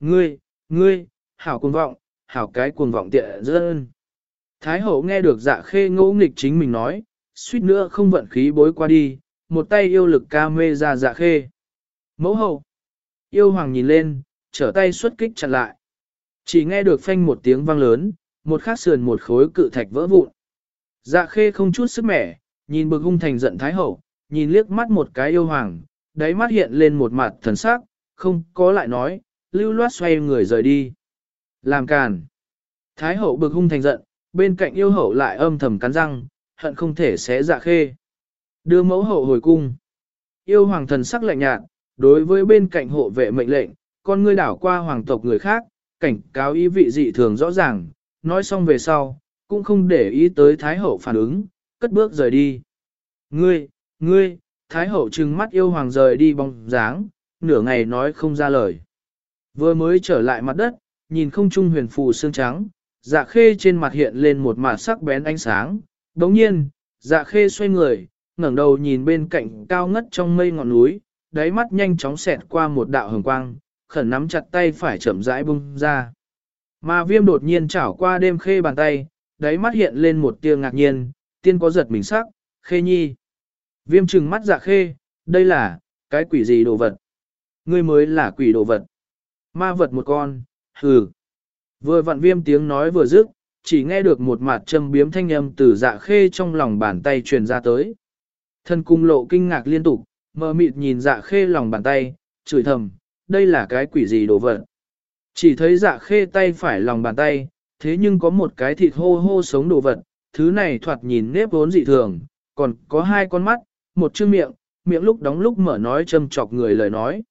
Ngươi, ngươi, hảo cuồng vọng, hảo cái cuồng vọng tiện dân. Thái hậu nghe được dạ khê ngỗ nghịch chính mình nói, suýt nữa không vận khí bối qua đi, một tay yêu lực ca mê ra dạ khê. Mẫu hậu, yêu hoàng nhìn lên, trở tay xuất kích chặn lại. Chỉ nghe được phanh một tiếng vang lớn, một khát sườn một khối cự thạch vỡ vụn. Dạ khê không chút sức mẻ, nhìn bực hung thành giận thái hậu, nhìn liếc mắt một cái yêu hoàng, đáy mắt hiện lên một mặt thần sắc, không có lại nói, lưu loát xoay người rời đi. Làm càn. Thái hậu bực hung thành giận, bên cạnh yêu hậu lại âm thầm cắn răng, hận không thể xé dạ khê. Đưa mẫu hậu hồi cung. Yêu hoàng thần sắc lạnh nhạt, đối với bên cạnh hộ vệ mệnh lệnh, con ngươi đảo qua hoàng tộc người khác, cảnh cáo ý vị dị thường rõ ràng, nói xong về sau, cũng không để ý tới Thái hậu phản ứng, cất bước rời đi. Ngươi, ngươi, Thái hậu trừng mắt yêu hoàng rời đi bóng dáng, nửa ngày nói không ra lời. Vừa mới trở lại mặt đất, nhìn không trung huyền phù xương trắng, dạ khê trên mặt hiện lên một mặt sắc bén ánh sáng. Đồng nhiên, dạ khê xoay người, ngẩng đầu nhìn bên cạnh cao ngất trong mây ngọn núi, đáy mắt nhanh chóng xẹt qua một đạo hồng quang, khẩn nắm chặt tay phải chậm rãi bung ra. Mà viêm đột nhiên chảo qua đêm khê bàn tay, đáy mắt hiện lên một tia ngạc nhiên, tiên có giật mình sắc, khê nhi. Viêm trừng mắt dạ khê, đây là, cái quỷ gì đồ vật? Ngươi mới là quỷ đồ vật. Ma vật một con, hừ. Vừa vặn viêm tiếng nói vừa dứt, chỉ nghe được một mặt châm biếm thanh âm từ dạ khê trong lòng bàn tay truyền ra tới. Thân cung lộ kinh ngạc liên tục, mờ mịt nhìn dạ khê lòng bàn tay, chửi thầm, đây là cái quỷ gì đồ vật. Chỉ thấy dạ khê tay phải lòng bàn tay, thế nhưng có một cái thịt hô hô sống đồ vật, thứ này thoạt nhìn nếp vốn dị thường, còn có hai con mắt, một chương miệng, miệng lúc đóng lúc mở nói châm chọc người lời nói.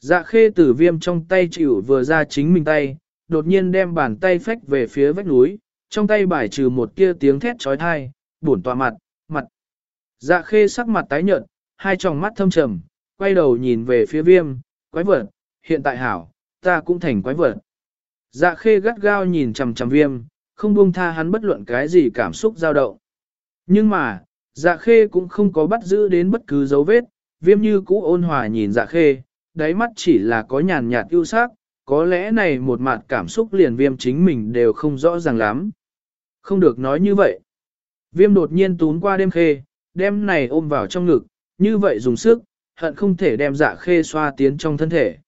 Dạ khê tử viêm trong tay chịu vừa ra chính mình tay, đột nhiên đem bàn tay phách về phía vách núi, trong tay bài trừ một kia tiếng thét trói thai, buồn tọa mặt, mặt. Dạ khê sắc mặt tái nhợt, hai tròng mắt thâm trầm, quay đầu nhìn về phía viêm, quái vật, hiện tại hảo, ta cũng thành quái vật. Dạ khê gắt gao nhìn chằm chằm viêm, không buông tha hắn bất luận cái gì cảm xúc dao động. Nhưng mà, dạ khê cũng không có bắt giữ đến bất cứ dấu vết, viêm như cũ ôn hòa nhìn dạ khê, đáy mắt chỉ là có nhàn nhạt ưu sắc, có lẽ này một mặt cảm xúc liền viêm chính mình đều không rõ ràng lắm. Không được nói như vậy. Viêm đột nhiên tún qua đêm khê, đem này ôm vào trong ngực, như vậy dùng sức, hận không thể đem dạ khê xoa tiến trong thân thể.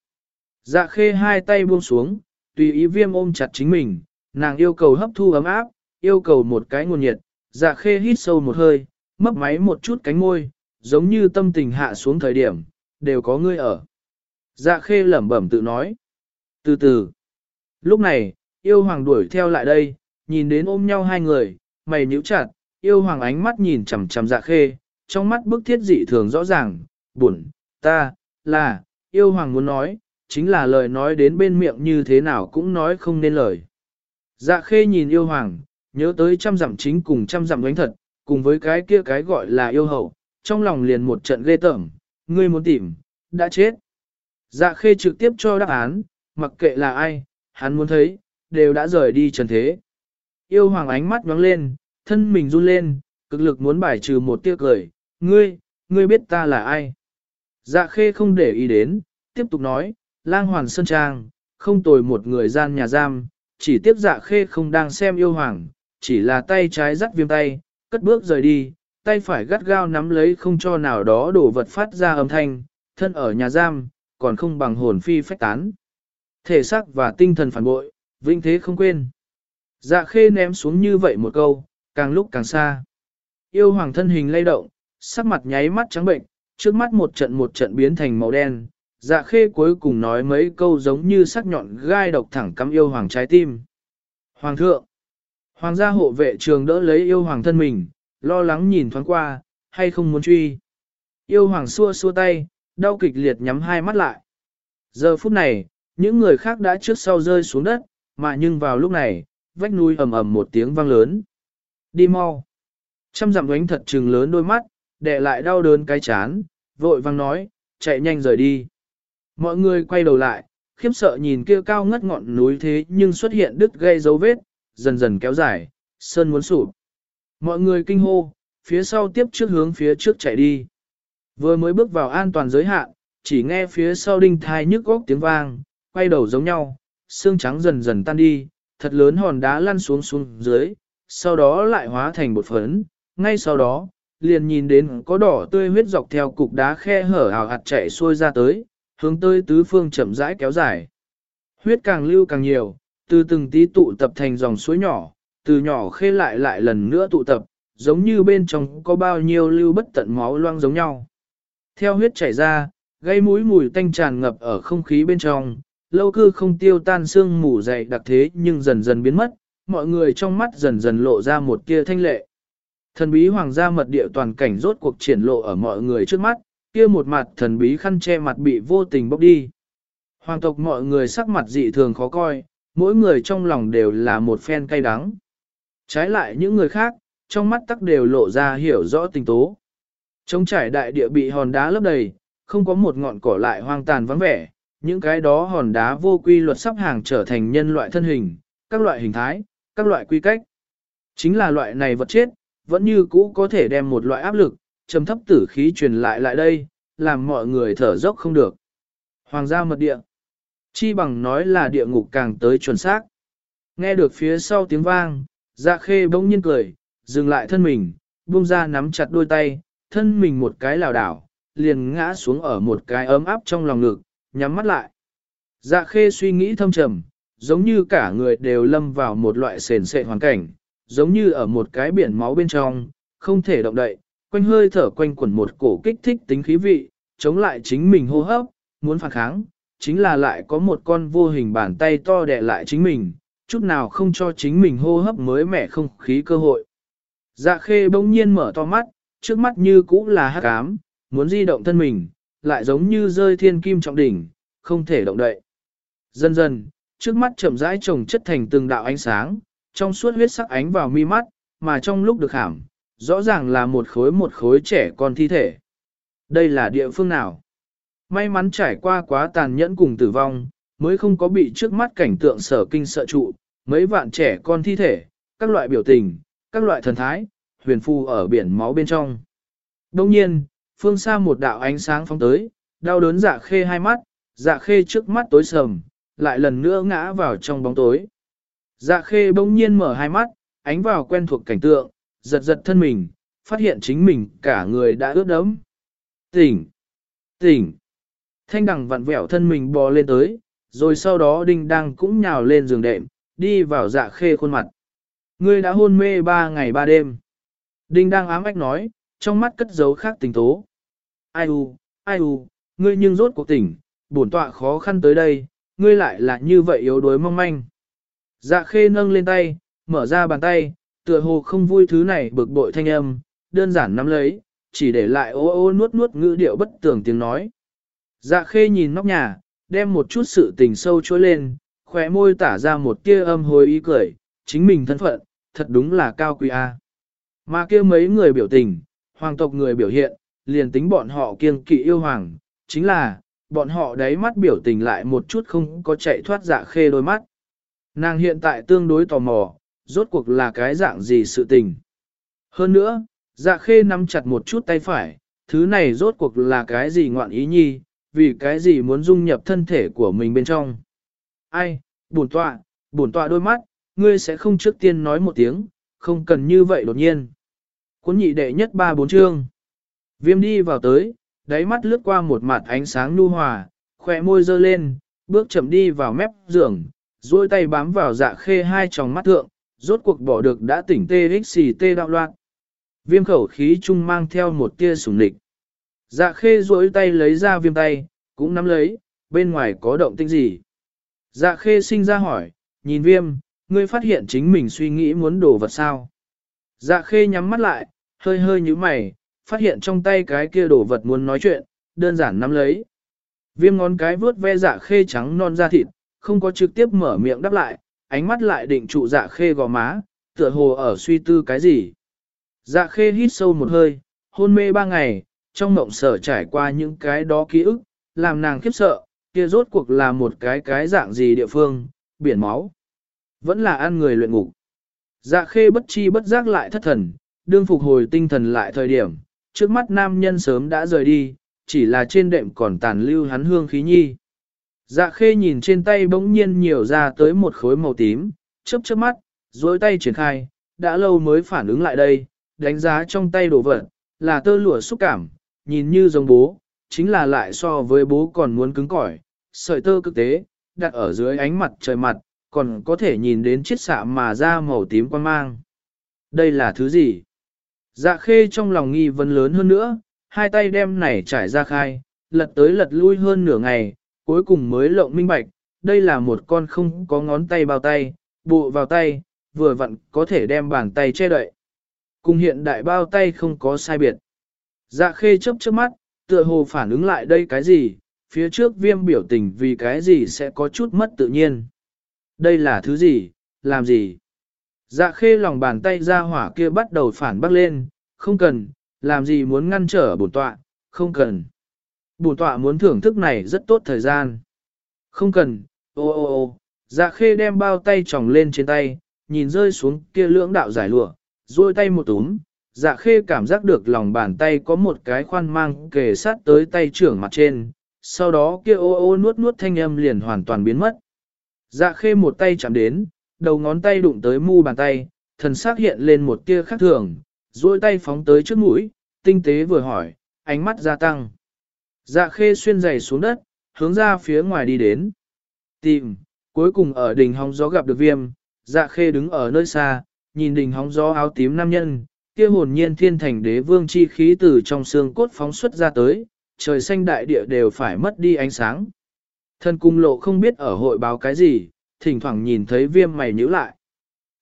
Dạ khê hai tay buông xuống, tùy ý viêm ôm chặt chính mình, nàng yêu cầu hấp thu ấm áp, yêu cầu một cái nguồn nhiệt, dạ khê hít sâu một hơi, mấp máy một chút cánh môi, giống như tâm tình hạ xuống thời điểm, đều có ngươi ở. Dạ khê lẩm bẩm tự nói. Từ từ. Lúc này, yêu hoàng đuổi theo lại đây, nhìn đến ôm nhau hai người, mày nhíu chặt, yêu hoàng ánh mắt nhìn chằm chằm dạ khê, trong mắt bức thiết dị thường rõ ràng, buồn, ta, là, yêu hoàng muốn nói, chính là lời nói đến bên miệng như thế nào cũng nói không nên lời. Dạ khê nhìn yêu hoàng, nhớ tới trăm dặm chính cùng trăm dặm đánh thật, cùng với cái kia cái gọi là yêu hậu, trong lòng liền một trận ghê tởm, ngươi muốn tìm, đã chết. Dạ khê trực tiếp cho đáp án, mặc kệ là ai, hắn muốn thấy, đều đã rời đi trần thế. Yêu hoàng ánh mắt nhoáng lên, thân mình run lên, cực lực muốn bài trừ một tia cười, ngươi, ngươi biết ta là ai. Dạ khê không để ý đến, tiếp tục nói, lang hoàn sơn trang, không tồi một người gian nhà giam, chỉ tiếp dạ khê không đang xem yêu hoàng, chỉ là tay trái dắt viêm tay, cất bước rời đi, tay phải gắt gao nắm lấy không cho nào đó đổ vật phát ra âm thanh, thân ở nhà giam, còn không bằng hồn phi phách tán. Thể xác và tinh thần phản bội, vinh thế không quên. Dạ khê ném xuống như vậy một câu, càng lúc càng xa. Yêu hoàng thân hình lay động, sắc mặt nháy mắt trắng bệnh, trước mắt một trận một trận biến thành màu đen. Dạ khê cuối cùng nói mấy câu giống như sắc nhọn gai độc thẳng cắm yêu hoàng trái tim. Hoàng thượng! Hoàng gia hộ vệ trường đỡ lấy yêu hoàng thân mình, lo lắng nhìn thoáng qua, hay không muốn truy. Yêu hoàng xua xua tay, đau kịch liệt nhắm hai mắt lại. Giờ phút này, những người khác đã trước sau rơi xuống đất, mà nhưng vào lúc này, vách núi ầm ầm một tiếng vang lớn. Đi mau. Trăm dặm đánh thật trừng lớn đôi mắt, đè lại đau đớn cái chán, vội vang nói, chạy nhanh rời đi. Mọi người quay đầu lại, khiếp sợ nhìn kia cao ngất ngọn núi thế nhưng xuất hiện đứt gây dấu vết, dần dần kéo dài, sơn muốn sụp. Mọi người kinh hô, phía sau tiếp trước hướng phía trước chạy đi. Vừa mới bước vào an toàn giới hạn, chỉ nghe phía sau đinh thai nhức góc tiếng vang, quay đầu giống nhau, xương trắng dần dần tan đi, thật lớn hòn đá lăn xuống xuống dưới, sau đó lại hóa thành bột phấn, ngay sau đó, liền nhìn đến có đỏ tươi huyết dọc theo cục đá khe hở ảo hạt chạy xuôi ra tới, hướng tới tứ phương chậm rãi kéo dài. Huyết càng lưu càng nhiều, từ từng tí tụ tập thành dòng suối nhỏ, từ nhỏ khê lại lại lần nữa tụ tập, giống như bên trong có bao nhiêu lưu bất tận máu loang giống nhau. Theo huyết chảy ra, gây mũi mùi tanh tràn ngập ở không khí bên trong, lâu cư không tiêu tan xương mù dày đặc thế nhưng dần dần biến mất, mọi người trong mắt dần dần lộ ra một kia thanh lệ. Thần bí hoàng gia mật địa toàn cảnh rốt cuộc triển lộ ở mọi người trước mắt, kia một mặt thần bí khăn che mặt bị vô tình bốc đi. Hoàng tộc mọi người sắc mặt dị thường khó coi, mỗi người trong lòng đều là một phen cay đắng. Trái lại những người khác, trong mắt tắc đều lộ ra hiểu rõ tình tố. Trống trải đại địa bị hòn đá lấp đầy, không có một ngọn cỏ lại hoang tàn vắng vẻ, những cái đó hòn đá vô quy luật sắp hàng trở thành nhân loại thân hình, các loại hình thái, các loại quy cách. Chính là loại này vật chết, vẫn như cũ có thể đem một loại áp lực, trầm thấp tử khí truyền lại lại đây, làm mọi người thở dốc không được. Hoàng gia mật địa. Chi bằng nói là địa ngục càng tới chuẩn xác. Nghe được phía sau tiếng vang, dạ khê bỗng nhiên cười, dừng lại thân mình, buông ra nắm chặt đôi tay, thân mình một cái lảo đảo, liền ngã xuống ở một cái ấm áp trong lòng ngực, nhắm mắt lại. Dạ khê suy nghĩ thâm trầm, giống như cả người đều lâm vào một loại sền sệ hoàn cảnh, giống như ở một cái biển máu bên trong, không thể động đậy, quanh hơi thở quanh quẩn một cổ kích thích tính khí vị, chống lại chính mình hô hấp, muốn phản kháng, chính là lại có một con vô hình bàn tay to đè lại chính mình, chút nào không cho chính mình hô hấp mới mẻ không khí cơ hội. Dạ khê bỗng nhiên mở to mắt, trước mắt như cũ là hắc ám, muốn di động thân mình, lại giống như rơi thiên kim trọng đỉnh, không thể động đậy. Dần dần, trước mắt chậm rãi trồng chất thành từng đạo ánh sáng, trong suốt huyết sắc ánh vào mi mắt, mà trong lúc được hãm, rõ ràng là một khối một khối trẻ con thi thể. Đây là địa phương nào? May mắn trải qua quá tàn nhẫn cùng tử vong, mới không có bị trước mắt cảnh tượng sở kinh sợ trụ, mấy vạn trẻ con thi thể, các loại biểu tình, các loại thần thái, huyền phù ở biển máu bên trong. Đông nhiên, phương xa một đạo ánh sáng phóng tới, đau đớn dạ khê hai mắt, dạ khê trước mắt tối sầm, lại lần nữa ngã vào trong bóng tối. Dạ khê bỗng nhiên mở hai mắt, ánh vào quen thuộc cảnh tượng, giật giật thân mình, phát hiện chính mình cả người đã ướt đẫm. Tỉnh! Tỉnh! Thanh đằng vặn vẹo thân mình bò lên tới, rồi sau đó đinh đăng cũng nhào lên giường đệm, đi vào dạ khê khuôn mặt. Ngươi đã hôn mê ba ngày ba đêm. Đinh đang ám ách nói, trong mắt cất dấu khác tình tố. Ai u, ai u, ngươi nhưng rốt cuộc tỉnh, bổn tọa khó khăn tới đây, ngươi lại là như vậy yếu đuối mong manh. Dạ khê nâng lên tay, mở ra bàn tay, tựa hồ không vui thứ này bực bội thanh âm, đơn giản nắm lấy, chỉ để lại ô ô nuốt nuốt ngữ điệu bất tường tiếng nói. Dạ khê nhìn nóc nhà, đem một chút sự tình sâu trôi lên, khóe môi tả ra một tia âm hối ý cười, chính mình thân phận, thật đúng là cao quý a. Mà kia mấy người biểu tình, hoàng tộc người biểu hiện, liền tính bọn họ kiêng kỵ yêu hoàng, chính là, bọn họ đáy mắt biểu tình lại một chút không có chạy thoát dạ khê đôi mắt. Nàng hiện tại tương đối tò mò, rốt cuộc là cái dạng gì sự tình. Hơn nữa, dạ khê nắm chặt một chút tay phải, thứ này rốt cuộc là cái gì ngoạn ý nhi, vì cái gì muốn dung nhập thân thể của mình bên trong. Ai, bổn tọa, bổn tọa đôi mắt, ngươi sẽ không trước tiên nói một tiếng, không cần như vậy đột nhiên. Cuốn nhị đệ nhất ba bốn chương. Viêm đi vào tới, đáy mắt lướt qua một mặt ánh sáng nu hòa, khỏe môi dơ lên, bước chậm đi vào mép giường, duỗi tay bám vào dạ khê hai tròng mắt thượng, rốt cuộc bỏ được đã tỉnh tê xì tê đạo loạn. Viêm khẩu khí chung mang theo một tia sủng nịch. Dạ khê duỗi tay lấy ra viêm tay, cũng nắm lấy, bên ngoài có động tĩnh gì. Dạ khê sinh ra hỏi, nhìn viêm, ngươi phát hiện chính mình suy nghĩ muốn đổ vật sao. Dạ khê nhắm mắt lại, hơi hơi như mày, phát hiện trong tay cái kia đồ vật muốn nói chuyện, đơn giản nắm lấy. Viêm ngón cái vướt ve dạ khê trắng non da thịt, không có trực tiếp mở miệng đáp lại, ánh mắt lại định trụ dạ khê gò má, tựa hồ ở suy tư cái gì. Dạ khê hít sâu một hơi, hôn mê ba ngày, trong mộng sở trải qua những cái đó ký ức, làm nàng khiếp sợ, kia rốt cuộc là một cái cái dạng gì địa phương, biển máu. Vẫn là ăn người luyện ngục. Dạ khê bất chi bất giác lại thất thần, đương phục hồi tinh thần lại thời điểm, trước mắt nam nhân sớm đã rời đi, chỉ là trên đệm còn tàn lưu hắn hương khí nhi. Dạ khê nhìn trên tay bỗng nhiên nhiều ra tới một khối màu tím, chớp chớp mắt, dối tay triển khai, đã lâu mới phản ứng lại đây, đánh giá trong tay đồ vật, là tơ lụa xúc cảm, nhìn như giống bố, chính là lại so với bố còn muốn cứng cỏi, sợi tơ cực tế, đặt ở dưới ánh mặt trời mặt, còn có thể nhìn đến chiếc xạ mà ra màu tím quan mang. Đây là thứ gì? Dạ khê trong lòng nghi vấn lớn hơn nữa, hai tay đem này trải ra khai, lật tới lật lui hơn nửa ngày, cuối cùng mới lộng minh bạch, đây là một con không có ngón tay bao tay, bộ vào tay, vừa vặn có thể đem bàn tay che đậy. Cùng hiện đại bao tay không có sai biệt. Dạ khê chớp chớp mắt, tựa hồ phản ứng lại đây cái gì, phía trước viêm biểu tình vì cái gì sẽ có chút mất tự nhiên. Đây là thứ gì, làm gì? Dạ khê lòng bàn tay ra hỏa kia bắt đầu phản bác lên, không cần, làm gì muốn ngăn trở bổn tọa, không cần. Bổn tọa muốn thưởng thức này rất tốt thời gian. Không cần, ô ô ô, dạ khê đem bao tay tròng lên trên tay, nhìn rơi xuống kia lưỡng đạo giải lụa, duỗi tay một túm, dạ khê cảm giác được lòng bàn tay có một cái khoan mang kề sát tới tay trưởng mặt trên, sau đó kia ô ô nuốt nuốt thanh âm liền hoàn toàn biến mất. Dạ khê một tay chạm đến, đầu ngón tay đụng tới mu bàn tay, thần sắc hiện lên một tia khác thường, duỗi tay phóng tới trước mũi, tinh tế vừa hỏi, ánh mắt gia tăng. Dạ khê xuyên giày xuống đất, hướng ra phía ngoài đi đến. Tìm, cuối cùng ở đỉnh hóng gió gặp được viêm, dạ khê đứng ở nơi xa, nhìn đỉnh hóng gió áo tím nam nhân, kia hồn nhiên thiên thành đế vương chi khí từ trong xương cốt phóng xuất ra tới, trời xanh đại địa đều phải mất đi ánh sáng. Thân cung lộ không biết ở hội báo cái gì, thỉnh thoảng nhìn thấy viêm mày nhíu lại.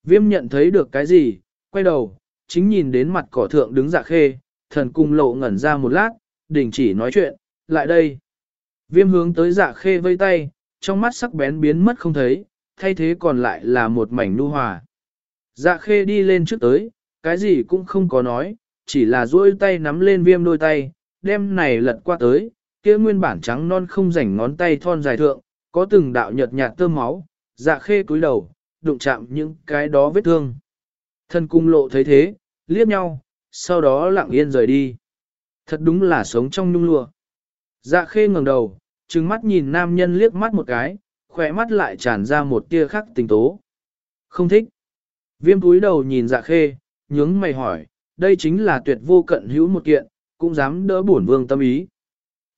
Viêm nhận thấy được cái gì, quay đầu, chính nhìn đến mặt cỏ thượng đứng dạ khê, thần cung lộ ngẩn ra một lát, đình chỉ nói chuyện, lại đây. Viêm hướng tới dạ khê vây tay, trong mắt sắc bén biến mất không thấy, thay thế còn lại là một mảnh nu hòa. Dạ khê đi lên trước tới, cái gì cũng không có nói, chỉ là duỗi tay nắm lên viêm đôi tay, đem này lật qua tới, kia nguyên bản trắng non không rảnh ngón tay thon dài thượng, có từng đạo nhợt nhạt tơ máu, dạ khê cúi đầu, đụng chạm những cái đó vết thương. Thân cung lộ thấy thế, liếc nhau, sau đó lặng yên rời đi. Thật đúng là sống trong nhung lụa. Dạ khê ngẩng đầu, trừng mắt nhìn nam nhân liếc mắt một cái, khỏe mắt lại tràn ra một tia khắc tình tố. Không thích. Viêm túi đầu nhìn dạ khê, nhướng mày hỏi, đây chính là tuyệt vô cận hữu một kiện, cũng dám đỡ bổn vương tâm ý.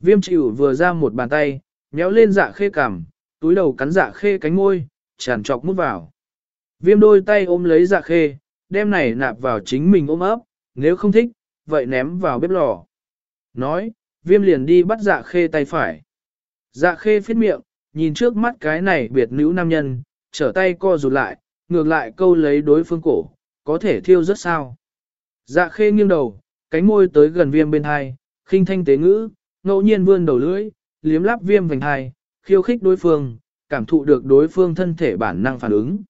Viêm chịu vừa ra một bàn tay, nhéo lên dạ khê cằm, túi đầu cắn dạ khê cánh môi, tràn trọc mút vào. Viêm đôi tay ôm lấy dạ khê, đem này nạp vào chính mình ôm ấp, nếu không thích, vậy ném vào bếp lò. Nói, viêm liền đi bắt dạ khê tay phải. Dạ khê phiết miệng, nhìn trước mắt cái này biệt nữ nam nhân, trở tay co rụt lại, ngược lại câu lấy đối phương cổ, có thể thiêu rất sao. Dạ khê nghiêng đầu, cánh môi tới gần viêm bên hai, khinh thanh tế ngữ, ngẫu nhiên vươn đầu lưỡi, liếm láp viêm vành hai, khiêu khích đối phương, cảm thụ được đối phương thân thể bản năng phản ứng.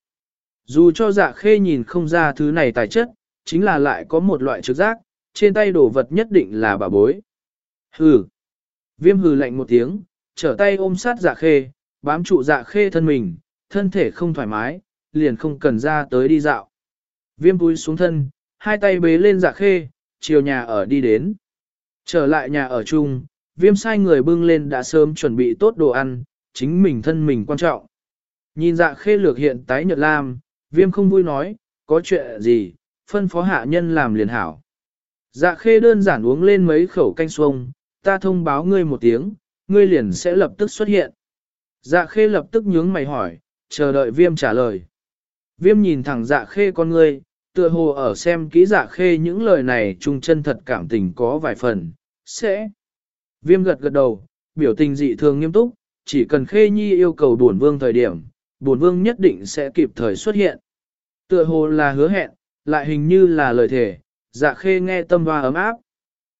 Dù cho dạ khê nhìn không ra thứ này tài chất, chính là lại có một loại trực giác, trên tay đổ vật nhất định là bà bối. Hừ. Viêm hừ lạnh một tiếng, trở tay ôm sát dạ khê, bám trụ dạ khê thân mình, thân thể không thoải mái, liền không cần ra tới đi dạo. Viêm túi xuống thân, hai tay bế lên dạ khê, chiều nhà ở đi đến. Trở lại nhà ở chung, viêm sai người bưng lên đã sớm chuẩn bị tốt đồ ăn, chính mình thân mình quan trọng. Nhìn dạ khê lược hiện tái nhợt lam, viêm không vui nói, có chuyện gì, phân phó hạ nhân làm liền hảo. Dạ khê đơn giản uống lên mấy khẩu canh xuông, ta thông báo ngươi một tiếng, ngươi liền sẽ lập tức xuất hiện. Dạ khê lập tức nhướng mày hỏi, chờ đợi viêm trả lời. Viêm nhìn thẳng dạ khê con ngươi, tựa hồ ở xem kỹ dạ khê những lời này trung chân thật cảm tình có vài phần, sẽ. Viêm gật gật đầu, biểu tình dị thường nghiêm túc, chỉ cần khê nhi yêu cầu bổn vương thời điểm, bổn vương nhất định sẽ kịp thời xuất hiện. Tựa hồ là hứa hẹn, lại hình như là lời thề, dạ khê nghe tâm hoa ấm áp.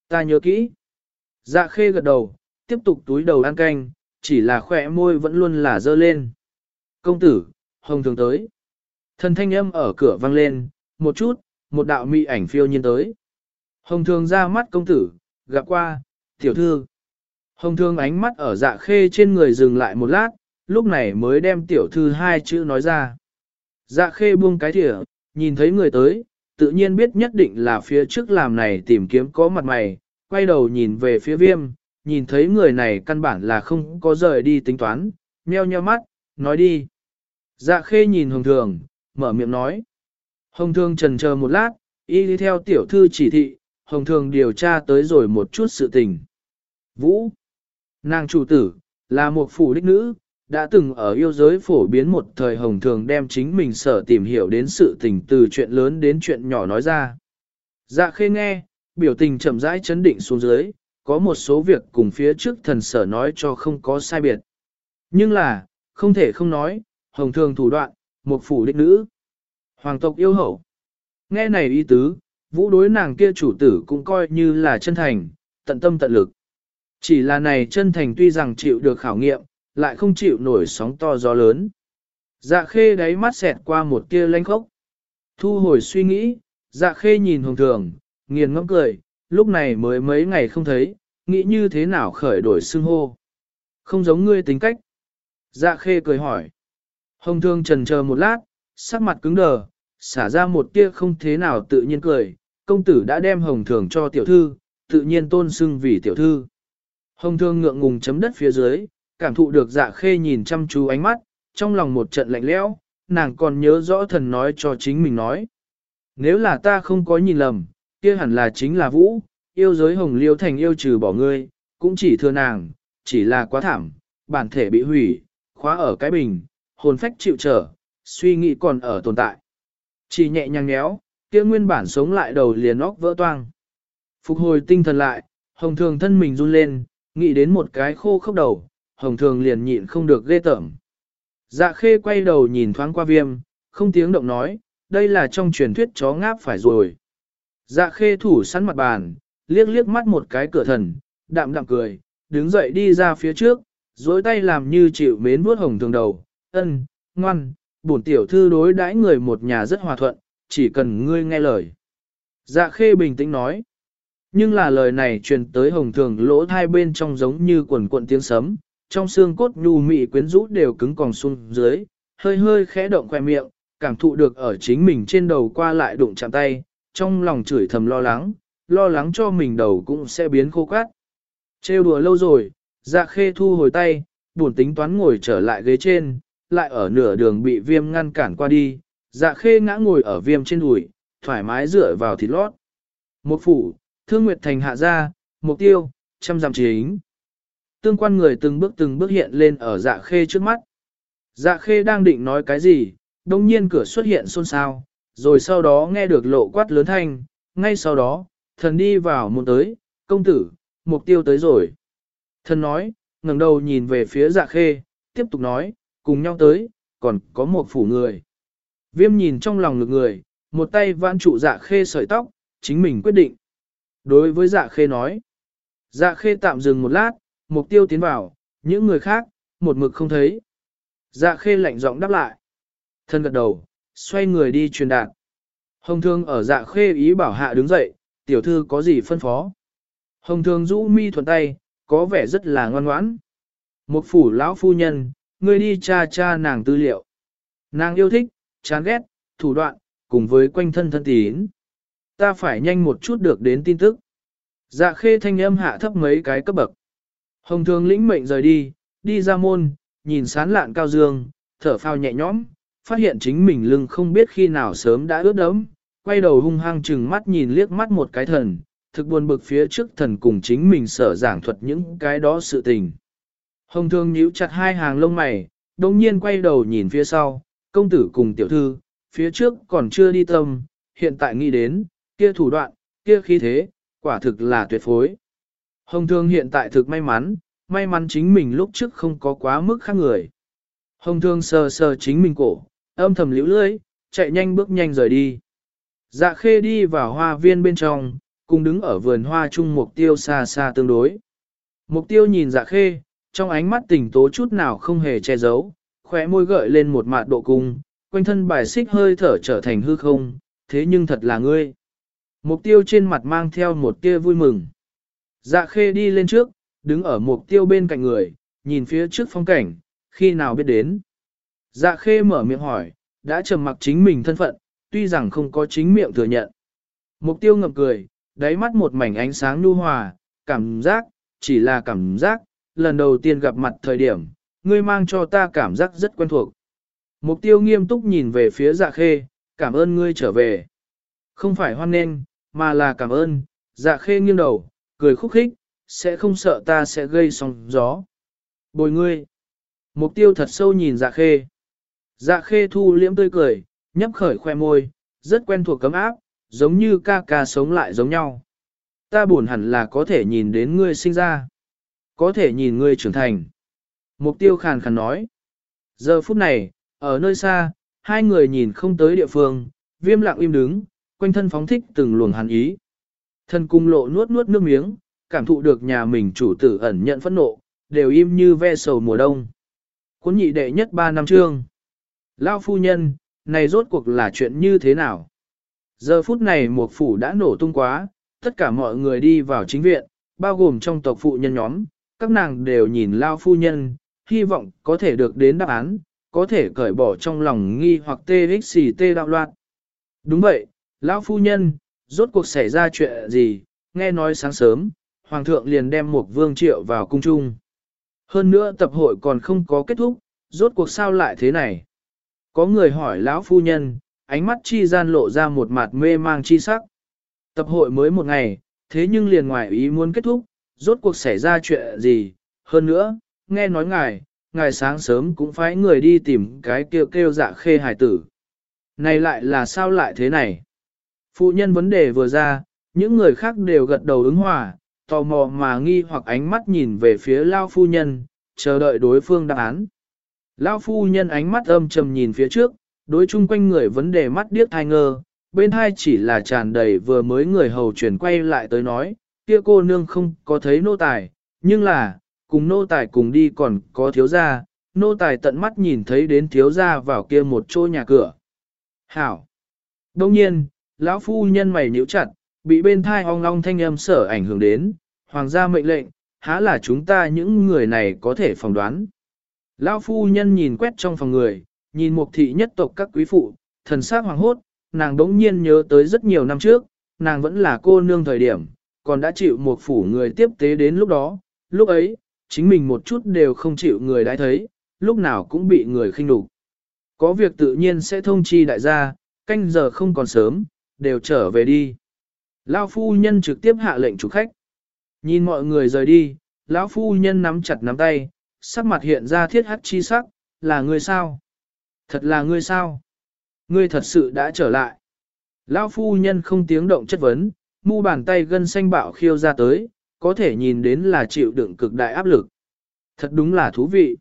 Ta nhớ kỹ. Dạ khê gật đầu, tiếp tục túi đầu ăn canh, chỉ là khỏe môi vẫn luôn là dơ lên. Công tử, hồng thường tới. Thần thanh âm ở cửa vang lên, một chút, một đạo mị ảnh phiêu nhiên tới. Hồng thường ra mắt công tử, gặp qua, tiểu thư. Hồng Thương ánh mắt ở dạ khê trên người dừng lại một lát, lúc này mới đem tiểu thư hai chữ nói ra. Dạ khê buông cái thỉa, nhìn thấy người tới, tự nhiên biết nhất định là phía trước làm này tìm kiếm có mặt mày, quay đầu nhìn về phía viêm, nhìn thấy người này căn bản là không có rời đi tính toán, nheo nheo mắt, nói đi. Dạ khê nhìn hồng thường, mở miệng nói. Hồng thường trần chờ một lát, y đi theo tiểu thư chỉ thị, hồng thường điều tra tới rồi một chút sự tình. Vũ, nàng chủ tử, là một phủ đích nữ, đã từng ở yêu giới phổ biến một thời hồng thường đem chính mình sở tìm hiểu đến sự tình từ chuyện lớn đến chuyện nhỏ nói ra. Dạ khê nghe, biểu tình chậm rãi chấn định xuống dưới, có một số việc cùng phía trước thần sở nói cho không có sai biệt. Nhưng là, không thể không nói, hồng thường thủ đoạn, một phủ đích nữ. Hoàng tộc yêu hậu. Nghe này ý tứ, vũ đối nàng kia chủ tử cũng coi như là chân thành, tận tâm tận lực. Chỉ là này chân thành tuy rằng chịu được khảo nghiệm, lại không chịu nổi sóng to gió lớn. Dạ khê đáy mắt xẹt qua một tia lanh khốc. Thu hồi suy nghĩ, dạ khê nhìn hồng thường, nghiền ngẫm cười, lúc này mới mấy ngày không thấy, nghĩ như thế nào khởi đổi xưng hô. Không giống ngươi tính cách. Dạ khê cười hỏi. Hồng thương trần chờ một lát, sắc mặt cứng đờ, xả ra một tia không thế nào tự nhiên cười, công tử đã đem hồng thường cho tiểu thư, tự nhiên tôn xưng vì tiểu thư. Hồng thương ngượng ngùng chấm đất phía dưới, cảm thụ được dạ khê nhìn chăm chú ánh mắt, trong lòng một trận lạnh lẽo, nàng còn nhớ rõ thần nói cho chính mình nói. Nếu là ta không có nhìn lầm, kia hẳn là chính là Vũ, yêu giới hồng liêu thành yêu trừ bỏ ngươi, cũng chỉ thưa nàng, chỉ là quá thảm, bản thể bị hủy, khóa ở cái bình, hồn phách chịu trở, suy nghĩ còn ở tồn tại. Chỉ nhẹ nhàng nhéo, kia nguyên bản sống lại đầu liền óc vỡ toang. Phục hồi tinh thần lại, hồng thường thân mình run lên, nghĩ đến một cái khô khốc đầu, hồng thường liền nhịn không được ghê tởm. Dạ khê quay đầu nhìn thoáng qua viêm, không tiếng động nói, đây là trong truyền thuyết chó ngáp phải rồi. Dạ khê thủ sẵn mặt bàn, liếc liếc mắt một cái cửa thần, đạm đạm cười, đứng dậy đi ra phía trước, dối tay làm như chịu mến vuốt hồng thường đầu, ân, ngoan, bổn tiểu thư đối đãi người một nhà rất hòa thuận, chỉ cần ngươi nghe lời. Dạ khê bình tĩnh nói, nhưng là lời này truyền tới hồng thường lỗ thai bên trong giống như quần cuộn tiếng sấm, trong xương cốt nhu mị quyến rũ đều cứng còn xuống dưới, hơi hơi khẽ động khoe miệng, cảm thụ được ở chính mình trên đầu qua lại đụng chạm tay, trong lòng chửi thầm lo lắng, lo lắng cho mình đầu cũng sẽ biến khô cát. Trêu đùa lâu rồi, dạ khê thu hồi tay, buồn tính toán ngồi trở lại ghế trên, lại ở nửa đường bị viêm ngăn cản qua đi, dạ khê ngã ngồi ở viêm trên đùi, thoải mái dựa vào thịt lót. Một phủ, thương nguyệt thành hạ ra, mục tiêu, trăm dặm chính. Tương quan người từng bước từng bước hiện lên ở dạ khê trước mắt. Dạ khê đang định nói cái gì, đồng nhiên cửa xuất hiện xôn xao, rồi sau đó nghe được lộ quát lớn thanh, ngay sau đó, thần đi vào muốn tới, công tử, mục tiêu tới rồi. Thần nói, ngẩng đầu nhìn về phía dạ khê, tiếp tục nói, cùng nhau tới, còn có một phủ người. Viêm nhìn trong lòng ngực người, một tay vãn trụ dạ khê sợi tóc, chính mình quyết định. Đối với dạ khê nói, dạ khê tạm dừng một lát, mục tiêu tiến vào, những người khác, một mực không thấy. Dạ khê lạnh giọng đáp lại. Thân gật đầu, xoay người đi truyền đạt. Hồng thương ở dạ khê ý bảo hạ đứng dậy, tiểu thư có gì phân phó. Hồng thương rũ mi thuận tay, có vẻ rất là ngoan ngoãn. Một phủ lão phu nhân, người đi cha cha nàng tư liệu. Nàng yêu thích, chán ghét, thủ đoạn, cùng với quanh thân thân tín. Ta phải nhanh một chút được đến tin tức. Dạ khê thanh âm hạ thấp mấy cái cấp bậc. Hồng thường lĩnh mệnh rời đi, đi ra môn, nhìn sán lạn cao dương, thở phao nhẹ nhõm, phát hiện chính mình lưng không biết khi nào sớm đã ướt đẫm, quay đầu hung hăng chừng mắt nhìn liếc mắt một cái thần, thực buồn bực phía trước thần cùng chính mình sở giảng thuật những cái đó sự tình. Hồng thương nhíu chặt hai hàng lông mày, đồng nhiên quay đầu nhìn phía sau, công tử cùng tiểu thư, phía trước còn chưa đi tâm, hiện tại nghĩ đến, kia thủ đoạn, kia khí thế, quả thực là tuyệt phối. Hồng thương hiện tại thực may mắn, may mắn chính mình lúc trước không có quá mức khác người. Hồng thương sờ sờ chính mình cổ, âm thầm liễu lưỡi, chạy nhanh bước nhanh rời đi. Dạ khê đi vào hoa viên bên trong, cùng đứng ở vườn hoa chung mục tiêu xa xa tương đối. Mục tiêu nhìn dạ khê, trong ánh mắt tỉnh tố chút nào không hề che giấu, khóe môi gợi lên một mạt độ cung, quanh thân bài xích hơi thở trở thành hư không, thế nhưng thật là ngươi. Mục tiêu trên mặt mang theo một tia vui mừng. Dạ khê đi lên trước, đứng ở mục tiêu bên cạnh người, nhìn phía trước phong cảnh, khi nào biết đến. Dạ khê mở miệng hỏi, đã trầm mặc chính mình thân phận, tuy rằng không có chính miệng thừa nhận. Mục tiêu ngập cười, đáy mắt một mảnh ánh sáng nhu hòa, cảm giác, chỉ là cảm giác, lần đầu tiên gặp mặt thời điểm, ngươi mang cho ta cảm giác rất quen thuộc. Mục tiêu nghiêm túc nhìn về phía dạ khê, cảm ơn ngươi trở về. Không phải hoan nghênh, mà là cảm ơn, dạ khê nghiêng đầu, cười khúc khích, sẽ không sợ ta sẽ gây sóng gió. Bồi ngươi. Mục tiêu thật sâu nhìn dạ khê. Dạ khê thu liễm tươi cười, nhấp khởi khoe môi, rất quen thuộc cấm áp, giống như ca ca sống lại giống nhau. Ta buồn hẳn là có thể nhìn đến ngươi sinh ra. Có thể nhìn ngươi trưởng thành. Mục tiêu khàn khàn nói. Giờ phút này, ở nơi xa, hai người nhìn không tới địa phương, viêm lặng im đứng, quanh thân phóng thích từng luồng hàn ý. Thân cung lộ nuốt nuốt nước miếng, cảm thụ được nhà mình chủ tử ẩn nhận phẫn nộ, đều im như ve sầu mùa đông. Cuốn nhị đệ nhất ba năm trương. Lao phu nhân, này rốt cuộc là chuyện như thế nào? Giờ phút này một phủ đã nổ tung quá, tất cả mọi người đi vào chính viện, bao gồm trong tộc phụ nhân nhóm, các nàng đều nhìn Lao phu nhân, hy vọng có thể được đến đáp án, có thể cởi bỏ trong lòng nghi hoặc tê xì tê đạo loạn. Đúng vậy, lão phu nhân, rốt cuộc xảy ra chuyện gì, nghe nói sáng sớm, hoàng thượng liền đem một vương triệu vào cung trung. Hơn nữa tập hội còn không có kết thúc, rốt cuộc sao lại thế này. Có người hỏi lão phu nhân, ánh mắt chi gian lộ ra một mặt mê mang chi sắc. Tập hội mới một ngày, thế nhưng liền ngoài ý muốn kết thúc, rốt cuộc xảy ra chuyện gì, hơn nữa, nghe nói ngài, ngài sáng sớm cũng phải người đi tìm cái kêu kêu dạ khê hài tử. Này lại là sao lại thế này? Phụ nhân vấn đề vừa ra, những người khác đều gật đầu ứng hòa, tò mò mà nghi hoặc ánh mắt nhìn về phía Lao phu nhân, chờ đợi đối phương đáp án. Lao phu nhân ánh mắt âm trầm nhìn phía trước, đối chung quanh người vấn đề mắt điếc thai ngơ, bên hai chỉ là tràn đầy vừa mới người hầu chuyển quay lại tới nói, kia cô nương không có thấy nô tài, nhưng là, cùng nô tài cùng đi còn có thiếu gia, nô tài tận mắt nhìn thấy đến thiếu gia vào kia một chỗ nhà cửa. Hảo! Đông nhiên, lão phu nhân mày nhíu chặt, bị bên thai ong long thanh âm sở ảnh hưởng đến, hoàng gia mệnh lệnh, há là chúng ta những người này có thể phỏng đoán. Lão phu nhân nhìn quét trong phòng người, nhìn mục thị nhất tộc các quý phụ, thần sắc hoàng hốt, nàng đống nhiên nhớ tới rất nhiều năm trước, nàng vẫn là cô nương thời điểm, còn đã chịu một phủ người tiếp tế đến lúc đó, lúc ấy, chính mình một chút đều không chịu người đã thấy, lúc nào cũng bị người khinh đục. Có việc tự nhiên sẽ thông chi đại gia, canh giờ không còn sớm, đều trở về đi. Lão phu nhân trực tiếp hạ lệnh chủ khách. Nhìn mọi người rời đi, lão phu nhân nắm chặt nắm tay, sắc mặt hiện ra thiết hắt chi sắc, là ngươi sao? Thật là ngươi sao? Ngươi thật sự đã trở lại. Lão phu nhân không tiếng động chất vấn, mu bàn tay gân xanh bạo khiêu ra tới, có thể nhìn đến là chịu đựng cực đại áp lực. Thật đúng là thú vị.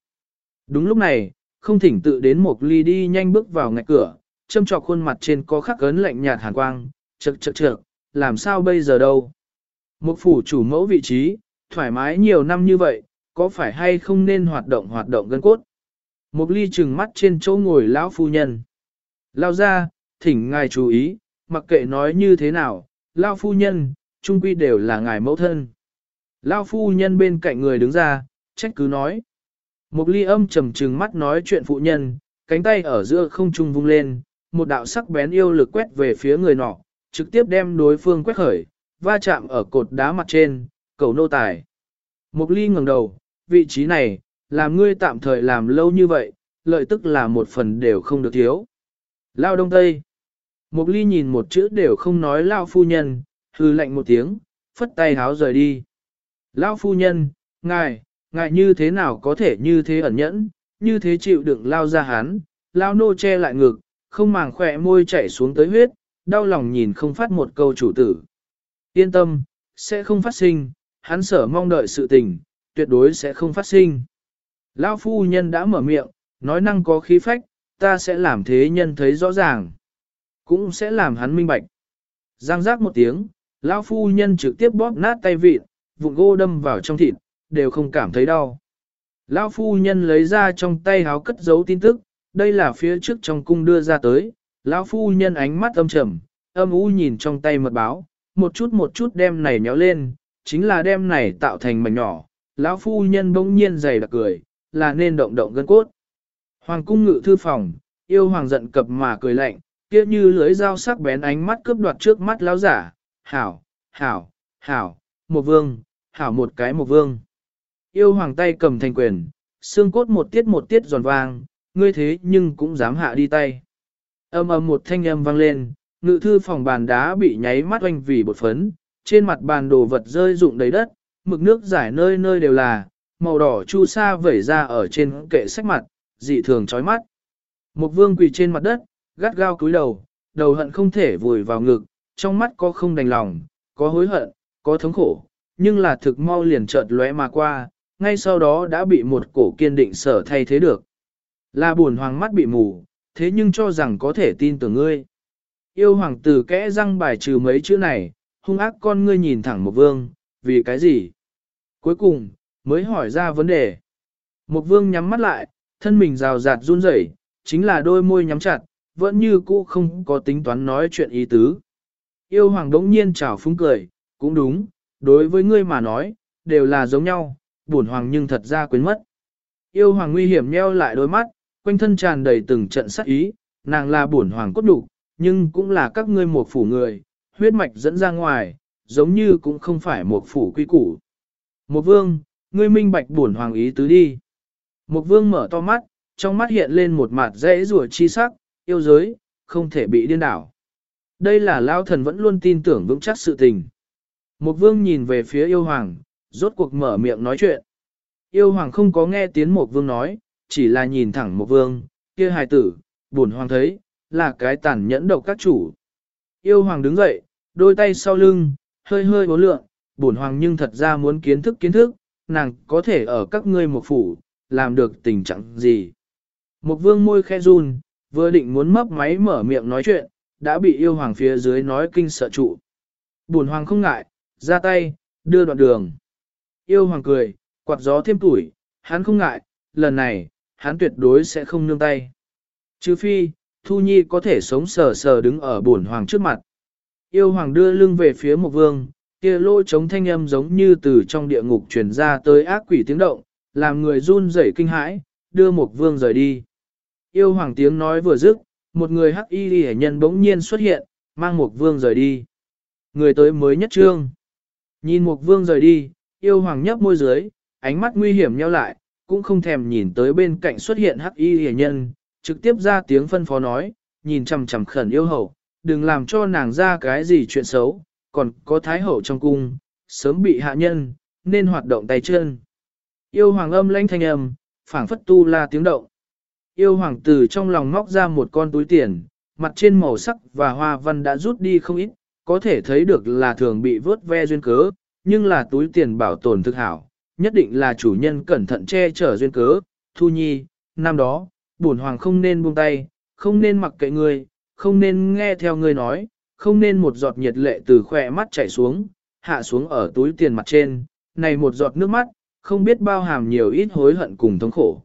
Đúng lúc này, không thỉnh tự đến một ly đi nhanh bước vào ngạch cửa, châm trọc khuôn mặt trên có khắc ấn lạnh nhạt hàn quang, chật chật chật, làm sao bây giờ đâu. Một phủ chủ mẫu vị trí, thoải mái nhiều năm như vậy, có phải hay không nên hoạt động hoạt động gân cốt. Một ly trừng mắt trên chỗ ngồi lão phu nhân. Lao ra, thỉnh ngài chú ý, mặc kệ nói như thế nào, lao phu nhân, trung quy đều là ngài mẫu thân. Lao phu nhân bên cạnh người đứng ra, trách cứ nói. Một ly âm trầm trừng mắt nói chuyện phụ nhân, cánh tay ở giữa không trung vung lên, một đạo sắc bén yêu lực quét về phía người nọ, trực tiếp đem đối phương quét khởi, va chạm ở cột đá mặt trên, cầu nô tài. mục ly ngẩng đầu, vị trí này, làm ngươi tạm thời làm lâu như vậy, lợi tức là một phần đều không được thiếu. Lao đông tây. mục ly nhìn một chữ đều không nói lao phu nhân, hư lạnh một tiếng, phất tay háo rời đi. Lao phu nhân, ngài, ngài như thế nào có thể như thế ẩn nhẫn, như thế chịu đựng lao ra hán, lao nô che lại ngực, không màng khỏe môi chảy xuống tới huyết, đau lòng nhìn không phát một câu chủ tử. Yên tâm, sẽ không phát sinh, hắn sở mong đợi sự tình, tuyệt đối sẽ không phát sinh. Lao phu nhân đã mở miệng, nói năng có khí phách, ta sẽ làm thế nhân thấy rõ ràng. Cũng sẽ làm hắn minh bạch. Giang giác một tiếng, Lao phu nhân trực tiếp bóp nát tay vịt, vụn gô đâm vào trong thịt, đều không cảm thấy đau. Lão phu nhân lấy ra trong tay háo cất giấu tin tức, đây là phía trước trong cung đưa ra tới. Lão phu nhân ánh mắt âm trầm, âm u nhìn trong tay mật báo, một chút một chút đem này nhéo lên, chính là đem này tạo thành mảnh nhỏ. Lão phu nhân bỗng nhiên dày đặc cười, là nên động động gân cốt. Hoàng cung ngự thư phòng, yêu hoàng giận cập mà cười lạnh, kia như lưới dao sắc bén ánh mắt cướp đoạt trước mắt lão giả. Hảo, hảo, hảo, một vương, hảo một cái một vương. Yêu hoàng tay cầm thành quyền, xương cốt một tiết một tiết giòn vang, ngươi thế nhưng cũng dám hạ đi tay. Âm âm một thanh âm vang lên, ngự thư phòng bàn đá bị nháy mắt oanh vì bột phấn, trên mặt bàn đồ vật rơi rụng đầy đất, mực nước giải nơi nơi đều là, màu đỏ chu sa vẩy ra ở trên kệ sách mặt, dị thường chói mắt. Một vương quỳ trên mặt đất, gắt gao cúi đầu, đầu hận không thể vùi vào ngực, trong mắt có không đành lòng, có hối hận, có thống khổ, nhưng là thực mau liền chợt lóe mà qua, ngay sau đó đã bị một cổ kiên định sở thay thế được. Là buồn hoàng mắt bị mù, thế nhưng cho rằng có thể tin tưởng ngươi. Yêu hoàng tử kẽ răng bài trừ mấy chữ này, hung ác con ngươi nhìn thẳng một vương, vì cái gì? Cuối cùng, mới hỏi ra vấn đề. Một vương nhắm mắt lại, thân mình rào rạt run rẩy, chính là đôi môi nhắm chặt, vẫn như cũ không có tính toán nói chuyện ý tứ. Yêu hoàng đống nhiên chào phúng cười, cũng đúng, đối với ngươi mà nói, đều là giống nhau, buồn hoàng nhưng thật ra quên mất. Yêu hoàng nguy hiểm nheo lại đôi mắt, quanh thân tràn đầy từng trận sát ý, nàng là bổn hoàng cốt đủ, nhưng cũng là các ngươi một phủ người, huyết mạch dẫn ra ngoài, giống như cũng không phải một phủ quy củ. Một vương, ngươi minh bạch bổn hoàng ý tứ đi. Một vương mở to mắt, trong mắt hiện lên một mặt dễ rùa chi sắc, yêu giới, không thể bị điên đảo. Đây là lao thần vẫn luôn tin tưởng vững chắc sự tình. Một vương nhìn về phía yêu hoàng, rốt cuộc mở miệng nói chuyện. Yêu hoàng không có nghe tiếng một vương nói, chỉ là nhìn thẳng một vương, kia hài tử, buồn hoàng thấy, là cái tàn nhẫn độc các chủ. Yêu hoàng đứng dậy, đôi tay sau lưng, hơi hơi bố lượng, buồn hoàng nhưng thật ra muốn kiến thức kiến thức, nàng có thể ở các ngươi một phủ, làm được tình trạng gì. Một vương môi khe run, vừa định muốn mấp máy mở miệng nói chuyện, đã bị yêu hoàng phía dưới nói kinh sợ trụ. Buồn hoàng không ngại, ra tay, đưa đoạn đường. Yêu hoàng cười, quạt gió thêm tuổi, hắn không ngại, lần này, hắn tuyệt đối sẽ không nương tay. Chứ phi, Thu Nhi có thể sống sờ sờ đứng ở bổn hoàng trước mặt. Yêu hoàng đưa lưng về phía một vương, kia lỗ trống thanh âm giống như từ trong địa ngục truyền ra tới ác quỷ tiếng động, làm người run rẩy kinh hãi, đưa một vương rời đi. Yêu hoàng tiếng nói vừa dứt, một người hắc y hệ nhân bỗng nhiên xuất hiện, mang một vương rời đi. Người tới mới nhất trương. Nhìn một vương rời đi, yêu hoàng nhấp môi dưới, ánh mắt nguy hiểm nheo lại, cũng không thèm nhìn tới bên cạnh xuất hiện hắc y hề nhân, trực tiếp ra tiếng phân phó nói, nhìn chằm chằm khẩn yêu hậu, đừng làm cho nàng ra cái gì chuyện xấu, còn có thái hậu trong cung, sớm bị hạ nhân, nên hoạt động tay chân. Yêu hoàng âm lãnh thanh âm, phảng phất tu la tiếng động. Yêu hoàng tử trong lòng móc ra một con túi tiền, mặt trên màu sắc và hoa văn đã rút đi không ít, có thể thấy được là thường bị vớt ve duyên cớ, nhưng là túi tiền bảo tồn thực hảo, nhất định là chủ nhân cẩn thận che chở duyên cớ. Thu nhi, năm đó, bổn hoàng không nên buông tay, không nên mặc kệ ngươi, không nên nghe theo ngươi nói, không nên một giọt nhiệt lệ từ khỏe mắt chảy xuống, hạ xuống ở túi tiền mặt trên, này một giọt nước mắt, không biết bao hàm nhiều ít hối hận cùng thống khổ.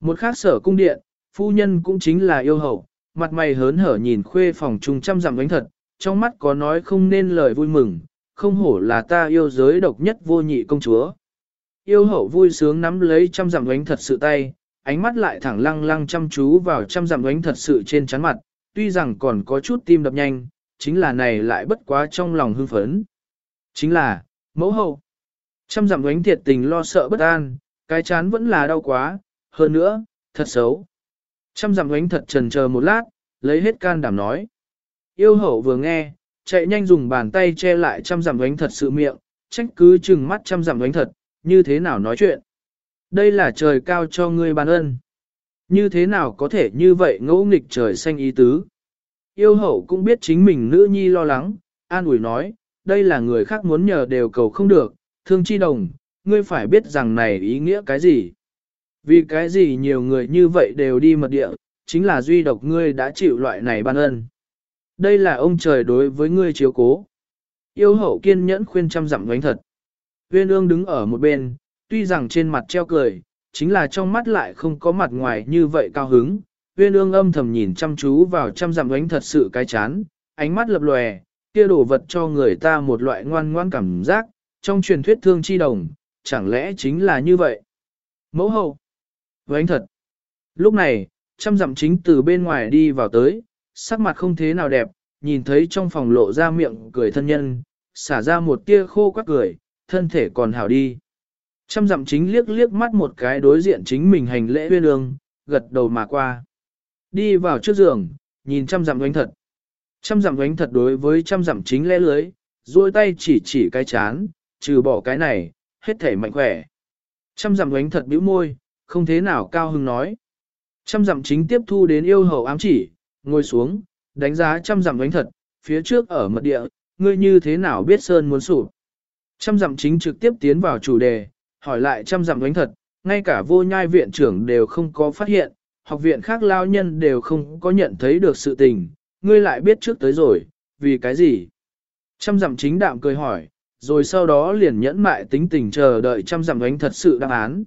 Một khác sở cung điện, phu nhân cũng chính là yêu hậu, mặt mày hớn hở nhìn khuê phòng trùng trăm dặm đánh thật, trong mắt có nói không nên lời vui mừng, không hổ là ta yêu giới độc nhất vô nhị công chúa. Yêu hậu vui sướng nắm lấy trăm dặm đánh thật sự tay, ánh mắt lại thẳng lăng lăng chăm chú vào trăm dặm đánh thật sự trên chán mặt, tuy rằng còn có chút tim đập nhanh, chính là này lại bất quá trong lòng hưng phấn. Chính là, mẫu hậu. Trăm dặm đánh thiệt tình lo sợ bất an, cái chán vẫn là đau quá, hơn nữa, thật xấu. Trăm dặm đánh thật trần chờ một lát, lấy hết can đảm nói. Yêu hậu vừa nghe, chạy nhanh dùng bàn tay che lại trăm dặm đánh thật sự miệng, trách cứ chừng mắt trăm dặm đánh thật, như thế nào nói chuyện. Đây là trời cao cho ngươi ban ân. Như thế nào có thể như vậy ngẫu nghịch trời xanh ý tứ. Yêu hậu cũng biết chính mình nữ nhi lo lắng, an ủi nói, đây là người khác muốn nhờ đều cầu không được, thương chi đồng, ngươi phải biết rằng này ý nghĩa cái gì. Vì cái gì nhiều người như vậy đều đi mật địa, chính là duy độc ngươi đã chịu loại này ban ân. Đây là ông trời đối với ngươi chiếu cố. Yêu hậu kiên nhẫn khuyên trăm dặm gánh thật. Viên ương đứng ở một bên, tuy rằng trên mặt treo cười, chính là trong mắt lại không có mặt ngoài như vậy cao hứng. Viên ương âm thầm nhìn chăm chú vào trăm dặm ánh thật sự cái chán, ánh mắt lập lòe, kia đổ vật cho người ta một loại ngoan ngoan cảm giác, trong truyền thuyết thương chi đồng, chẳng lẽ chính là như vậy? Mẫu hậu, với thật. Lúc này, trăm dặm chính từ bên ngoài đi vào tới, sắc mặt không thế nào đẹp, nhìn thấy trong phòng lộ ra miệng cười thân nhân, xả ra một tia khô quắc cười, thân thể còn hảo đi. Trăm dặm chính liếc liếc mắt một cái đối diện chính mình hành lễ huyên ương, gật đầu mà qua. Đi vào trước giường, nhìn trăm dặm đánh thật. Trăm dặm đánh thật đối với trăm dặm chính lẽ lưới, duỗi tay chỉ chỉ cái chán, trừ bỏ cái này, hết thể mạnh khỏe. Trăm dặm đánh thật bĩu môi, không thế nào cao hưng nói. Trăm dặm chính tiếp thu đến yêu hầu ám chỉ, ngồi xuống, đánh giá trăm dặm đánh thật, phía trước ở mật địa, ngươi như thế nào biết sơn muốn sụp. Trăm dặm chính trực tiếp tiến vào chủ đề, hỏi lại trăm dặm đánh thật, ngay cả vô nhai viện trưởng đều không có phát hiện, học viện khác lao nhân đều không có nhận thấy được sự tình, ngươi lại biết trước tới rồi, vì cái gì? Trăm dặm chính đạm cười hỏi, rồi sau đó liền nhẫn mại tính tình chờ đợi trăm dặm đánh thật sự đáp án.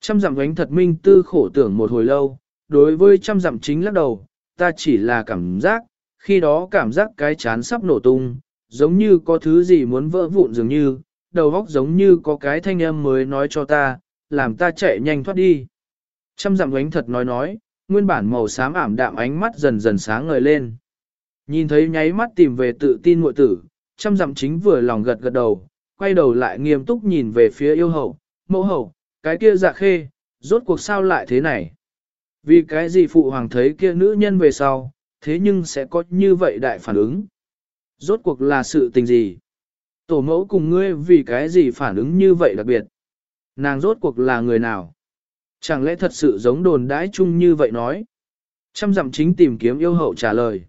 Trăm dặm đánh thật minh tư khổ tưởng một hồi lâu, đối với trăm dặm chính lắc đầu, ta chỉ là cảm giác, khi đó cảm giác cái chán sắp nổ tung, giống như có thứ gì muốn vỡ vụn dường như, đầu óc giống như có cái thanh âm mới nói cho ta, làm ta chạy nhanh thoát đi. Trăm dặm ánh thật nói nói, nguyên bản màu xám ảm đạm ánh mắt dần dần sáng ngời lên. Nhìn thấy nháy mắt tìm về tự tin muội tử, trăm dặm chính vừa lòng gật gật đầu, quay đầu lại nghiêm túc nhìn về phía yêu hậu, mẫu hậu, cái kia dạ khê, rốt cuộc sao lại thế này? Vì cái gì phụ hoàng thấy kia nữ nhân về sau, thế nhưng sẽ có như vậy đại phản ứng? Rốt cuộc là sự tình gì? Tổ mẫu cùng ngươi vì cái gì phản ứng như vậy đặc biệt? Nàng rốt cuộc là người nào? Chẳng lẽ thật sự giống đồn đãi chung như vậy nói? Trăm dặm chính tìm kiếm yêu hậu trả lời.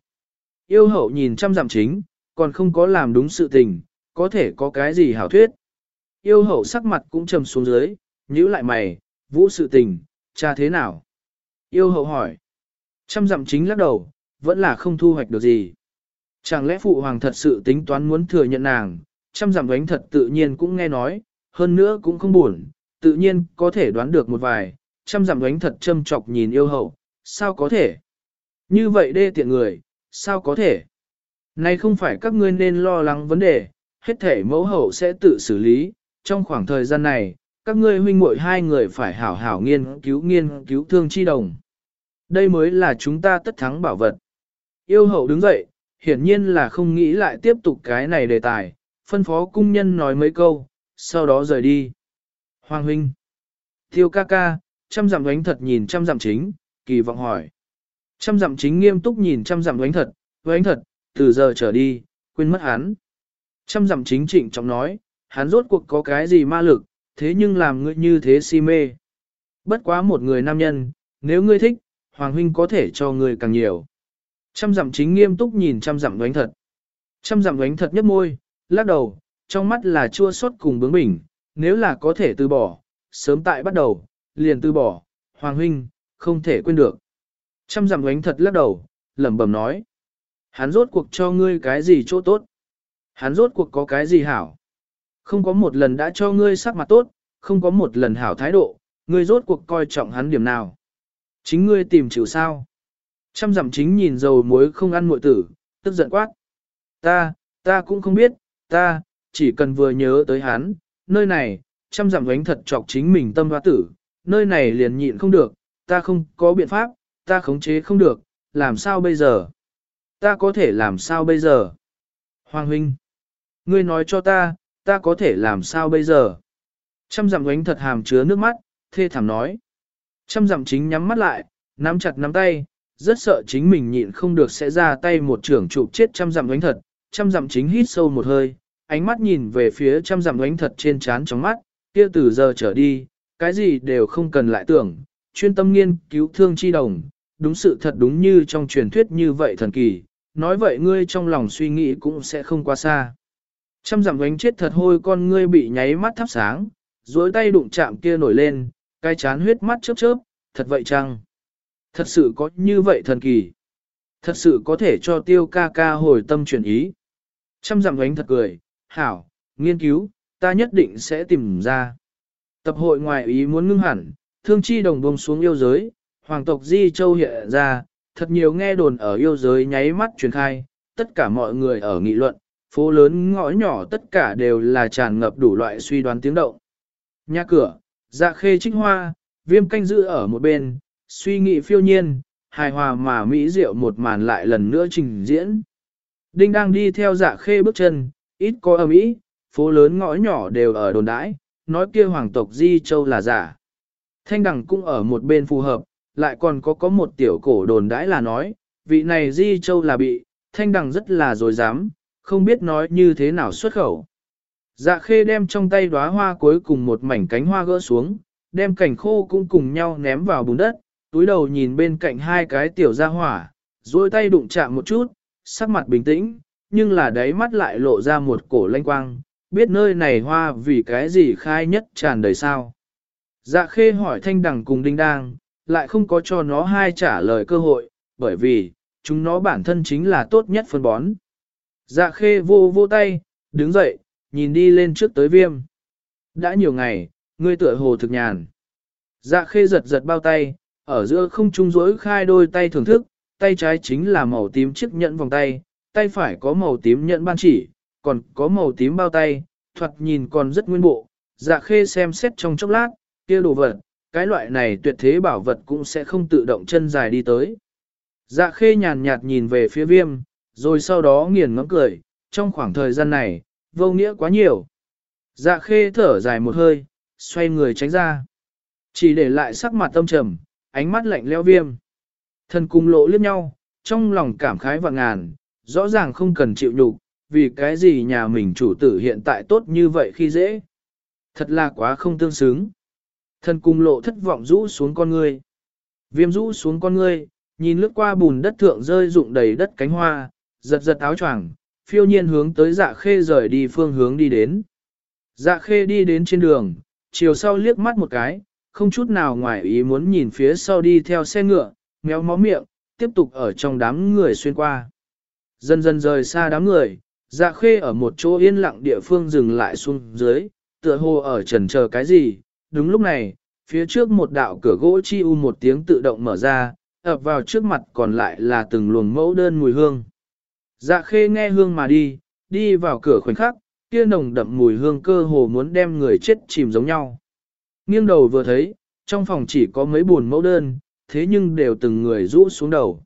Yêu hậu nhìn trăm dặm chính, còn không có làm đúng sự tình, có thể có cái gì hảo thuyết. Yêu hậu sắc mặt cũng trầm xuống dưới, nhíu lại mày, vũ sự tình, cha thế nào? Yêu hậu hỏi. Trăm dặm chính lắc đầu, vẫn là không thu hoạch được gì. Chẳng lẽ phụ hoàng thật sự tính toán muốn thừa nhận nàng, chăm giảm đánh thật tự nhiên cũng nghe nói, hơn nữa cũng không buồn, tự nhiên có thể đoán được một vài, chăm giảm đánh thật châm chọc nhìn yêu hậu, sao có thể? Như vậy đê tiện người, sao có thể? Này không phải các ngươi nên lo lắng vấn đề, hết thể mẫu hậu sẽ tự xử lý, trong khoảng thời gian này, các ngươi huynh muội hai người phải hảo hảo nghiên cứu nghiên cứu thương chi đồng. Đây mới là chúng ta tất thắng bảo vật. Yêu hậu đứng dậy, hiển nhiên là không nghĩ lại tiếp tục cái này đề tài, phân phó cung nhân nói mấy câu, sau đó rời đi. Hoàng huynh, tiêu ca ca, trăm dặm đánh thật nhìn trăm dặm chính, kỳ vọng hỏi. Trăm dặm chính nghiêm túc nhìn trăm dặm đánh thật, đánh thật, từ giờ trở đi, quên mất hắn. Trăm dặm chính trịnh trọng nói, hắn rốt cuộc có cái gì ma lực, thế nhưng làm ngươi như thế si mê. Bất quá một người nam nhân, nếu ngươi thích, Hoàng huynh có thể cho ngươi càng nhiều. Trăm dặm chính nghiêm túc nhìn trăm dặm đoánh thật. Trăm dặm đoánh thật nhấp môi, lắc đầu, trong mắt là chua xót cùng bướng bỉnh, nếu là có thể từ bỏ, sớm tại bắt đầu, liền từ bỏ, Hoàng huynh, không thể quên được. Trăm dặm đoánh thật lắc đầu, lẩm bẩm nói. Hắn rốt cuộc cho ngươi cái gì chỗ tốt? Hắn rốt cuộc có cái gì hảo? Không có một lần đã cho ngươi sắc mặt tốt, không có một lần hảo thái độ, ngươi rốt cuộc coi trọng hắn điểm nào. Chính ngươi tìm chịu sao? Trăm dặm chính nhìn dầu muối không ăn muội tử, tức giận quát. Ta, ta cũng không biết, ta, chỉ cần vừa nhớ tới hắn, nơi này, trăm dặm gánh thật chọc chính mình tâm hoa tử, nơi này liền nhịn không được, ta không có biện pháp, ta khống chế không được, làm sao bây giờ? Ta có thể làm sao bây giờ? Hoàng huynh, ngươi nói cho ta, ta có thể làm sao bây giờ? Trăm dặm gánh thật hàm chứa nước mắt, thê thảm nói. Trăm dặm chính nhắm mắt lại, nắm chặt nắm tay, rất sợ chính mình nhịn không được sẽ ra tay một trưởng chụp chết trăm dặm đánh thật. Trăm dặm chính hít sâu một hơi, ánh mắt nhìn về phía trăm dặm đánh thật trên trán trong mắt, kia từ giờ trở đi, cái gì đều không cần lại tưởng, chuyên tâm nghiên cứu thương chi đồng, đúng sự thật đúng như trong truyền thuyết như vậy thần kỳ, nói vậy ngươi trong lòng suy nghĩ cũng sẽ không quá xa. Trăm dặm đánh chết thật hôi con ngươi bị nháy mắt thắp sáng, duỗi tay đụng chạm kia nổi lên, cái chán huyết mắt chớp chớp, thật vậy chăng? Thật sự có như vậy thần kỳ. Thật sự có thể cho tiêu ca ca hồi tâm chuyển ý. Trăm dặm ánh thật cười, hảo, nghiên cứu, ta nhất định sẽ tìm ra. Tập hội ngoài ý muốn ngưng hẳn, thương chi đồng bông xuống yêu giới, hoàng tộc Di Châu hiện ra, thật nhiều nghe đồn ở yêu giới nháy mắt truyền khai, tất cả mọi người ở nghị luận, phố lớn ngõ nhỏ tất cả đều là tràn ngập đủ loại suy đoán tiếng động. Nhà cửa, dạ khê trích hoa, viêm canh giữ ở một bên, suy nghĩ phiêu nhiên, hài hòa mà mỹ diệu một màn lại lần nữa trình diễn. Đinh đang đi theo dạ khê bước chân, ít có âm ý, phố lớn ngõ nhỏ đều ở đồn đãi, nói kia hoàng tộc Di Châu là giả. Thanh đằng cũng ở một bên phù hợp, lại còn có có một tiểu cổ đồn đãi là nói, vị này Di Châu là bị, thanh đằng rất là dối dám, không biết nói như thế nào xuất khẩu. Dạ khê đem trong tay đóa hoa cuối cùng một mảnh cánh hoa gỡ xuống, đem cảnh khô cũng cùng nhau ném vào bùn đất, túi đầu nhìn bên cạnh hai cái tiểu gia hỏa, duỗi tay đụng chạm một chút, sắc mặt bình tĩnh, nhưng là đáy mắt lại lộ ra một cổ lanh quang, biết nơi này hoa vì cái gì khai nhất tràn đầy sao. Dạ khê hỏi thanh đằng cùng đinh đang, lại không có cho nó hai trả lời cơ hội, bởi vì, chúng nó bản thân chính là tốt nhất phân bón. Dạ khê vô vô tay, đứng dậy, nhìn đi lên trước tới viêm. Đã nhiều ngày, ngươi tựa hồ thực nhàn. Dạ khê giật giật bao tay, ở giữa không trung rỗi khai đôi tay thưởng thức, tay trái chính là màu tím chiếc nhẫn vòng tay, tay phải có màu tím nhẫn ban chỉ, còn có màu tím bao tay, thoạt nhìn còn rất nguyên bộ. Dạ khê xem xét trong chốc lát, kia đồ vật, cái loại này tuyệt thế bảo vật cũng sẽ không tự động chân dài đi tới. Dạ khê nhàn nhạt nhìn về phía viêm, rồi sau đó nghiền ngẫm cười, trong khoảng thời gian này, vô nghĩa quá nhiều. Dạ khê thở dài một hơi, xoay người tránh ra. Chỉ để lại sắc mặt tâm trầm, ánh mắt lạnh leo viêm. Thần cung lộ liếc nhau, trong lòng cảm khái và ngàn, rõ ràng không cần chịu nhục, vì cái gì nhà mình chủ tử hiện tại tốt như vậy khi dễ. Thật là quá không tương xứng. Thần cung lộ thất vọng rũ xuống con ngươi. Viêm rũ xuống con ngươi, nhìn lướt qua bùn đất thượng rơi rụng đầy đất cánh hoa, giật giật áo choàng, phiêu nhiên hướng tới dạ khê rời đi phương hướng đi đến. Dạ khê đi đến trên đường, chiều sau liếc mắt một cái, không chút nào ngoài ý muốn nhìn phía sau đi theo xe ngựa, méo mó miệng, tiếp tục ở trong đám người xuyên qua. Dần dần rời xa đám người, dạ khê ở một chỗ yên lặng địa phương dừng lại xuống dưới, tựa hồ ở trần chờ cái gì. Đúng lúc này, phía trước một đạo cửa gỗ chi u một tiếng tự động mở ra, ập vào trước mặt còn lại là từng luồng mẫu đơn mùi hương. Dạ khê nghe hương mà đi, đi vào cửa khoảnh khắc, kia nồng đậm mùi hương cơ hồ muốn đem người chết chìm giống nhau. Nghiêng đầu vừa thấy, trong phòng chỉ có mấy buồn mẫu đơn, thế nhưng đều từng người rũ xuống đầu.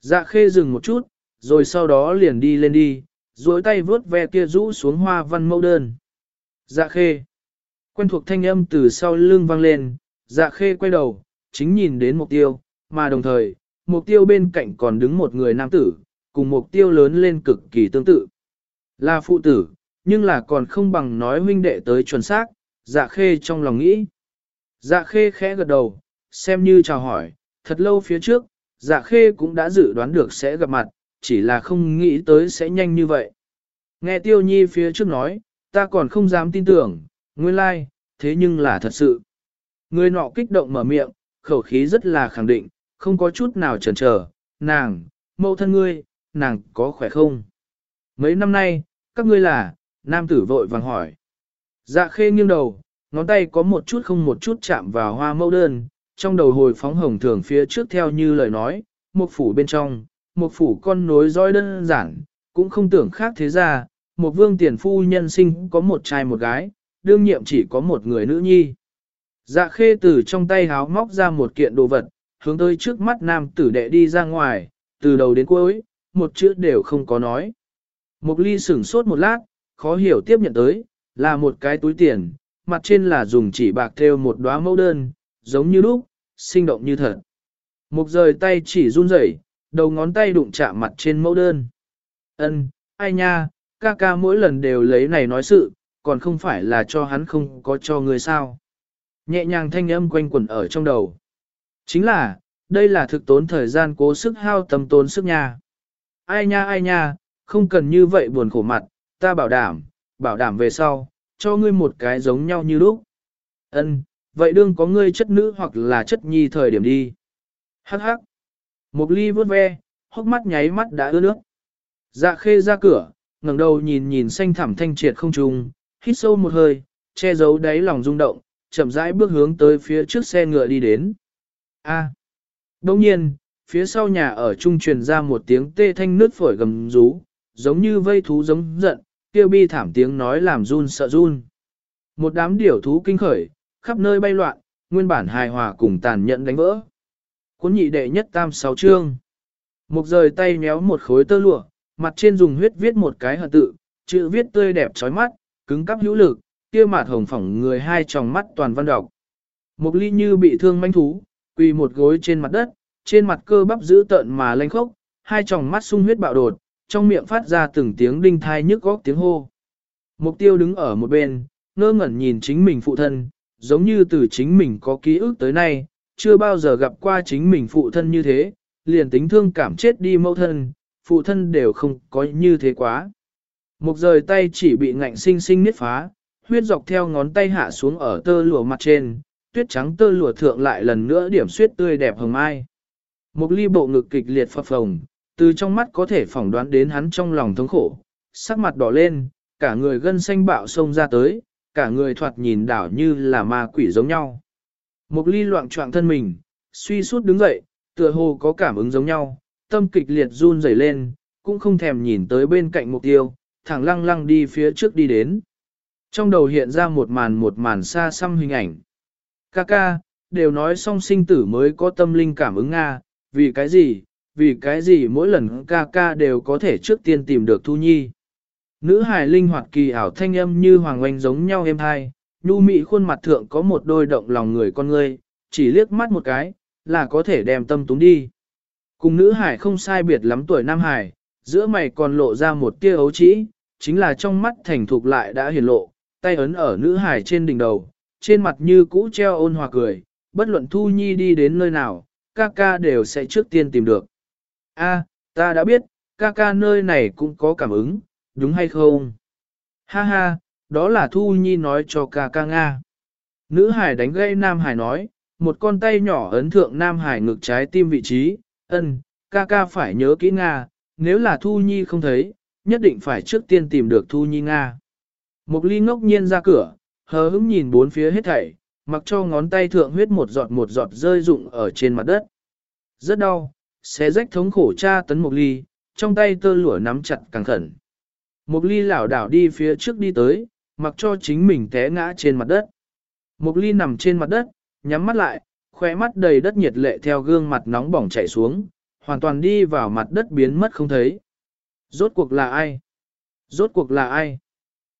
Dạ khê dừng một chút, rồi sau đó liền đi lên đi, duỗi tay vướt ve kia rũ xuống hoa văn mẫu đơn. Dạ khê. Quen thuộc thanh âm từ sau lưng vang lên, dạ khê quay đầu, chính nhìn đến mục tiêu, mà đồng thời, mục tiêu bên cạnh còn đứng một người nam tử, cùng mục tiêu lớn lên cực kỳ tương tự. Là phụ tử, nhưng là còn không bằng nói huynh đệ tới chuẩn xác, dạ khê trong lòng nghĩ. Dạ khê khẽ gật đầu, xem như chào hỏi, thật lâu phía trước, dạ khê cũng đã dự đoán được sẽ gặp mặt, chỉ là không nghĩ tới sẽ nhanh như vậy. Nghe tiêu nhi phía trước nói, ta còn không dám tin tưởng, nguyên lai, like, thế nhưng là thật sự. Người nọ kích động mở miệng, khẩu khí rất là khẳng định, không có chút nào chần chờ, nàng, mẫu thân ngươi, nàng có khỏe không? Mấy năm nay, các ngươi là, nam tử vội vàng hỏi. Dạ khê nghiêng đầu, ngón tay có một chút không một chút chạm vào hoa mẫu đơn, trong đầu hồi phóng hồng thường phía trước theo như lời nói, một phủ bên trong, một phủ con nối dõi đơn giản, cũng không tưởng khác thế ra, một vương tiền phu nhân sinh có một trai một gái, đương nhiệm chỉ có một người nữ nhi. Dạ khê từ trong tay háo móc ra một kiện đồ vật, hướng tới trước mắt nam tử đệ đi ra ngoài, từ đầu đến cuối, một chữ đều không có nói. Một ly sửng sốt một lát, khó hiểu tiếp nhận tới, là một cái túi tiền, mặt trên là dùng chỉ bạc thêu một đóa mẫu đơn, giống như lúc, sinh động như thật. Mục rời tay chỉ run rẩy, đầu ngón tay đụng chạm mặt trên mẫu đơn. Ân, ai nha, ca ca mỗi lần đều lấy này nói sự, còn không phải là cho hắn không có cho người sao. Nhẹ nhàng thanh âm quanh quẩn ở trong đầu. Chính là, đây là thực tốn thời gian cố sức hao tâm tốn sức nha. Ai nha ai nha, không cần như vậy buồn khổ mặt, ta bảo đảm, bảo đảm về sau, cho ngươi một cái giống nhau như lúc. Ân, vậy đương có ngươi chất nữ hoặc là chất nhi thời điểm đi. Hắc hắc. Một ly vớt ve, hốc mắt nháy mắt đã ướt nước. Dạ khê ra cửa, ngẩng đầu nhìn nhìn xanh thẳm thanh triệt không trùng, hít sâu một hơi, che giấu đáy lòng rung động, chậm rãi bước hướng tới phía trước xe ngựa đi đến. A. À. Đồng nhiên, phía sau nhà ở trung truyền ra một tiếng tê thanh nứt phổi gầm rú, giống như vây thú giống giận, kêu bi thảm tiếng nói làm run sợ run. Một đám điểu thú kinh khởi, khắp nơi bay loạn, nguyên bản hài hòa cùng tàn nhẫn đánh vỡ. Cuốn nhị đệ nhất tam sáu chương. Một rời tay méo một khối tơ lụa, mặt trên dùng huyết viết một cái hận tự, chữ viết tươi đẹp chói mắt, cứng cắp hữu lực, kia mặt hồng phỏng người hai tròng mắt toàn văn đọc. Một ly như bị thương manh thú, quỳ một gối trên mặt đất, trên mặt cơ bắp giữ tợn mà lanh khốc, hai tròng mắt sung huyết bạo đột, trong miệng phát ra từng tiếng đinh thai nhức góc tiếng hô. Mục tiêu đứng ở một bên, ngơ ngẩn nhìn chính mình phụ thân, giống như từ chính mình có ký ức tới nay, chưa bao giờ gặp qua chính mình phụ thân như thế, liền tính thương cảm chết đi mẫu thân, phụ thân đều không có như thế quá. mục rời tay chỉ bị ngạnh sinh sinh niết phá, huyết dọc theo ngón tay hạ xuống ở tơ lụa mặt trên, tuyết trắng tơ lụa thượng lại lần nữa điểm suyết tươi đẹp hồng mai. mục ly bộ ngực kịch liệt phập phồng, từ trong mắt có thể phỏng đoán đến hắn trong lòng thống khổ, sắc mặt đỏ lên, cả người gân xanh bạo sông ra tới, cả người thoạt nhìn đảo như là ma quỷ giống nhau. Mục ly loạn trọng thân mình, suy sút đứng dậy, tựa hồ có cảm ứng giống nhau, tâm kịch liệt run rẩy lên, cũng không thèm nhìn tới bên cạnh mục tiêu, thẳng lăng lăng đi phía trước đi đến. Trong đầu hiện ra một màn một màn xa xăm hình ảnh. Ca ca, đều nói song sinh tử mới có tâm linh cảm ứng Nga, vì cái gì, vì cái gì mỗi lần ca ca đều có thể trước tiên tìm được Thu Nhi. Nữ hài linh hoạt kỳ ảo thanh âm như hoàng oanh giống nhau êm hai, nhu mị khuôn mặt thượng có một đôi động lòng người con ngươi, chỉ liếc mắt một cái, là có thể đem tâm túng đi. Cùng nữ hải không sai biệt lắm tuổi nam hải, giữa mày còn lộ ra một tia ấu trĩ, chính là trong mắt thành thục lại đã hiển lộ, tay ấn ở nữ hải trên đỉnh đầu, trên mặt như cũ treo ôn hòa cười, bất luận Thu Nhi đi đến nơi nào, ca ca đều sẽ trước tiên tìm được. A, ta đã biết, ca ca nơi này cũng có cảm ứng, đúng hay không? Ha ha, đó là Thu Nhi nói cho ca ca Nga. Nữ hải đánh gây Nam Hải nói, một con tay nhỏ ấn thượng Nam Hải ngực trái tim vị trí, ân, ca ca phải nhớ kỹ Nga, nếu là Thu Nhi không thấy, nhất định phải trước tiên tìm được Thu Nhi Nga. Mục ly ngốc nhiên ra cửa, hờ hững nhìn bốn phía hết thảy, mặc cho ngón tay thượng huyết một giọt một giọt rơi rụng ở trên mặt đất. Rất đau, xé rách thống khổ cha tấn mục ly, trong tay tơ lụa nắm chặt càng khẩn. Mục ly lảo đảo đi phía trước đi tới, mặc cho chính mình té ngã trên mặt đất. Mục ly nằm trên mặt đất, nhắm mắt lại, khóe mắt đầy đất nhiệt lệ theo gương mặt nóng bỏng chảy xuống, hoàn toàn đi vào mặt đất biến mất không thấy. Rốt cuộc là ai? Rốt cuộc là ai?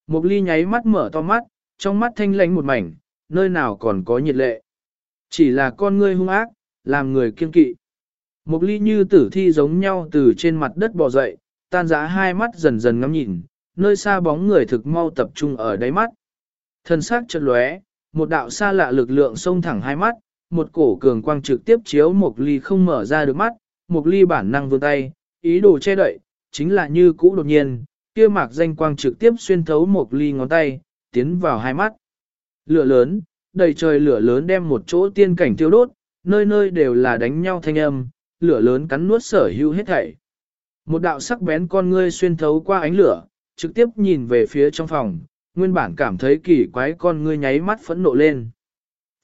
Mục ly nháy mắt mở to mắt, trong mắt thanh lãnh một mảnh, nơi nào còn có nhiệt lệ. Chỉ là con ngươi hung ác, làm người kiên kỵ. Mục ly như tử thi giống nhau từ trên mặt đất bò dậy, tan rã hai mắt dần dần ngắm nhìn, nơi xa bóng người thực mau tập trung ở đáy mắt. Thân xác chật lóe, một đạo xa lạ lực lượng xông thẳng hai mắt, một cổ cường quang trực tiếp chiếu Mục Ly không mở ra được mắt, Mục Ly bản năng vươn tay, ý đồ che đậy, chính là như cũ đột nhiên, kia mạc danh quang trực tiếp xuyên thấu Mục Ly ngón tay, tiến vào hai mắt. Lửa lớn, đầy trời lửa lớn đem một chỗ tiên cảnh tiêu đốt, nơi nơi đều là đánh nhau thanh âm, lửa lớn cắn nuốt sở hữu hết thảy. Một đạo sắc bén con ngươi xuyên thấu qua ánh lửa, trực tiếp nhìn về phía trong phòng, nguyên bản cảm thấy kỳ quái con ngươi nháy mắt phẫn nộ lên.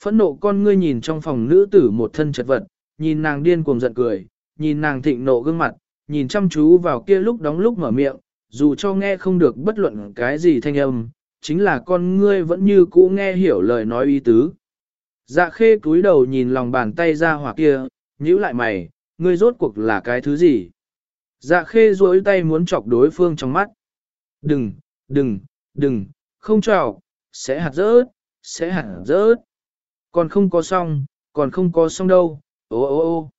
Phẫn nộ con ngươi nhìn trong phòng nữ tử một thân chật vật, nhìn nàng điên cuồng giận cười, nhìn nàng thịnh nộ gương mặt, nhìn chăm chú vào kia lúc đóng lúc mở miệng, dù cho nghe không được bất luận cái gì thanh âm, chính là con ngươi vẫn như cũ nghe hiểu lời nói ý tứ. Dạ khê cúi đầu nhìn lòng bàn tay ra hỏa kia, nhíu lại mày, ngươi rốt cuộc là cái thứ gì? Dạ khê duỗi tay muốn chọc đối phương trong mắt. Đừng, đừng, đừng, không chọc, sẽ hạt rớt, sẽ hạt rớt. Còn không có xong, còn không có xong đâu, ô ô ô.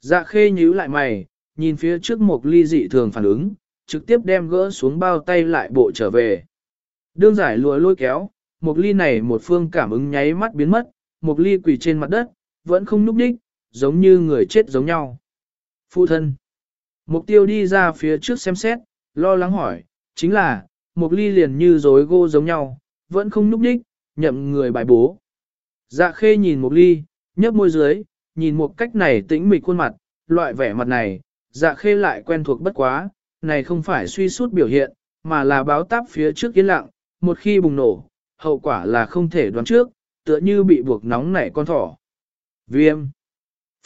Dạ khê nhíu lại mày, nhìn phía trước một ly dị thường phản ứng, trực tiếp đem gỡ xuống bao tay lại bộ trở về. Đương giải lùa lôi kéo, một ly này một phương cảm ứng nháy mắt biến mất, một ly quỳ trên mặt đất, vẫn không núp đích, giống như người chết giống nhau. Phụ thân. Mục tiêu đi ra phía trước xem xét, lo lắng hỏi, chính là, một ly liền như rối gô giống nhau, vẫn không núp đích, nhậm người bài bố. Dạ khê nhìn một ly, nhấp môi dưới, nhìn một cách này tĩnh mịch khuôn mặt, loại vẻ mặt này, dạ khê lại quen thuộc bất quá, này không phải suy sút biểu hiện, mà là báo táp phía trước yên lặng, một khi bùng nổ, hậu quả là không thể đoán trước, tựa như bị buộc nóng nảy con thỏ. Viêm.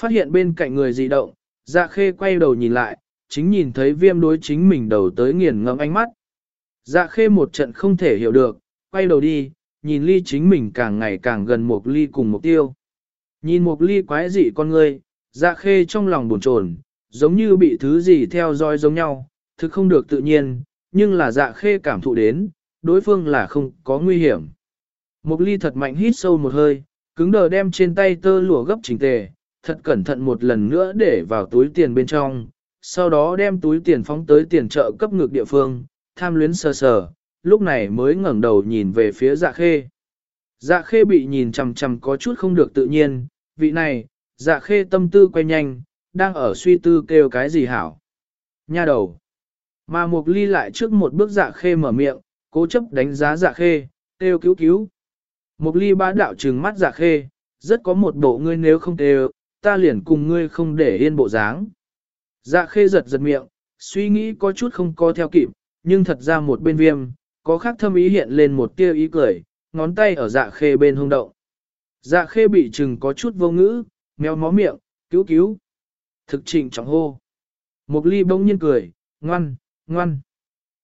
Phát hiện bên cạnh người dị động, dạ khê quay đầu nhìn lại, chính nhìn thấy viêm đối chính mình đầu tới nghiền ngẫm ánh mắt. Dạ khê một trận không thể hiểu được, quay đầu đi, nhìn ly chính mình càng ngày càng gần một ly cùng mục tiêu. Nhìn một ly quái dị con người, dạ khê trong lòng buồn chồn, giống như bị thứ gì theo dõi giống nhau, thực không được tự nhiên, nhưng là dạ khê cảm thụ đến, đối phương là không có nguy hiểm. Một ly thật mạnh hít sâu một hơi, cứng đờ đem trên tay tơ lụa gấp chỉnh tề, thật cẩn thận một lần nữa để vào túi tiền bên trong, sau đó đem túi tiền phóng tới tiền trợ cấp ngược địa phương, tham luyến sờ sờ, lúc này mới ngẩng đầu nhìn về phía dạ khê. Dạ khê bị nhìn chằm chằm có chút không được tự nhiên, vị này, dạ khê tâm tư quay nhanh, đang ở suy tư kêu cái gì hảo. Nha đầu. Mà mục ly lại trước một bước dạ khê mở miệng, cố chấp đánh giá dạ khê, kêu cứu cứu. Mục ly bá đạo trừng mắt dạ khê, rất có một bộ ngươi nếu không kêu, ta liền cùng ngươi không để yên bộ dáng. Dạ khê giật giật miệng, suy nghĩ có chút không có theo kịp, nhưng thật ra một bên viêm, có khác thâm ý hiện lên một tia ý cười, ngón tay ở dạ khê bên hông động. Dạ khê bị chừng có chút vô ngữ, mèo mó miệng, cứu cứu. Thực trình trọng hô. Mục ly bỗng nhiên cười, ngoan, ngoan.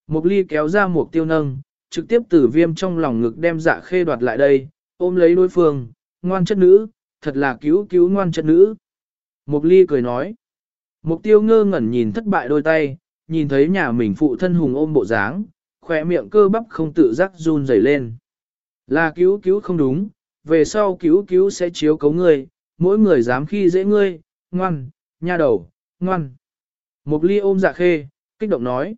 Mục ly kéo ra một tiêu nâng, trực tiếp từ viêm trong lòng ngực đem dạ khê đoạt lại đây, ôm lấy đối phương, ngoan chất nữ, thật là cứu cứu ngoan chất nữ. Mục ly cười nói. Mục tiêu ngơ ngẩn nhìn thất bại đôi tay, nhìn thấy nhà mình phụ thân hùng ôm bộ dáng, khỏe miệng cơ bắp không tự giác run rẩy lên. Là cứu cứu không đúng, về sau cứu cứu sẽ chiếu cấu ngươi, mỗi người dám khi dễ ngươi, ngoan, nha đầu, ngoan. Mục ly ôm dạ khê, kích động nói.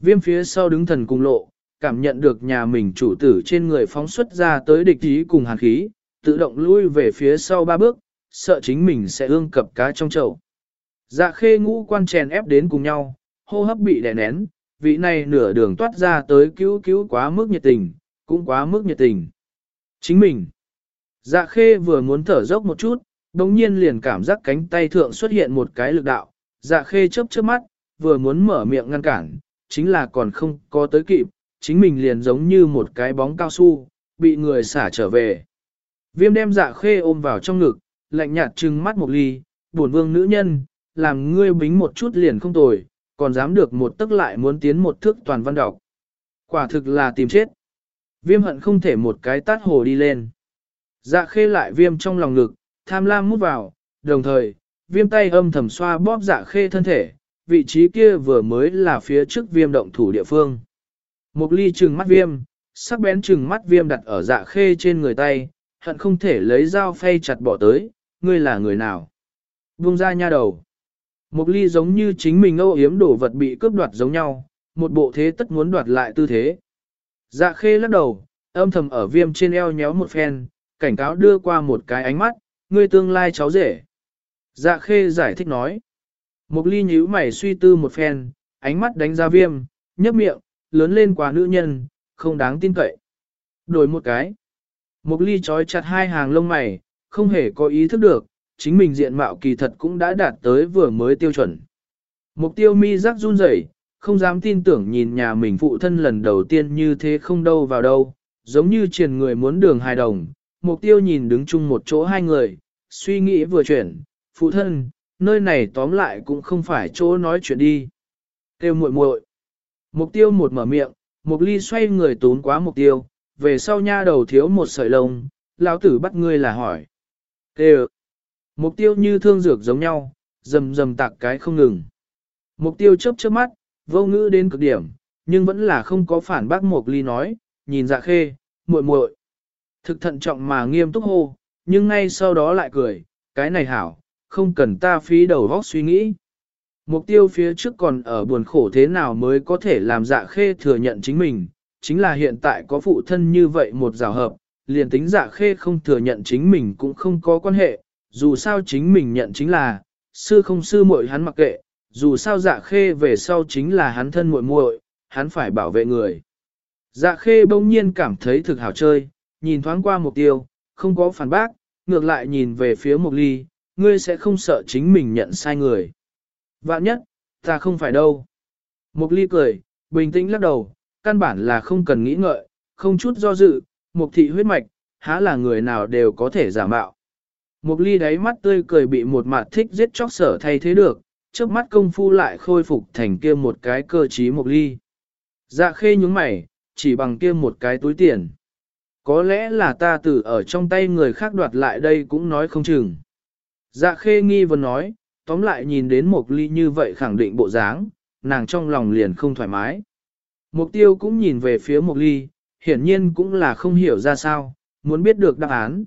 Viêm phía sau đứng thần cùng lộ, cảm nhận được nhà mình chủ tử trên người phóng xuất ra tới địch ý cùng hàn khí, tự động lui về phía sau ba bước, sợ chính mình sẽ ương cập cá trong chậu. Dạ khê ngũ quan chèn ép đến cùng nhau, hô hấp bị đè nén, vị này nửa đường toát ra tới cứu cứu quá mức nhiệt tình, cũng quá mức nhiệt tình. Chính mình. Dạ khê vừa muốn thở dốc một chút, đồng nhiên liền cảm giác cánh tay thượng xuất hiện một cái lực đạo. Dạ khê chớp chớp mắt, vừa muốn mở miệng ngăn cản, chính là còn không có tới kịp, chính mình liền giống như một cái bóng cao su, bị người xả trở về. Viêm đem dạ khê ôm vào trong ngực, lạnh nhạt trừng mắt một ly, buồn vương nữ nhân, làm ngươi bính một chút liền không tồi, còn dám được một tức lại muốn tiến một thước toàn văn đọc. Quả thực là tìm chết. Viêm hận không thể một cái tát hồ đi lên. Dạ khê lại viêm trong lòng ngực, tham lam mút vào, đồng thời, viêm tay âm thầm xoa bóp dạ khê thân thể, vị trí kia vừa mới là phía trước viêm động thủ địa phương. Một ly trừng mắt viêm, sắc bén trừng mắt viêm đặt ở dạ khê trên người tay, hận không thể lấy dao phay chặt bỏ tới, ngươi là người nào. Buông ra nha đầu. Một ly giống như chính mình âu yếm đổ vật bị cướp đoạt giống nhau, một bộ thế tất muốn đoạt lại tư thế. Dạ khê lắc đầu, âm thầm ở viêm trên eo nhéo một phen, cảnh cáo đưa qua một cái ánh mắt, ngươi tương lai cháu rể. Dạ khê giải thích nói. Một ly nhíu mày suy tư một phen, ánh mắt đánh ra viêm, nhấp miệng, lớn lên quá nữ nhân, không đáng tin cậy. Đổi một cái. Một ly trói chặt hai hàng lông mày, không hề có ý thức được, chính mình diện mạo kỳ thật cũng đã đạt tới vừa mới tiêu chuẩn. Mục tiêu mi rắc run rẩy, không dám tin tưởng nhìn nhà mình phụ thân lần đầu tiên như thế không đâu vào đâu, giống như triền người muốn đường hài đồng. Mục tiêu nhìn đứng chung một chỗ hai người, suy nghĩ vừa chuyển, phụ thân, nơi này tóm lại cũng không phải chỗ nói chuyện đi. Tiêu muội muội. Mục tiêu một mở miệng, mục ly xoay người tốn quá mục tiêu, về sau nha đầu thiếu một sợi lông, lão tử bắt ngươi là hỏi. Tiêu. Mục tiêu như thương dược giống nhau, rầm rầm tạc cái không ngừng. Mục tiêu chớp chớp mắt, vô ngữ đến cực điểm, nhưng vẫn là không có phản bác Mục Ly nói, nhìn dạ khê, muội muội. Thực thận trọng mà nghiêm túc hô, nhưng ngay sau đó lại cười, cái này hảo, không cần ta phí đầu óc suy nghĩ. Mục tiêu phía trước còn ở buồn khổ thế nào mới có thể làm dạ khê thừa nhận chính mình, chính là hiện tại có phụ thân như vậy một rào hợp, liền tính dạ khê không thừa nhận chính mình cũng không có quan hệ, dù sao chính mình nhận chính là, sư không sư muội hắn mặc kệ, dù sao dạ khê về sau chính là hắn thân muội muội, hắn phải bảo vệ người. Dạ khê bỗng nhiên cảm thấy thực hảo chơi, nhìn thoáng qua mục tiêu, không có phản bác, ngược lại nhìn về phía mục ly, ngươi sẽ không sợ chính mình nhận sai người. Vạn nhất, ta không phải đâu. Mục ly cười, bình tĩnh lắc đầu, căn bản là không cần nghĩ ngợi, không chút do dự, mục thị huyết mạch, há là người nào đều có thể giả mạo. Mục ly đáy mắt tươi cười bị một mặt thích giết chóc sở thay thế được, trước mắt công phu lại khôi phục thành kia một cái cơ trí mục ly. Dạ khê nhúng mày, chỉ bằng kia một cái túi tiền. Có lẽ là ta tử ở trong tay người khác đoạt lại đây cũng nói không chừng. Dạ khê nghi vấn nói, tóm lại nhìn đến mục ly như vậy khẳng định bộ dáng, nàng trong lòng liền không thoải mái. Mục tiêu cũng nhìn về phía Mục Ly, hiển nhiên cũng là không hiểu ra sao, muốn biết được đáp án.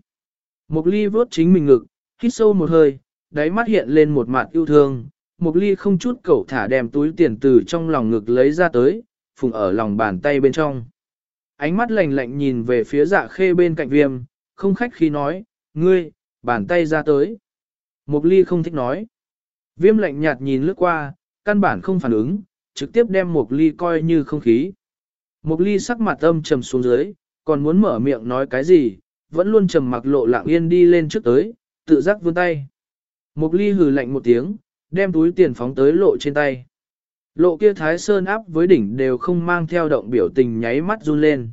Mục Ly vốt chính mình ngực, hít sâu một hơi, đáy mắt hiện lên một mặt yêu thương. Mục Ly không chút cẩu thả đem túi tiền từ trong lòng ngực lấy ra tới, phùng ở lòng bàn tay bên trong. Ánh mắt lạnh lạnh nhìn về phía dạ khê bên cạnh viêm, không khách khi nói, ngươi, bàn tay ra tới. Mục Ly không thích nói. Viêm lạnh nhạt nhìn lướt qua, căn bản không phản ứng, trực tiếp đem một Ly coi như không khí. một Ly sắc mặt âm trầm xuống dưới, còn muốn mở miệng nói cái gì, vẫn luôn trầm mặc lộ lặng yên đi lên trước tới, tự giác vươn tay. một Ly hừ lạnh một tiếng, đem túi tiền phóng tới lộ trên tay. Lộ kia thái sơn áp với đỉnh đều không mang theo động biểu tình nháy mắt run lên.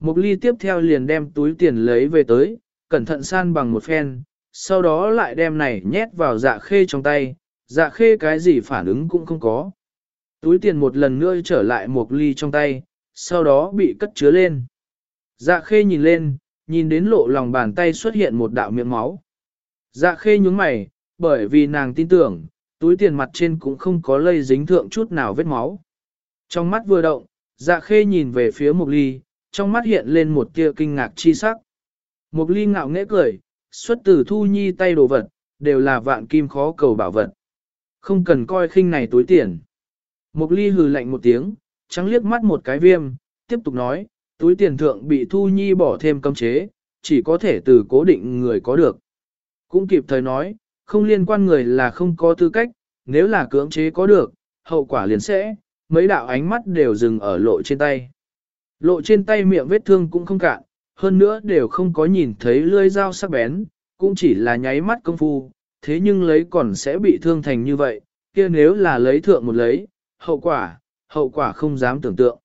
một Ly tiếp theo liền đem túi tiền lấy về tới, cẩn thận san bằng một phen, sau đó lại đem này nhét vào dạ khê trong tay, dạ khê cái gì phản ứng cũng không có. Túi tiền một lần nữa trở lại một ly trong tay, sau đó bị cất chứa lên. Dạ khê nhìn lên, nhìn đến lộ lòng bàn tay xuất hiện một đạo miệng máu. Dạ khê nhúng mày, bởi vì nàng tin tưởng, túi tiền mặt trên cũng không có lây dính thượng chút nào vết máu. Trong mắt vừa động, dạ khê nhìn về phía một ly, trong mắt hiện lên một tia kinh ngạc chi sắc. Một ly ngạo nghễ cười, xuất từ thu nhi tay đồ vật, đều là vạn kim khó cầu bảo vật. Không cần coi khinh này túi tiền. Mục ly hừ lạnh một tiếng, trắng liếc mắt một cái viêm, tiếp tục nói, túi tiền thượng bị thu nhi bỏ thêm cấm chế, chỉ có thể từ cố định người có được. Cũng kịp thời nói, không liên quan người là không có tư cách, nếu là cưỡng chế có được, hậu quả liền sẽ, mấy đạo ánh mắt đều dừng ở lộ trên tay. Lộ trên tay miệng vết thương cũng không cạn, hơn nữa đều không có nhìn thấy lưỡi dao sắc bén, cũng chỉ là nháy mắt công phu, thế nhưng lấy còn sẽ bị thương thành như vậy, kia nếu là lấy thượng một lấy, hậu quả, hậu quả không dám tưởng tượng.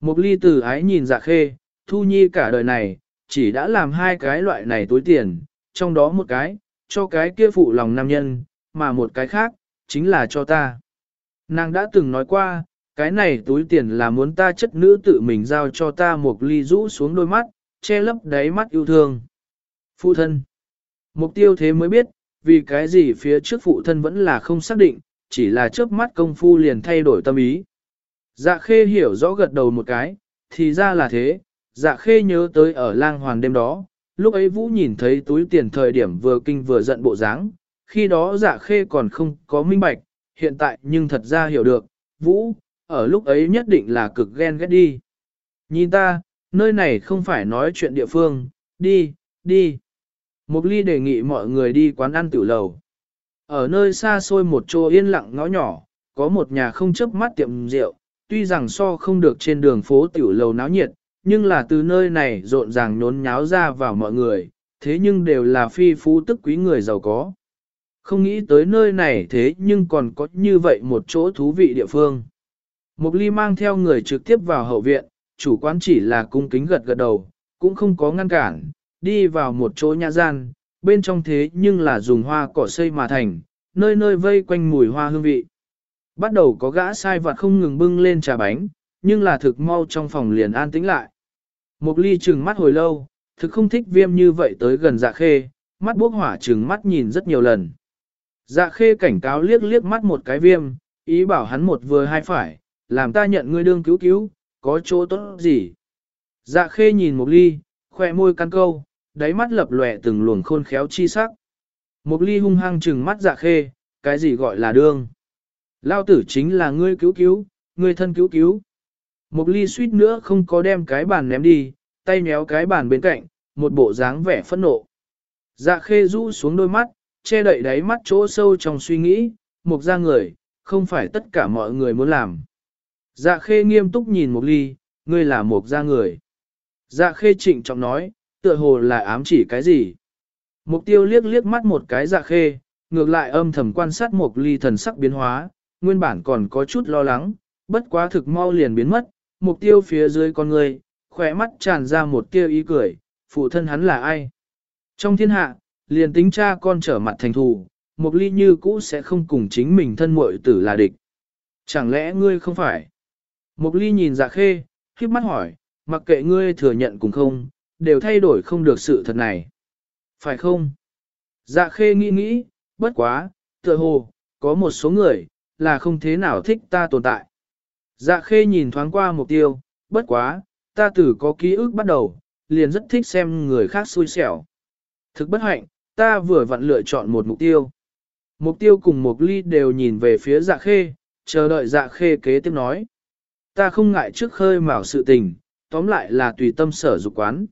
Mục ly từ ái nhìn dạ khê, thu nhi cả đời này, chỉ đã làm hai cái loại này túi tiền, trong đó một cái, cho cái kia phụ lòng nam nhân, mà một cái khác, chính là cho ta. Nàng đã từng nói qua, cái này túi tiền là muốn ta chất nữ tự mình giao cho ta một ly rũ xuống đôi mắt, che lấp đáy mắt yêu thương. Phụ thân. Mục tiêu thế mới biết, vì cái gì phía trước phụ thân vẫn là không xác định, chỉ là chớp mắt công phu liền thay đổi tâm ý. Dạ khê hiểu rõ gật đầu một cái, thì ra là thế, dạ khê nhớ tới ở lang hoàng đêm đó, lúc ấy Vũ nhìn thấy túi tiền thời điểm vừa kinh vừa giận bộ dáng, khi đó dạ khê còn không có minh bạch, hiện tại nhưng thật ra hiểu được, Vũ, ở lúc ấy nhất định là cực ghen ghét đi. Nhìn ta, nơi này không phải nói chuyện địa phương, đi, đi. Mục ly đề nghị mọi người đi quán ăn tiểu lầu. Ở nơi xa xôi một chỗ yên lặng ngõ nhỏ, có một nhà không chớp mắt tiệm rượu, tuy rằng so không được trên đường phố tiểu lầu náo nhiệt, nhưng là từ nơi này rộn ràng nhốn nháo ra vào mọi người, thế nhưng đều là phi phú tức quý người giàu có. Không nghĩ tới nơi này thế nhưng còn có như vậy một chỗ thú vị địa phương. Mục ly mang theo người trực tiếp vào hậu viện, chủ quán chỉ là cung kính gật gật đầu, cũng không có ngăn cản, đi vào một chỗ nhà gian, bên trong thế nhưng là dùng hoa cỏ xây mà thành, nơi nơi vây quanh mùi hoa hương vị. Bắt đầu có gã sai vặt không ngừng bưng lên trà bánh, nhưng là thực mau trong phòng liền an tĩnh lại. Một ly trừng mắt hồi lâu, thực không thích viêm như vậy tới gần dạ khê, mắt bốc hỏa trừng mắt nhìn rất nhiều lần. Dạ khê cảnh cáo liếc liếc mắt một cái viêm, ý bảo hắn một vừa hai phải, làm ta nhận ngươi đương cứu cứu, có chỗ tốt gì. Dạ khê nhìn một ly, khoe môi căn câu, đáy mắt lập lòe từng luồng khôn khéo chi sắc. Mục ly hung hăng trừng mắt dạ khê, cái gì gọi là đương. Lao tử chính là ngươi cứu cứu, ngươi thân cứu cứu. Mục ly suýt nữa không có đem cái bàn ném đi, tay méo cái bàn bên cạnh, một bộ dáng vẻ phẫn nộ. Dạ khê rũ xuống đôi mắt, che đậy đáy mắt chỗ sâu trong suy nghĩ, Mục ra người, không phải tất cả mọi người muốn làm. Dạ khê nghiêm túc nhìn Mục ly, ngươi là Mục ra người. Dạ khê trịnh trọng nói, tựa hồ là ám chỉ cái gì. Mục tiêu liếc liếc mắt một cái dạ khê, ngược lại âm thầm quan sát một ly thần sắc biến hóa, nguyên bản còn có chút lo lắng, bất quá thực mau liền biến mất, mục tiêu phía dưới con người, khỏe mắt tràn ra một tia ý cười, phụ thân hắn là ai? Trong thiên hạ, liền tính cha con trở mặt thành thù, mục ly như cũ sẽ không cùng chính mình thân muội tử là địch. Chẳng lẽ ngươi không phải? Mục ly nhìn dạ khê, khiếp mắt hỏi, mặc kệ ngươi thừa nhận cùng không, đều thay đổi không được sự thật này. Phải không? Dạ khê nghĩ nghĩ, bất quá, tựa hồ, có một số người, là không thế nào thích ta tồn tại. Dạ khê nhìn thoáng qua mục tiêu, bất quá, ta từ có ký ức bắt đầu, liền rất thích xem người khác xui xẻo. Thực bất hạnh, ta vừa vặn lựa chọn một mục tiêu. Mục tiêu cùng một ly đều nhìn về phía dạ khê, chờ đợi dạ khê kế tiếp nói. Ta không ngại trước khơi mào sự tình, tóm lại là tùy tâm sở dục quán.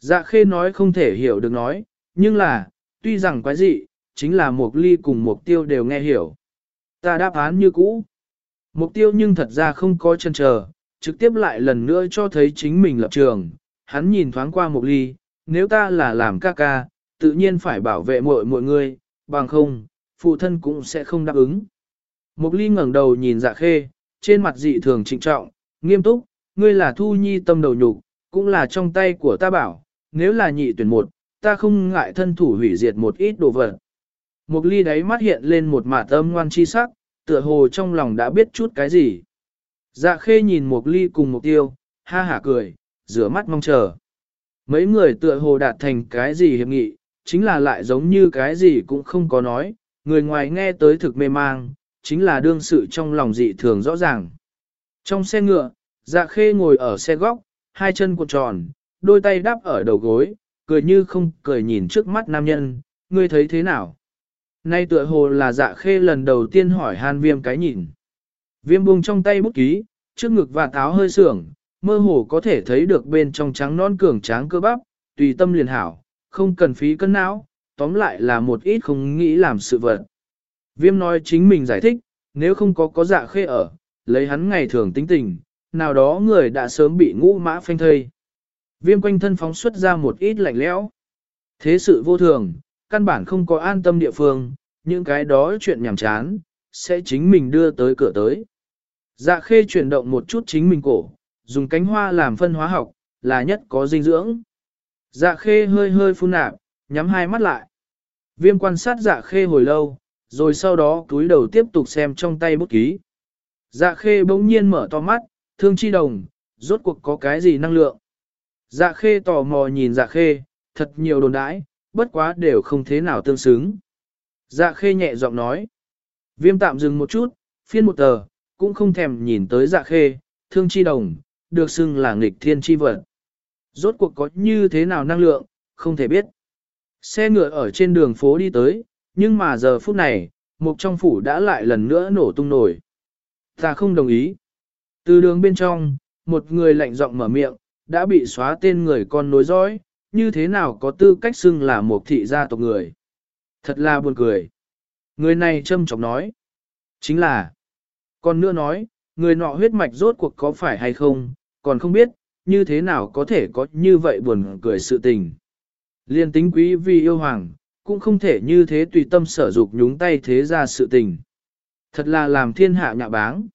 Dạ khê nói không thể hiểu được nói, nhưng là, tuy rằng quái dị, chính là mục ly cùng mục tiêu đều nghe hiểu. Ta đáp án như cũ. Mục tiêu nhưng thật ra không có chân chờ, trực tiếp lại lần nữa cho thấy chính mình lập trường. Hắn nhìn thoáng qua mục ly, nếu ta là làm ca ca, tự nhiên phải bảo vệ mọi mọi người, bằng không, phụ thân cũng sẽ không đáp ứng. Mục ly ngẩng đầu nhìn dạ khê, trên mặt dị thường trịnh trọng, nghiêm túc, ngươi là thu nhi tâm đầu nhục, cũng là trong tay của ta bảo, nếu là nhị tuyển một, ta không ngại thân thủ hủy diệt một ít đồ vật. Mục ly đáy mắt hiện lên một mả tâm ngoan chi sắc, tựa hồ trong lòng đã biết chút cái gì. Dạ khê nhìn mục ly cùng mục tiêu, ha hả cười, rửa mắt mong chờ. Mấy người tựa hồ đạt thành cái gì hiệp nghị, chính là lại giống như cái gì cũng không có nói, người ngoài nghe tới thực mê mang, chính là đương sự trong lòng dị thường rõ ràng. Trong xe ngựa, dạ khê ngồi ở xe góc, hai chân cuộn tròn, đôi tay đáp ở đầu gối, cười như không cười nhìn trước mắt nam nhân, ngươi thấy thế nào? Nay tựa hồ là dạ khê lần đầu tiên hỏi hàn viêm cái nhìn. Viêm buông trong tay bút ký, trước ngực và táo hơi sưởng, mơ hồ có thể thấy được bên trong trắng non cường tráng cơ bắp, tùy tâm liền hảo, không cần phí cân não, tóm lại là một ít không nghĩ làm sự vật. Viêm nói chính mình giải thích, nếu không có có dạ khê ở, lấy hắn ngày thường tính tình, nào đó người đã sớm bị ngũ mã phanh thây. Viêm quanh thân phóng xuất ra một ít lạnh lẽo. Thế sự vô thường, căn bản không có an tâm địa phương, những cái đó chuyện nhảm chán, sẽ chính mình đưa tới cửa tới. Dạ khê chuyển động một chút chính mình cổ, dùng cánh hoa làm phân hóa học, là nhất có dinh dưỡng. Dạ khê hơi hơi phun nạp, nhắm hai mắt lại. Viêm quan sát dạ khê hồi lâu, rồi sau đó túi đầu tiếp tục xem trong tay bút ký. Dạ khê bỗng nhiên mở to mắt, thương chi đồng, rốt cuộc có cái gì năng lượng. Dạ khê tò mò nhìn dạ khê, thật nhiều đồn đãi, bất quá đều không thế nào tương xứng. Dạ khê nhẹ giọng nói. Viêm tạm dừng một chút, phiên một tờ, cũng không thèm nhìn tới dạ khê, thương chi đồng, được xưng là nghịch thiên chi vật. Rốt cuộc có như thế nào năng lượng, không thể biết. Xe ngựa ở trên đường phố đi tới, nhưng mà giờ phút này, một trong phủ đã lại lần nữa nổ tung nổi. Ta không đồng ý. Từ đường bên trong, một người lạnh giọng mở miệng, đã bị xóa tên người con nối dõi, như thế nào có tư cách xưng là một thị gia tộc người. Thật là buồn cười. Người này châm chọc nói. Chính là. Còn nữa nói, người nọ huyết mạch rốt cuộc có phải hay không, còn không biết, như thế nào có thể có như vậy buồn cười sự tình. Liên tính quý vì yêu hoàng, cũng không thể như thế tùy tâm sở dục nhúng tay thế ra sự tình. Thật là làm thiên hạ nhạ báng.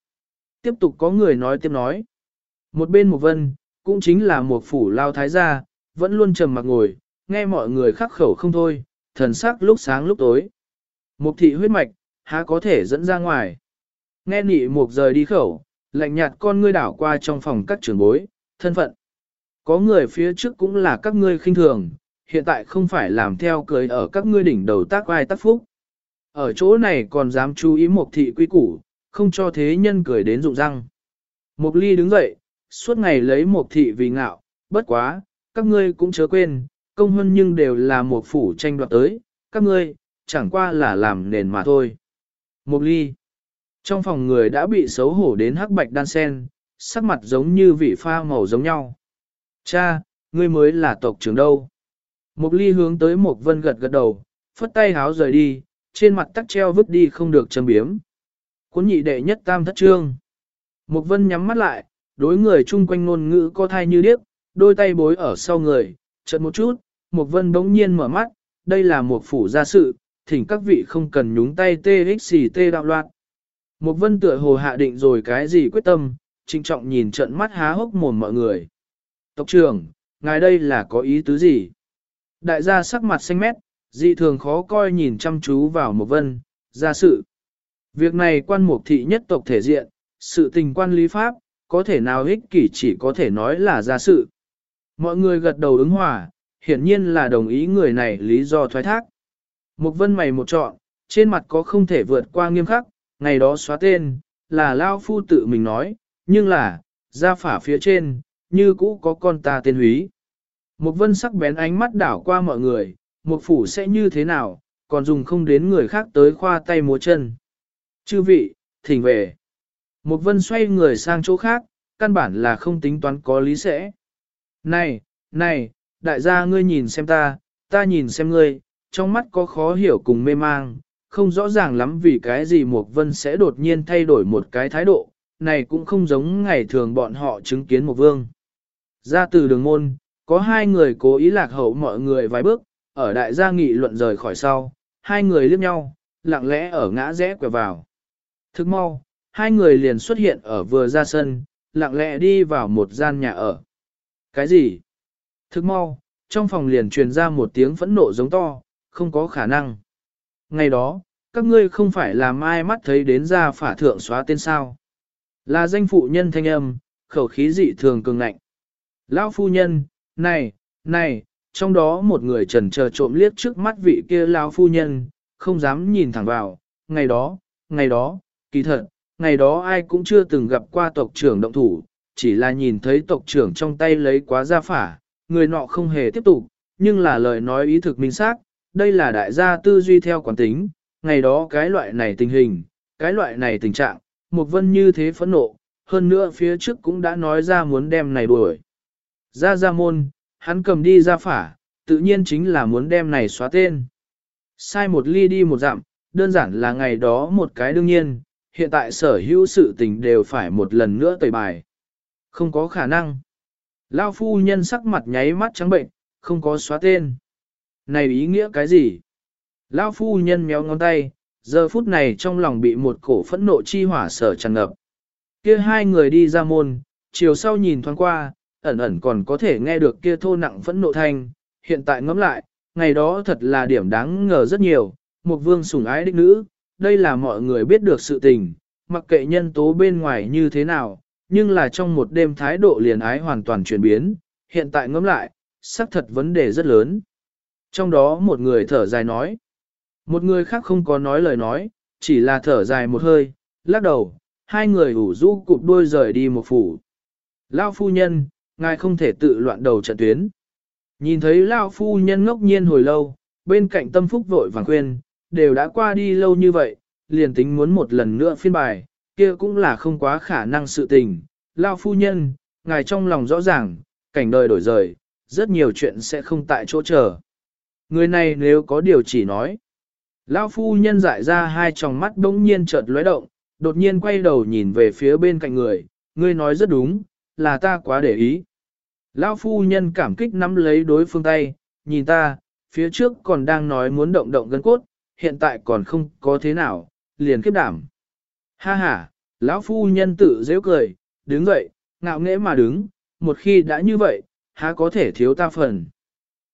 Tiếp tục có người nói tiếp nói. Một bên một vân, cũng chính là một phủ lao thái gia, vẫn luôn trầm mặc ngồi, nghe mọi người khắc khẩu không thôi, thần sắc lúc sáng lúc tối. Mục thị huyết mạch, há có thể dẫn ra ngoài. Nghe nị mục rời đi khẩu, lạnh nhạt con ngươi đảo qua trong phòng các trưởng bối, thân phận. Có người phía trước cũng là các ngươi khinh thường, hiện tại không phải làm theo cười ở các ngươi đỉnh đầu tác vai tác phúc. Ở chỗ này còn dám chú ý mục thị quy củ, không cho thế nhân cười đến rụng răng. Mục ly đứng dậy, suốt ngày lấy một thị vì ngạo, bất quá, các ngươi cũng chớ quên, công hơn nhưng đều là một phủ tranh đoạt tới, các ngươi, chẳng qua là làm nền mà thôi. Một ly. Trong phòng người đã bị xấu hổ đến hắc bạch đan sen, sắc mặt giống như vị pha màu giống nhau. Cha, ngươi mới là tộc trưởng đâu. Mục ly hướng tới một vân gật gật đầu, phất tay háo rời đi, trên mặt tắc treo vứt đi không được châm biếm. Cuốn nhị đệ nhất tam thất trương. Mục vân nhắm mắt lại, đối người chung quanh ngôn ngữ có thai như điếc, đôi tay bối ở sau người, chợt một chút, Mục Vân bỗng nhiên mở mắt, đây là một phủ gia sự, thỉnh các vị không cần nhúng tay TXT đạo loạn. Mục Vân tựa hồ hạ định rồi cái gì quyết tâm, trinh trọng nhìn trận mắt há hốc mồm mọi người. Tộc trưởng, ngài đây là có ý tứ gì? Đại gia sắc mặt xanh mét, dị thường khó coi nhìn chăm chú vào Mục Vân, gia sự. Việc này quan mục thị nhất tộc thể diện, sự tình quan lý pháp, có thể nào ích kỷ chỉ có thể nói là ra sự. Mọi người gật đầu ứng hòa, hiển nhiên là đồng ý người này lý do thoái thác. Mục vân mày một chọn, trên mặt có không thể vượt qua nghiêm khắc, ngày đó xóa tên, là Lao Phu tự mình nói, nhưng là, ra phả phía trên, như cũ có con ta tên húy. Một vân sắc bén ánh mắt đảo qua mọi người, một phủ sẽ như thế nào, còn dùng không đến người khác tới khoa tay múa chân. Chư vị, thỉnh về. Một vân xoay người sang chỗ khác, căn bản là không tính toán có lý sẽ. Này, này, đại gia ngươi nhìn xem ta, ta nhìn xem ngươi, trong mắt có khó hiểu cùng mê mang, không rõ ràng lắm vì cái gì một vân sẽ đột nhiên thay đổi một cái thái độ, này cũng không giống ngày thường bọn họ chứng kiến một vương. Ra từ đường môn, có hai người cố ý lạc hậu mọi người vài bước, ở đại gia nghị luận rời khỏi sau, hai người liếc nhau, lặng lẽ ở ngã rẽ quẹo vào. Thức mau, hai người liền xuất hiện ở vừa ra sân, lặng lẽ đi vào một gian nhà ở. Cái gì? Thức mau, trong phòng liền truyền ra một tiếng phẫn nộ giống to, không có khả năng. Ngày đó, các ngươi không phải làm ai mắt thấy đến ra phả thượng xóa tên sao. Là danh phụ nhân thanh âm, khẩu khí dị thường cường ngạnh. Lão phu nhân, này, này, trong đó một người trần chờ trộm liếc trước mắt vị kia lão phu nhân, không dám nhìn thẳng vào, ngày đó, ngày đó, kỳ thật, ngày đó ai cũng chưa từng gặp qua tộc trưởng động thủ, chỉ là nhìn thấy tộc trưởng trong tay lấy quá gia phả, người nọ không hề tiếp tục, nhưng là lời nói ý thực minh xác, đây là đại gia tư duy theo quán tính, ngày đó cái loại này tình hình, cái loại này tình trạng, một vân như thế phẫn nộ, hơn nữa phía trước cũng đã nói ra muốn đem này đuổi. Ra ra môn, hắn cầm đi ra phả, tự nhiên chính là muốn đem này xóa tên. Sai một ly đi một dặm, đơn giản là ngày đó một cái đương nhiên, hiện tại sở hữu sự tình đều phải một lần nữa tẩy bài. Không có khả năng. Lao phu nhân sắc mặt nháy mắt trắng bệnh, không có xóa tên. Này ý nghĩa cái gì? Lao phu nhân méo ngón tay, giờ phút này trong lòng bị một cổ phẫn nộ chi hỏa sở tràn ngập. Kia hai người đi ra môn, chiều sau nhìn thoáng qua, ẩn ẩn còn có thể nghe được kia thô nặng phẫn nộ thanh, hiện tại ngẫm lại, ngày đó thật là điểm đáng ngờ rất nhiều, một vương sủng ái đích nữ, đây là mọi người biết được sự tình, mặc kệ nhân tố bên ngoài như thế nào, nhưng là trong một đêm thái độ liền ái hoàn toàn chuyển biến, hiện tại ngẫm lại, xác thật vấn đề rất lớn. Trong đó một người thở dài nói, một người khác không có nói lời nói, chỉ là thở dài một hơi, lắc đầu, hai người ủ rũ cụp đuôi rời đi một phủ. Lao phu nhân, ngài không thể tự loạn đầu trận tuyến. Nhìn thấy Lao phu nhân ngốc nhiên hồi lâu, bên cạnh tâm phúc vội vàng khuyên, đều đã qua đi lâu như vậy, liền tính muốn một lần nữa phiên bài, kia cũng là không quá khả năng sự tình. Lao phu nhân, ngài trong lòng rõ ràng, cảnh đời đổi rời, rất nhiều chuyện sẽ không tại chỗ chờ. Người này nếu có điều chỉ nói. Lao phu nhân dại ra hai tròng mắt bỗng nhiên chợt lóe động, đột nhiên quay đầu nhìn về phía bên cạnh người, ngươi nói rất đúng, là ta quá để ý. Lão phu nhân cảm kích nắm lấy đối phương tay, nhìn ta, phía trước còn đang nói muốn động động gân cốt, hiện tại còn không có thế nào, liền kiếp đảm. Ha ha, lão phu nhân tự dễ cười, đứng dậy, ngạo nghễ mà đứng, một khi đã như vậy, há có thể thiếu ta phần.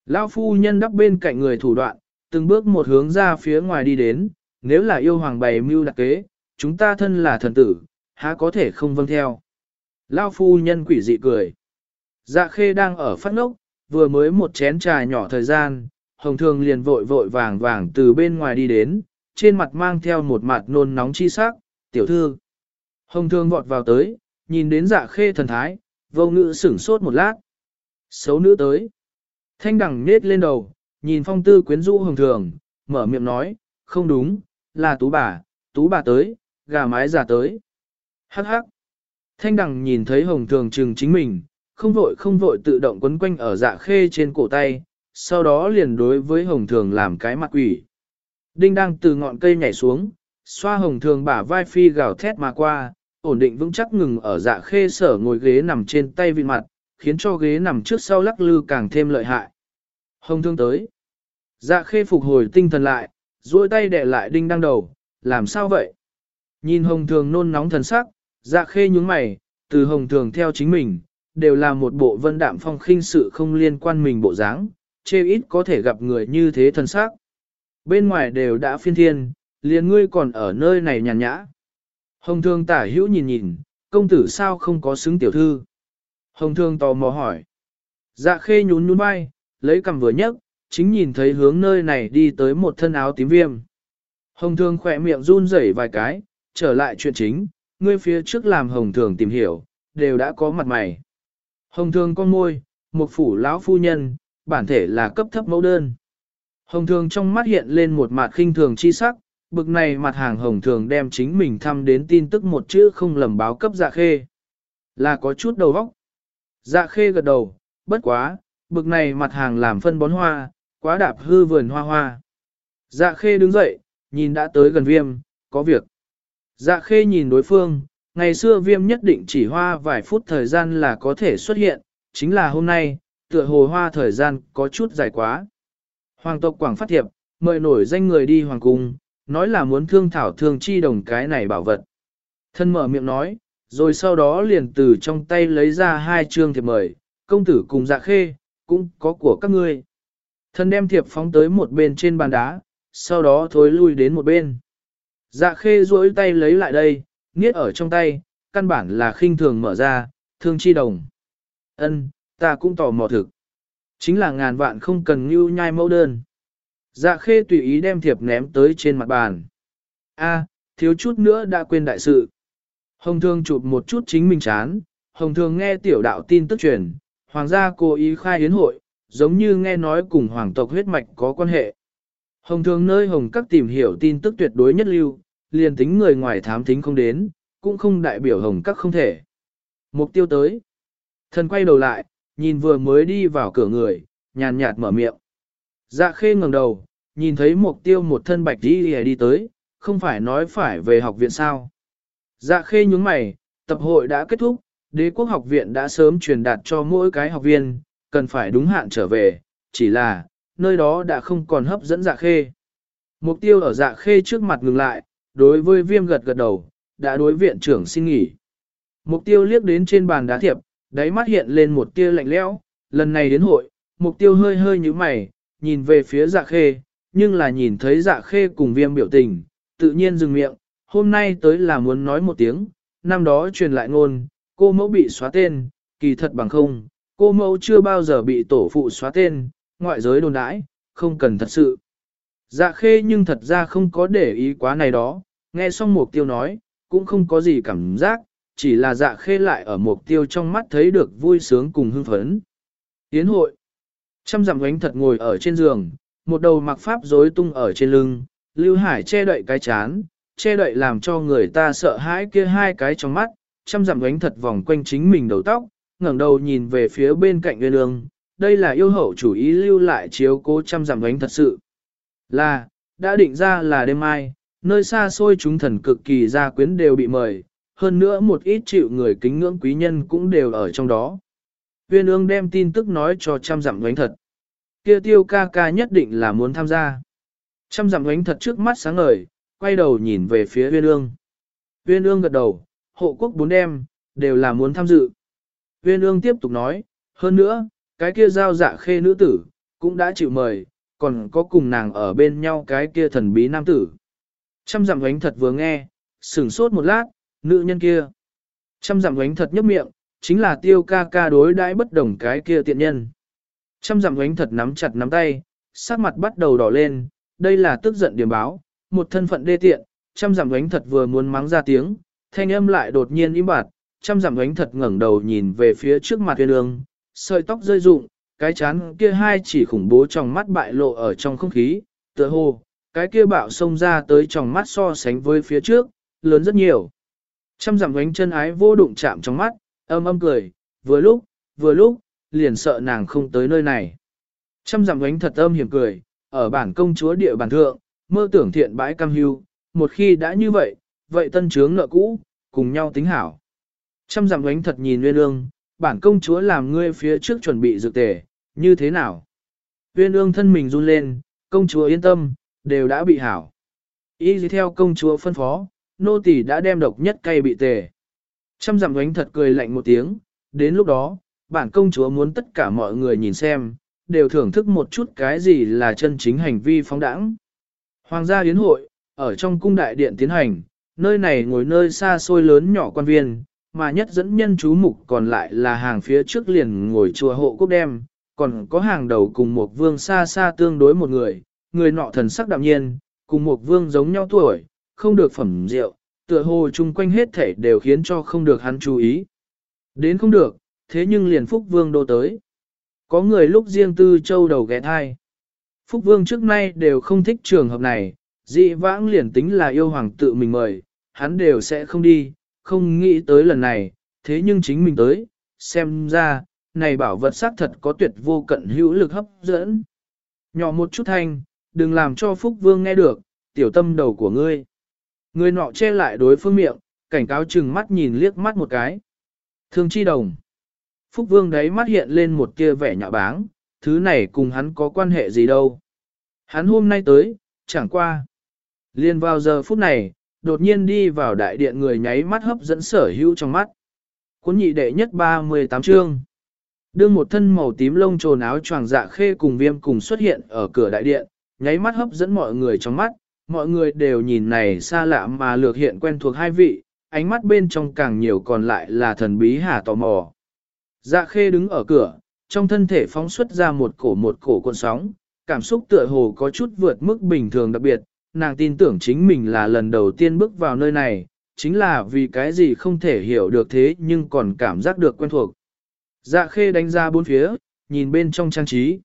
Lão phu nhân đắp bên cạnh người thủ đoạn, từng bước một hướng ra phía ngoài đi đến, nếu là yêu hoàng bày mưu đặc kế, chúng ta thân là thần tử, há có thể không vâng theo. Lão phu nhân quỷ dị cười. Dạ khê đang ở phát ngốc, vừa mới một chén trà nhỏ thời gian, hồng thường liền vội vội vàng vàng từ bên ngoài đi đến, trên mặt mang theo một mặt nôn nóng chi sắc, tiểu thư. Hồng thường vọt vào tới, nhìn đến dạ khê thần thái, vô ngữ sửng sốt một lát. Xấu nữ tới. Thanh đẳng nết lên đầu, nhìn phong tư quyến rũ hồng thường, mở miệng nói, không đúng, là tú bà, tú bà tới, gà mái già tới. Hắc hắc. Thanh đẳng nhìn thấy hồng thường trừng chính mình, không vội không vội tự động quấn quanh ở dạ khê trên cổ tay, sau đó liền đối với hồng thường làm cái mặt quỷ. Đinh đang từ ngọn cây nhảy xuống, xoa hồng thường bả vai phi gào thét mà qua, ổn định vững chắc ngừng ở dạ khê sở ngồi ghế nằm trên tay vị mặt, khiến cho ghế nằm trước sau lắc lư càng thêm lợi hại. Hồng thương tới. Dạ khê phục hồi tinh thần lại, duỗi tay đè lại đinh đang đầu, làm sao vậy? Nhìn hồng thường nôn nóng thần sắc, dạ khê nhúng mày, từ hồng thường theo chính mình, đều là một bộ vân đạm phong khinh sự không liên quan mình bộ dáng, chê ít có thể gặp người như thế thân xác Bên ngoài đều đã phiên thiên, liền ngươi còn ở nơi này nhàn nhã. Hồng thương tả hữu nhìn nhìn, công tử sao không có xứng tiểu thư? Hồng thương tò mò hỏi. Dạ khê nhún nhún vai, lấy cầm vừa nhấc, chính nhìn thấy hướng nơi này đi tới một thân áo tím viêm. Hồng thương khỏe miệng run rẩy vài cái, trở lại chuyện chính, ngươi phía trước làm hồng thường tìm hiểu, đều đã có mặt mày. Hồng thương con môi, một phủ lão phu nhân, bản thể là cấp thấp mẫu đơn. Hồng thường trong mắt hiện lên một mặt khinh thường chi sắc, bực này mặt hàng hồng thường đem chính mình thăm đến tin tức một chữ không lầm báo cấp dạ khê. Là có chút đầu óc. Dạ khê gật đầu, bất quá, bực này mặt hàng làm phân bón hoa, quá đạp hư vườn hoa hoa. Dạ khê đứng dậy, nhìn đã tới gần viêm, có việc. Dạ khê nhìn đối phương, ngày xưa viêm nhất định chỉ hoa vài phút thời gian là có thể xuất hiện, chính là hôm nay, tựa hồ hoa thời gian có chút dài quá. Hoàng tộc Quảng phát thiệp, mời nổi danh người đi hoàng cung, nói là muốn thương thảo thương chi đồng cái này bảo vật. Thân mở miệng nói, rồi sau đó liền từ trong tay lấy ra hai chương thiệp mời, công tử cùng dạ khê, cũng có của các ngươi. Thân đem thiệp phóng tới một bên trên bàn đá, sau đó thối lui đến một bên. Dạ khê duỗi tay lấy lại đây, niết ở trong tay, căn bản là khinh thường mở ra, thương chi đồng. Ân, ta cũng tò mò thực. Chính là ngàn vạn không cần như nhai mẫu đơn. Dạ khê tùy ý đem thiệp ném tới trên mặt bàn. A, thiếu chút nữa đã quên đại sự. Hồng thương chụp một chút chính mình chán, hồng thương nghe tiểu đạo tin tức truyền, hoàng gia cố ý khai hiến hội, giống như nghe nói cùng hoàng tộc huyết mạch có quan hệ. Hồng thường nơi hồng các tìm hiểu tin tức tuyệt đối nhất lưu, liền tính người ngoài thám thính không đến, cũng không đại biểu hồng các không thể. Mục tiêu tới. Thần quay đầu lại, nhìn vừa mới đi vào cửa người, nhàn nhạt mở miệng. Dạ khê ngẩng đầu, nhìn thấy mục tiêu một thân bạch đi đi tới, không phải nói phải về học viện sao. Dạ khê nhúng mày, tập hội đã kết thúc, đế quốc học viện đã sớm truyền đạt cho mỗi cái học viên, cần phải đúng hạn trở về, chỉ là, nơi đó đã không còn hấp dẫn dạ khê. Mục tiêu ở dạ khê trước mặt ngừng lại, đối với viêm gật gật đầu, đã đối viện trưởng xin nghỉ. Mục tiêu liếc đến trên bàn đá thiệp, đáy mắt hiện lên một tia lạnh lẽo. lần này đến hội, mục tiêu hơi hơi như mày, nhìn về phía dạ khê, nhưng là nhìn thấy dạ khê cùng viêm biểu tình, tự nhiên dừng miệng, hôm nay tới là muốn nói một tiếng, năm đó truyền lại ngôn, cô mẫu bị xóa tên, kỳ thật bằng không, cô mẫu chưa bao giờ bị tổ phụ xóa tên, ngoại giới đồn đãi, không cần thật sự. Dạ khê nhưng thật ra không có để ý quá này đó, nghe xong mục tiêu nói, cũng không có gì cảm giác, chỉ là dạ khê lại ở mục tiêu trong mắt thấy được vui sướng cùng hưng phấn. Yến hội. Trăm dặm gánh thật ngồi ở trên giường, một đầu mặc pháp rối tung ở trên lưng, Lưu Hải che đậy cái chán, che đậy làm cho người ta sợ hãi kia hai cái trong mắt, trăm dặm gánh thật vòng quanh chính mình đầu tóc, ngẩng đầu nhìn về phía bên cạnh nguyên lương, đây là yêu hậu chủ ý lưu lại chiếu cố trăm dặm gánh thật sự. Là, đã định ra là đêm mai, nơi xa xôi chúng thần cực kỳ gia quyến đều bị mời, hơn nữa một ít chịu người kính ngưỡng quý nhân cũng đều ở trong đó. Viên ương đem tin tức nói cho trăm dặm gánh thật. Kia tiêu ca ca nhất định là muốn tham gia. Trăm dặm gánh thật trước mắt sáng ngời, quay đầu nhìn về phía viên ương. Viên ương gật đầu, hộ quốc bốn đem, đều là muốn tham dự. Viên ương tiếp tục nói, hơn nữa, cái kia giao dạ khê nữ tử, cũng đã chịu mời, còn có cùng nàng ở bên nhau cái kia thần bí nam tử. Trăm dặm ánh thật vừa nghe, sửng sốt một lát, nữ nhân kia. Trăm dặm ánh thật nhấp miệng, chính là tiêu ca ca đối đãi bất đồng cái kia tiện nhân. Trăm dặm ánh thật nắm chặt nắm tay, sắc mặt bắt đầu đỏ lên, đây là tức giận điểm báo, một thân phận đê tiện, trăm dặm ánh thật vừa muốn mắng ra tiếng, thanh âm lại đột nhiên im bặt, trăm dặm ánh thật ngẩng đầu nhìn về phía trước mặt tuyên ương, sợi tóc rơi rụng, cái chán kia hai chỉ khủng bố trong mắt bại lộ ở trong không khí, tựa hồ, cái kia bạo xông ra tới trong mắt so sánh với phía trước, lớn rất nhiều. Trăm dặm gánh chân ái vô đụng chạm trong mắt, âm âm cười, vừa lúc, vừa lúc, liền sợ nàng không tới nơi này. Trăm dặm gánh thật âm hiểm cười, ở bản công chúa địa bản thượng, mơ tưởng thiện bãi cam hưu, một khi đã như vậy, vậy tân trướng nợ cũ, cùng nhau tính hảo. Trăm dặm gánh thật nhìn nguyên ương, bản công chúa làm ngươi phía trước chuẩn bị dược tề, như thế nào? Nguyên ương thân mình run lên, công chúa yên tâm, đều đã bị hảo. Ý theo công chúa phân phó, nô tỳ đã đem độc nhất cây bị tề. Trăm dặm ánh thật cười lạnh một tiếng, đến lúc đó, bản công chúa muốn tất cả mọi người nhìn xem, đều thưởng thức một chút cái gì là chân chính hành vi phóng đẳng. Hoàng gia yến hội, ở trong cung đại điện tiến hành, nơi này ngồi nơi xa xôi lớn nhỏ quan viên, mà nhất dẫn nhân chú mục còn lại là hàng phía trước liền ngồi chùa hộ quốc đem, còn có hàng đầu cùng một vương xa xa tương đối một người, người nọ thần sắc đạm nhiên, cùng một vương giống nhau tuổi, không được phẩm rượu, Tựa hồ chung quanh hết thể đều khiến cho không được hắn chú ý. Đến không được, thế nhưng liền Phúc Vương đô tới. Có người lúc riêng tư châu đầu ghé thai. Phúc Vương trước nay đều không thích trường hợp này, dị vãng liền tính là yêu hoàng tự mình mời, hắn đều sẽ không đi, không nghĩ tới lần này, thế nhưng chính mình tới, xem ra, này bảo vật xác thật có tuyệt vô cận hữu lực hấp dẫn. Nhỏ một chút thanh, đừng làm cho Phúc Vương nghe được, tiểu tâm đầu của ngươi. Người nọ che lại đối phương miệng, cảnh cáo chừng mắt nhìn liếc mắt một cái. Thương chi đồng. Phúc Vương đấy mắt hiện lên một kia vẻ nhạo báng, thứ này cùng hắn có quan hệ gì đâu. Hắn hôm nay tới, chẳng qua. Liên vào giờ phút này, đột nhiên đi vào đại điện người nháy mắt hấp dẫn sở hữu trong mắt. Cuốn nhị đệ nhất 38 chương. Đương một thân màu tím lông trồn áo choàng dạ khê cùng viêm cùng xuất hiện ở cửa đại điện, nháy mắt hấp dẫn mọi người trong mắt, mọi người đều nhìn này xa lạ mà lược hiện quen thuộc hai vị, ánh mắt bên trong càng nhiều còn lại là thần bí hà tò mò. Dạ khê đứng ở cửa, trong thân thể phóng xuất ra một cổ một cổ cuộn sóng, cảm xúc tựa hồ có chút vượt mức bình thường đặc biệt, nàng tin tưởng chính mình là lần đầu tiên bước vào nơi này, chính là vì cái gì không thể hiểu được thế nhưng còn cảm giác được quen thuộc. Dạ khê đánh ra bốn phía, nhìn bên trong trang trí.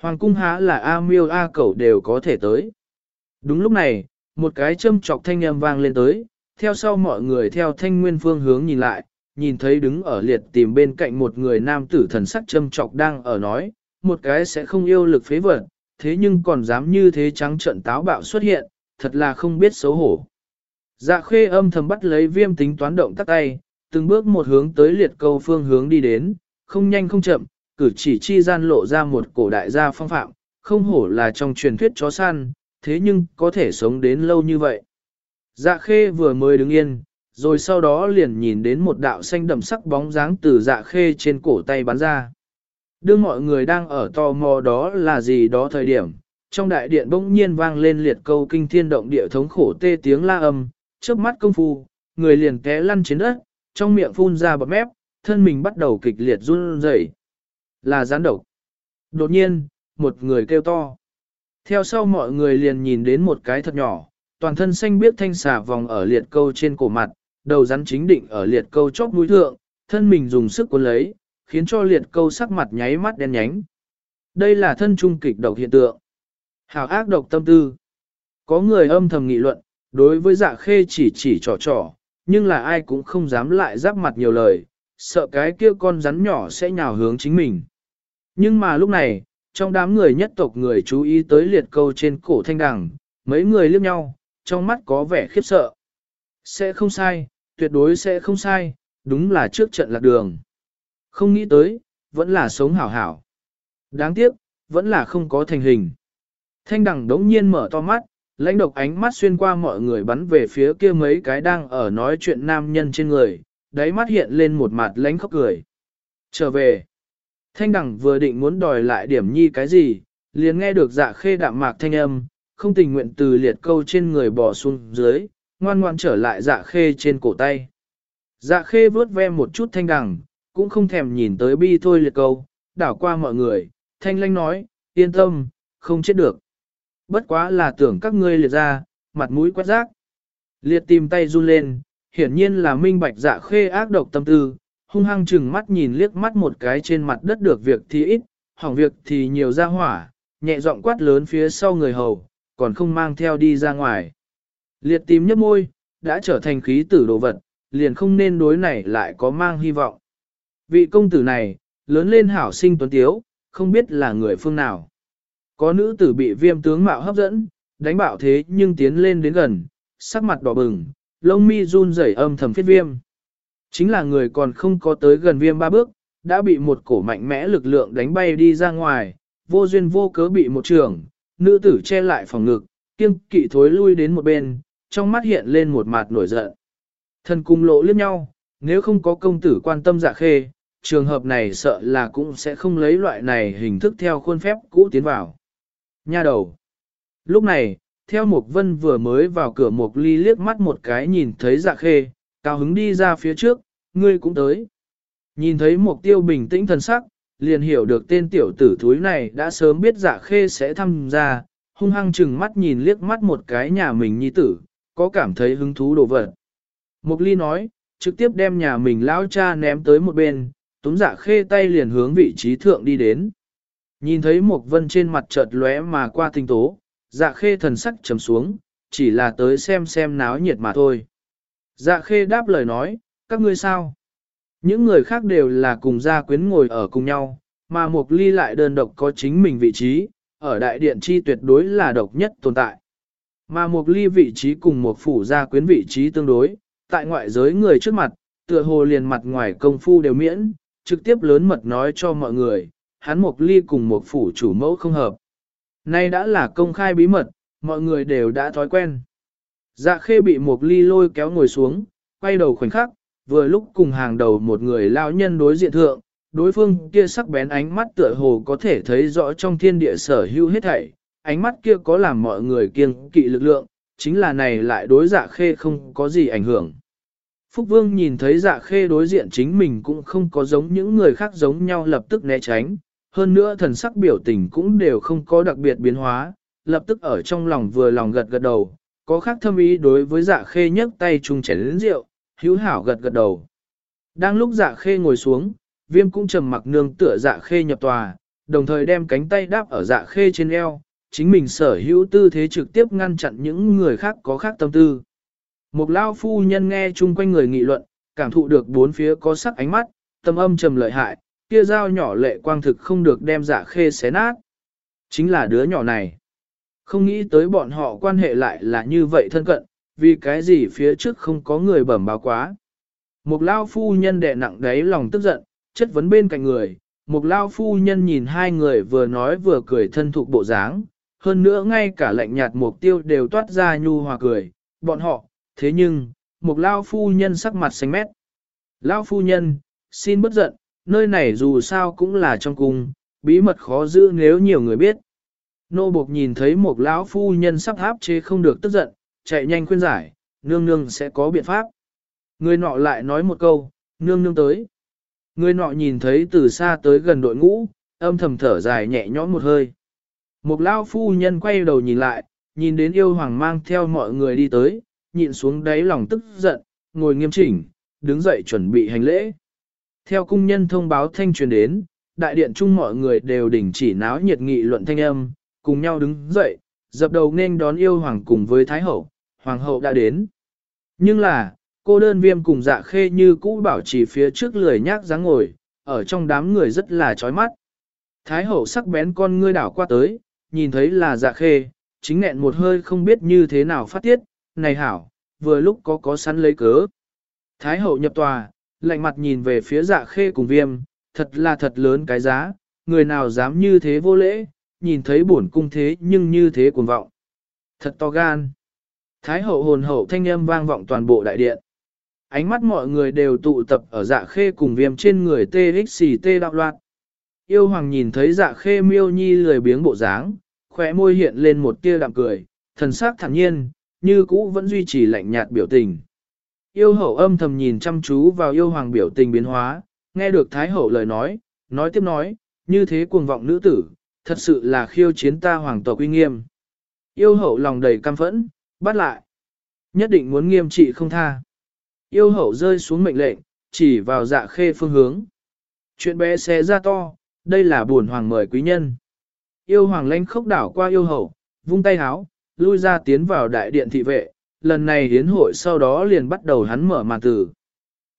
Hoàng cung há là A miêu A cẩu đều có thể tới. Đúng lúc này, một cái châm chọc thanh âm vang lên tới, theo sau mọi người theo thanh nguyên phương hướng nhìn lại, nhìn thấy đứng ở liệt tìm bên cạnh một người nam tử thần sắc châm chọc đang ở nói, một cái sẽ không yêu lực phế vật, thế nhưng còn dám như thế trắng trận táo bạo xuất hiện, thật là không biết xấu hổ. Dạ khê âm thầm bắt lấy viêm tính toán động tắt tay, từng bước một hướng tới liệt câu phương hướng đi đến, không nhanh không chậm, cử chỉ chi gian lộ ra một cổ đại gia phong phạm, không hổ là trong truyền thuyết chó săn, thế nhưng có thể sống đến lâu như vậy. Dạ khê vừa mới đứng yên, rồi sau đó liền nhìn đến một đạo xanh đậm sắc bóng dáng từ dạ khê trên cổ tay bắn ra. Đưa mọi người đang ở tò mò đó là gì đó thời điểm, trong đại điện bỗng nhiên vang lên liệt câu kinh thiên động địa thống khổ tê tiếng la âm, trước mắt công phu, người liền té lăn trên đất, trong miệng phun ra bọt mép, thân mình bắt đầu kịch liệt run rẩy. Là gián độc. Đột nhiên, một người kêu to. Theo sau mọi người liền nhìn đến một cái thật nhỏ, toàn thân xanh biếc thanh xà vòng ở liệt câu trên cổ mặt, đầu rắn chính định ở liệt câu chóp mũi thượng, thân mình dùng sức cuốn lấy, khiến cho liệt câu sắc mặt nháy mắt đen nhánh. Đây là thân trung kịch độc hiện tượng. hào ác độc tâm tư. Có người âm thầm nghị luận, đối với dạ khê chỉ chỉ trò trò, nhưng là ai cũng không dám lại giáp mặt nhiều lời, sợ cái kia con rắn nhỏ sẽ nhào hướng chính mình. Nhưng mà lúc này, trong đám người nhất tộc người chú ý tới liệt câu trên cổ thanh đằng, mấy người liếc nhau, trong mắt có vẻ khiếp sợ. Sẽ không sai, tuyệt đối sẽ không sai, đúng là trước trận lạc đường. Không nghĩ tới, vẫn là sống hảo hảo. Đáng tiếc, vẫn là không có thành hình. Thanh đằng đống nhiên mở to mắt, lãnh độc ánh mắt xuyên qua mọi người bắn về phía kia mấy cái đang ở nói chuyện nam nhân trên người, đáy mắt hiện lên một mặt lãnh khóc cười. Trở về. Thanh đẳng vừa định muốn đòi lại điểm nhi cái gì, liền nghe được dạ khê đạm mạc thanh âm, không tình nguyện từ liệt câu trên người bò xuống dưới, ngoan ngoan trở lại dạ khê trên cổ tay. Dạ khê vớt ve một chút thanh đẳng, cũng không thèm nhìn tới bi thôi liệt câu, đảo qua mọi người, thanh lanh nói, yên tâm, không chết được. Bất quá là tưởng các ngươi liệt ra, mặt mũi quét rác. Liệt tìm tay run lên, hiển nhiên là minh bạch dạ khê ác độc tâm tư, hung hăng chừng mắt nhìn liếc mắt một cái trên mặt đất được việc thì ít, hỏng việc thì nhiều ra hỏa, nhẹ giọng quát lớn phía sau người hầu, còn không mang theo đi ra ngoài. Liệt tím nhấp môi, đã trở thành khí tử đồ vật, liền không nên đối này lại có mang hy vọng. Vị công tử này, lớn lên hảo sinh tuấn tiếu, không biết là người phương nào. Có nữ tử bị viêm tướng mạo hấp dẫn, đánh bạo thế nhưng tiến lên đến gần, sắc mặt đỏ bừng, lông mi run rẩy âm thầm phiết viêm. Chính là người còn không có tới gần viêm ba bước, đã bị một cổ mạnh mẽ lực lượng đánh bay đi ra ngoài, vô duyên vô cớ bị một trường, nữ tử che lại phòng ngực, kiêng kỵ thối lui đến một bên, trong mắt hiện lên một mặt nổi giận. Thần cung lộ liếc nhau, nếu không có công tử quan tâm dạ khê, trường hợp này sợ là cũng sẽ không lấy loại này hình thức theo khuôn phép cũ tiến vào. Nha đầu. Lúc này, theo mục vân vừa mới vào cửa một ly liếc mắt một cái nhìn thấy dạ khê, cao hứng đi ra phía trước, ngươi cũng tới. Nhìn thấy mục tiêu bình tĩnh thần sắc, liền hiểu được tên tiểu tử thúi này đã sớm biết dạ khê sẽ tham gia, hung hăng chừng mắt nhìn liếc mắt một cái nhà mình nhi tử, có cảm thấy hứng thú đồ vật, Mục ly nói, trực tiếp đem nhà mình lão cha ném tới một bên, túm dạ khê tay liền hướng vị trí thượng đi đến. Nhìn thấy một vân trên mặt chợt lóe mà qua tinh tố, dạ khê thần sắc trầm xuống, chỉ là tới xem xem náo nhiệt mà thôi. Dạ khê đáp lời nói, các ngươi sao? Những người khác đều là cùng gia quyến ngồi ở cùng nhau, mà Mục Ly lại đơn độc có chính mình vị trí, ở đại điện chi tuyệt đối là độc nhất tồn tại. Mà Mục Ly vị trí cùng một phủ gia quyến vị trí tương đối, tại ngoại giới người trước mặt, tựa hồ liền mặt ngoài công phu đều miễn, trực tiếp lớn mật nói cho mọi người, hắn Mục Ly cùng một phủ chủ mẫu không hợp. Nay đã là công khai bí mật, mọi người đều đã thói quen. Dạ khê bị Mục Ly lôi kéo ngồi xuống, quay đầu khoảnh khắc, vừa lúc cùng hàng đầu một người lao nhân đối diện thượng, đối phương kia sắc bén ánh mắt tựa hồ có thể thấy rõ trong thiên địa sở hữu hết thảy, ánh mắt kia có làm mọi người kiêng kỵ lực lượng, chính là này lại đối dạ khê không có gì ảnh hưởng. Phúc Vương nhìn thấy dạ khê đối diện chính mình cũng không có giống những người khác giống nhau lập tức né tránh, hơn nữa thần sắc biểu tình cũng đều không có đặc biệt biến hóa, lập tức ở trong lòng vừa lòng gật gật đầu, có khác thâm ý đối với dạ khê nhấc tay chung chén lĩnh rượu, hữu hảo gật gật đầu. Đang lúc dạ khê ngồi xuống, viêm cũng trầm mặc nương tựa dạ khê nhập tòa, đồng thời đem cánh tay đáp ở dạ khê trên eo, chính mình sở hữu tư thế trực tiếp ngăn chặn những người khác có khác tâm tư. Một lao phu nhân nghe chung quanh người nghị luận, cảm thụ được bốn phía có sắc ánh mắt, tâm âm trầm lợi hại, kia dao nhỏ lệ quang thực không được đem dạ khê xé nát. Chính là đứa nhỏ này. Không nghĩ tới bọn họ quan hệ lại là như vậy thân cận, vì cái gì phía trước không có người bẩm báo quá. Một lao phu nhân đè nặng đáy lòng tức giận, chất vấn bên cạnh người, một lao phu nhân nhìn hai người vừa nói vừa cười thân thuộc bộ dáng, hơn nữa ngay cả lạnh nhạt mục tiêu đều toát ra nhu hòa cười, bọn họ, thế nhưng, một lao phu nhân sắc mặt xanh mét. Lao phu nhân, xin bất giận, nơi này dù sao cũng là trong cung, bí mật khó giữ nếu nhiều người biết. Nô buộc nhìn thấy một lão phu nhân sắp áp chế không được tức giận, chạy nhanh khuyên giải, nương nương sẽ có biện pháp. Người nọ lại nói một câu, nương nương tới. Người nọ nhìn thấy từ xa tới gần đội ngũ, âm thầm thở dài nhẹ nhõm một hơi. Một lao phu nhân quay đầu nhìn lại, nhìn đến yêu hoàng mang theo mọi người đi tới, nhịn xuống đáy lòng tức giận, ngồi nghiêm chỉnh, đứng dậy chuẩn bị hành lễ. Theo cung nhân thông báo thanh truyền đến, đại điện chung mọi người đều đình chỉ náo nhiệt nghị luận thanh âm, cùng nhau đứng dậy, dập đầu nên đón yêu hoàng cùng với thái hậu, hoàng hậu đã đến. Nhưng là, cô đơn viêm cùng dạ khê như cũ bảo trì phía trước lười nhác dáng ngồi, ở trong đám người rất là chói mắt. Thái hậu sắc bén con ngươi đảo qua tới, nhìn thấy là dạ khê, chính nẹn một hơi không biết như thế nào phát tiết, này hảo, vừa lúc có có săn lấy cớ. Thái hậu nhập tòa, lạnh mặt nhìn về phía dạ khê cùng viêm, thật là thật lớn cái giá, người nào dám như thế vô lễ, nhìn thấy bổn cung thế nhưng như thế cuồng vọng. Thật to gan. Thái hậu hồn hậu thanh âm vang vọng toàn bộ đại điện. Ánh mắt mọi người đều tụ tập ở dạ khê cùng viêm trên người TXT đạo loạt. Yêu hoàng nhìn thấy dạ khê miêu nhi lười biếng bộ dáng, khóe môi hiện lên một tia đạm cười, thần sắc thản nhiên, như cũ vẫn duy trì lạnh nhạt biểu tình. Yêu hậu âm thầm nhìn chăm chú vào yêu hoàng biểu tình biến hóa, nghe được thái hậu lời nói, nói tiếp nói, như thế cuồng vọng nữ tử, thật sự là khiêu chiến ta hoàng tộc uy nghiêm. Yêu hậu lòng đầy căm phẫn, bắt lại. Nhất định muốn nghiêm trị không tha. Yêu hậu rơi xuống mệnh lệnh, chỉ vào dạ khê phương hướng. Chuyện bé xé ra to, đây là buồn hoàng mời quý nhân. Yêu hoàng lãnh khốc đảo qua yêu hậu, vung tay háo, lui ra tiến vào đại điện thị vệ, lần này hiến hội sau đó liền bắt đầu hắn mở màn tử.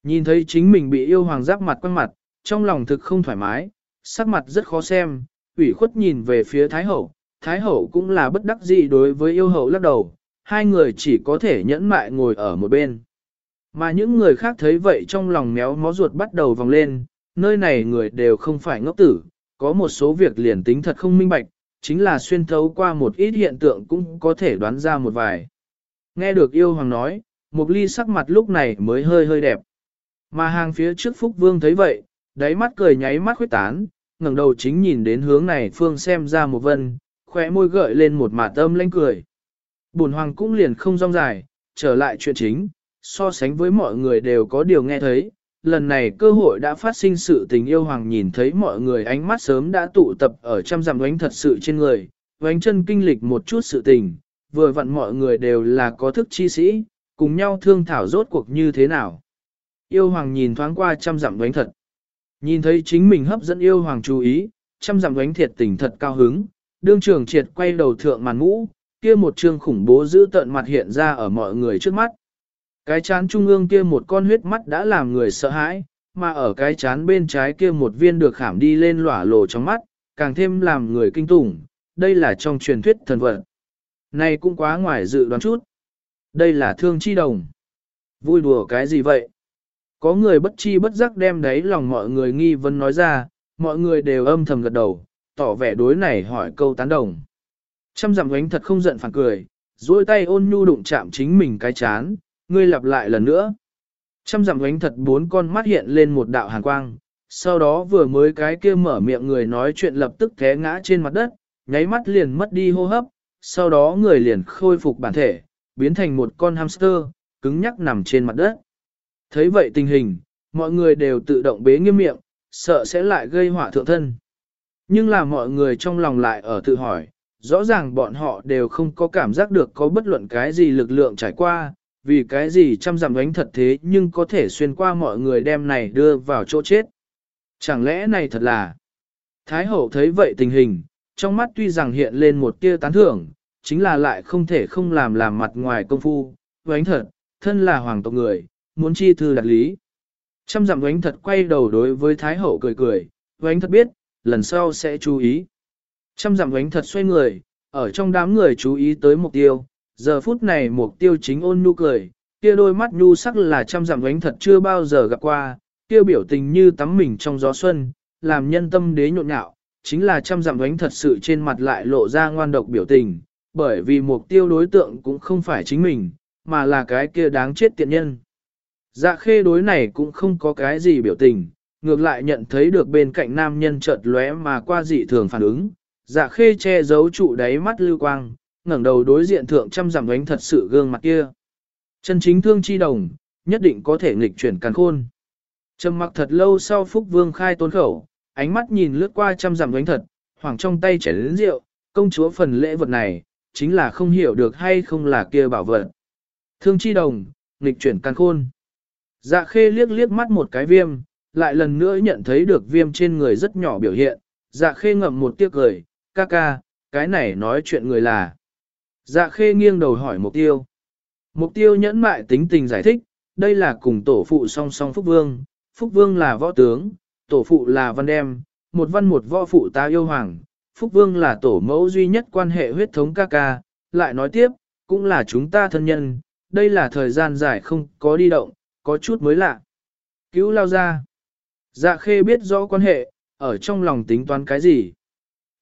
Nhìn thấy chính mình bị yêu hoàng giáp mặt quăng mặt, trong lòng thực không thoải mái, sắc mặt rất khó xem, ủy khuất nhìn về phía Thái Hậu, Thái Hậu cũng là bất đắc dĩ đối với yêu hậu lắc đầu, hai người chỉ có thể nhẫn mại ngồi ở một bên. Mà những người khác thấy vậy trong lòng méo mó ruột bắt đầu vòng lên, nơi này người đều không phải ngốc tử, có một số việc liền tính thật không minh bạch, chính là xuyên thấu qua một ít hiện tượng cũng có thể đoán ra một vài. Nghe được yêu hoàng nói, một ly sắc mặt lúc này mới hơi hơi đẹp. Mà hàng phía trước Phúc Vương thấy vậy, đáy mắt cười nháy mắt khuyết tán, ngẩng đầu chính nhìn đến hướng này phương xem ra một vân, khóe môi gợi lên một mạt âm lanh cười. Bổn hoàng cũng liền không rong dài, trở lại chuyện chính, so sánh với mọi người đều có điều nghe thấy, lần này cơ hội đã phát sinh sự tình yêu hoàng nhìn thấy mọi người ánh mắt sớm đã tụ tập ở trăm dặm đánh thật sự trên người, vánh chân kinh lịch một chút sự tình, vừa vặn mọi người đều là có thức chi sĩ, cùng nhau thương thảo rốt cuộc như thế nào. Yêu hoàng nhìn thoáng qua trăm dặm đánh thật. Nhìn thấy chính mình hấp dẫn yêu hoàng chú ý, trăm dặm đánh thiệt tình thật cao hứng, đương trường triệt quay đầu thượng màn ngũ kia một trương khủng bố giữ tận mặt hiện ra ở mọi người trước mắt. Cái chán trung ương kia một con huyết mắt đã làm người sợ hãi, mà ở cái chán bên trái kia một viên được khảm đi lên lỏa lồ trong mắt, càng thêm làm người kinh tủng, đây là trong truyền thuyết thần vật. Này cũng quá ngoài dự đoán chút. Đây là thương chi đồng. Vui đùa cái gì vậy? Có người bất chi bất giác đem đấy lòng mọi người nghi vấn nói ra, mọi người đều âm thầm gật đầu, tỏ vẻ đối này hỏi câu tán đồng. Trăm dặm gánh thật không giận phản cười, duỗi tay ôn nhu đụng chạm chính mình cái chán, ngươi lặp lại lần nữa. Trăm dặm gánh thật bốn con mắt hiện lên một đạo hàn quang, sau đó vừa mới cái kia mở miệng người nói chuyện lập tức té ngã trên mặt đất, nháy mắt liền mất đi hô hấp, sau đó người liền khôi phục bản thể, biến thành một con hamster, cứng nhắc nằm trên mặt đất. Thấy vậy tình hình, mọi người đều tự động bế nghiêm miệng, sợ sẽ lại gây họa thượng thân. Nhưng là mọi người trong lòng lại ở tự hỏi, rõ ràng bọn họ đều không có cảm giác được có bất luận cái gì lực lượng trải qua, vì cái gì trăm dặm đánh thật thế nhưng có thể xuyên qua mọi người đem này đưa vào chỗ chết. Chẳng lẽ này thật là... Thái hậu thấy vậy tình hình, trong mắt tuy rằng hiện lên một tia tán thưởng, chính là lại không thể không làm làm mặt ngoài công phu, đánh thật, thân là hoàng tộc người, muốn chi thư đặt lý. Trăm dặm đánh thật quay đầu đối với Thái hậu cười cười, đánh thật biết, lần sau sẽ chú ý. Trăm dặm ánh thật xoay người, ở trong đám người chú ý tới mục tiêu, giờ phút này mục tiêu chính ôn nhu cười, kia đôi mắt nhu sắc là trăm dặm ánh thật chưa bao giờ gặp qua, kia biểu tình như tắm mình trong gió xuân, làm nhân tâm đế nhộn nhạo, chính là trăm dặm ánh thật sự trên mặt lại lộ ra ngoan độc biểu tình, bởi vì mục tiêu đối tượng cũng không phải chính mình, mà là cái kia đáng chết tiện nhân. Dạ khê đối này cũng không có cái gì biểu tình, ngược lại nhận thấy được bên cạnh nam nhân chợt lóe mà qua dị thường phản ứng. Dạ khê che giấu trụ đáy mắt lưu quang, ngẩng đầu đối diện thượng trăm giảm đánh thật sự gương mặt kia. Chân chính thương chi đồng, nhất định có thể nghịch chuyển càn khôn. Trầm mặc thật lâu sau Phúc Vương khai tôn khẩu, ánh mắt nhìn lướt qua trăm giảm đánh thật, hoàng trong tay chảy đến rượu, công chúa phần lễ vật này, chính là không hiểu được hay không là kia bảo vật. Thương chi đồng, nghịch chuyển càn khôn. Dạ khê liếc liếc mắt một cái viêm, lại lần nữa nhận thấy được viêm trên người rất nhỏ biểu hiện, dạ khê ngậm một tiếc cười, ca ca, cái này nói chuyện người là. Dạ khê nghiêng đầu hỏi mục tiêu. Mục tiêu nhẫn mại tính tình giải thích, đây là cùng tổ phụ song song Phúc Vương, Phúc Vương là võ tướng, tổ phụ là văn đem, một văn một võ phụ ta yêu hoàng, Phúc Vương là tổ mẫu duy nhất quan hệ huyết thống ca ca, lại nói tiếp, cũng là chúng ta thân nhân, đây là thời gian dài không có đi động, có chút mới lạ. Cứu lao ra. Dạ khê biết rõ quan hệ, ở trong lòng tính toán cái gì.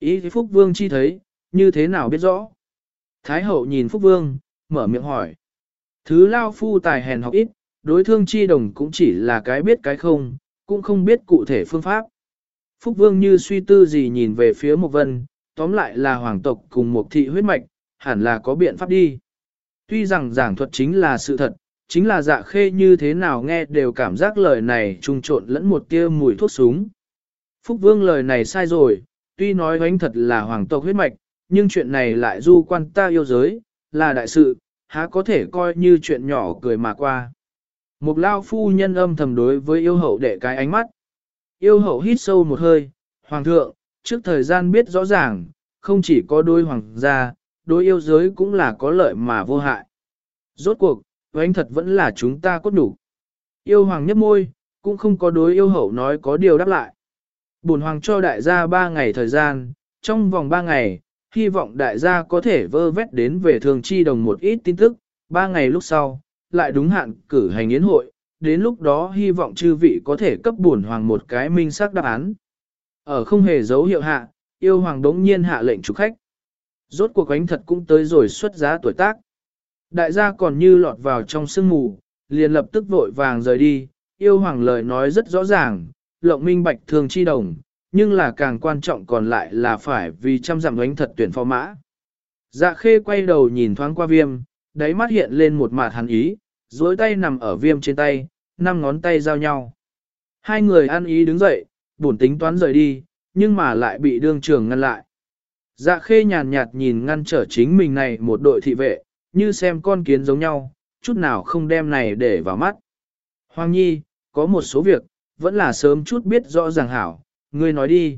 Ý thì Phúc Vương chi thấy, như thế nào biết rõ. Thái hậu nhìn Phúc Vương, mở miệng hỏi. Thứ lao phu tài hèn học ít, đối thương chi đồng cũng chỉ là cái biết cái không, cũng không biết cụ thể phương pháp. Phúc Vương như suy tư gì nhìn về phía Mộc Vân, tóm lại là hoàng tộc cùng một thị huyết mạch, hẳn là có biện pháp đi. Tuy rằng giảng thuật chính là sự thật, chính là dạ khê như thế nào nghe đều cảm giác lời này trùng trộn lẫn một tia mùi thuốc súng. Phúc Vương lời này sai rồi, tuy nói hoánh thật là hoàng tộc huyết mạch, nhưng chuyện này lại du quan ta yêu giới, là đại sự, há có thể coi như chuyện nhỏ cười mà qua. Một lao phu nhân âm thầm đối với yêu hậu để cái ánh mắt. Yêu hậu hít sâu một hơi, hoàng thượng, trước thời gian biết rõ ràng, không chỉ có đôi hoàng gia, đối yêu giới cũng là có lợi mà vô hại. Rốt cuộc, oánh thật vẫn là chúng ta cốt đủ. Yêu hoàng nhấp môi, cũng không có đối yêu hậu nói có điều đáp lại. Bổn hoàng cho đại gia ba ngày thời gian, trong vòng ba ngày, hy vọng đại gia có thể vơ vét đến về thường chi đồng một ít tin tức, ba ngày lúc sau, lại đúng hạn cử hành yến hội, đến lúc đó hy vọng chư vị có thể cấp bổn hoàng một cái minh xác đáp án. Ở không hề dấu hiệu hạ, yêu hoàng đống nhiên hạ lệnh chủ khách. Rốt cuộc ánh thật cũng tới rồi xuất giá tuổi tác. Đại gia còn như lọt vào trong sương mù, liền lập tức vội vàng rời đi, yêu hoàng lời nói rất rõ ràng, lộng minh bạch thường chi đồng, nhưng là càng quan trọng còn lại là phải vì trăm dặm đánh thật tuyển phó mã. Dạ khê quay đầu nhìn thoáng qua viêm, đáy mắt hiện lên một mạt hắn ý, dối tay nằm ở viêm trên tay, năm ngón tay giao nhau. Hai người ăn ý đứng dậy, buồn tính toán rời đi, nhưng mà lại bị đương trường ngăn lại. Dạ khê nhàn nhạt nhìn ngăn trở chính mình này một đội thị vệ, như xem con kiến giống nhau, chút nào không đem này để vào mắt. Hoàng Nhi, có một số việc, vẫn là sớm chút biết rõ ràng hảo, ngươi nói đi.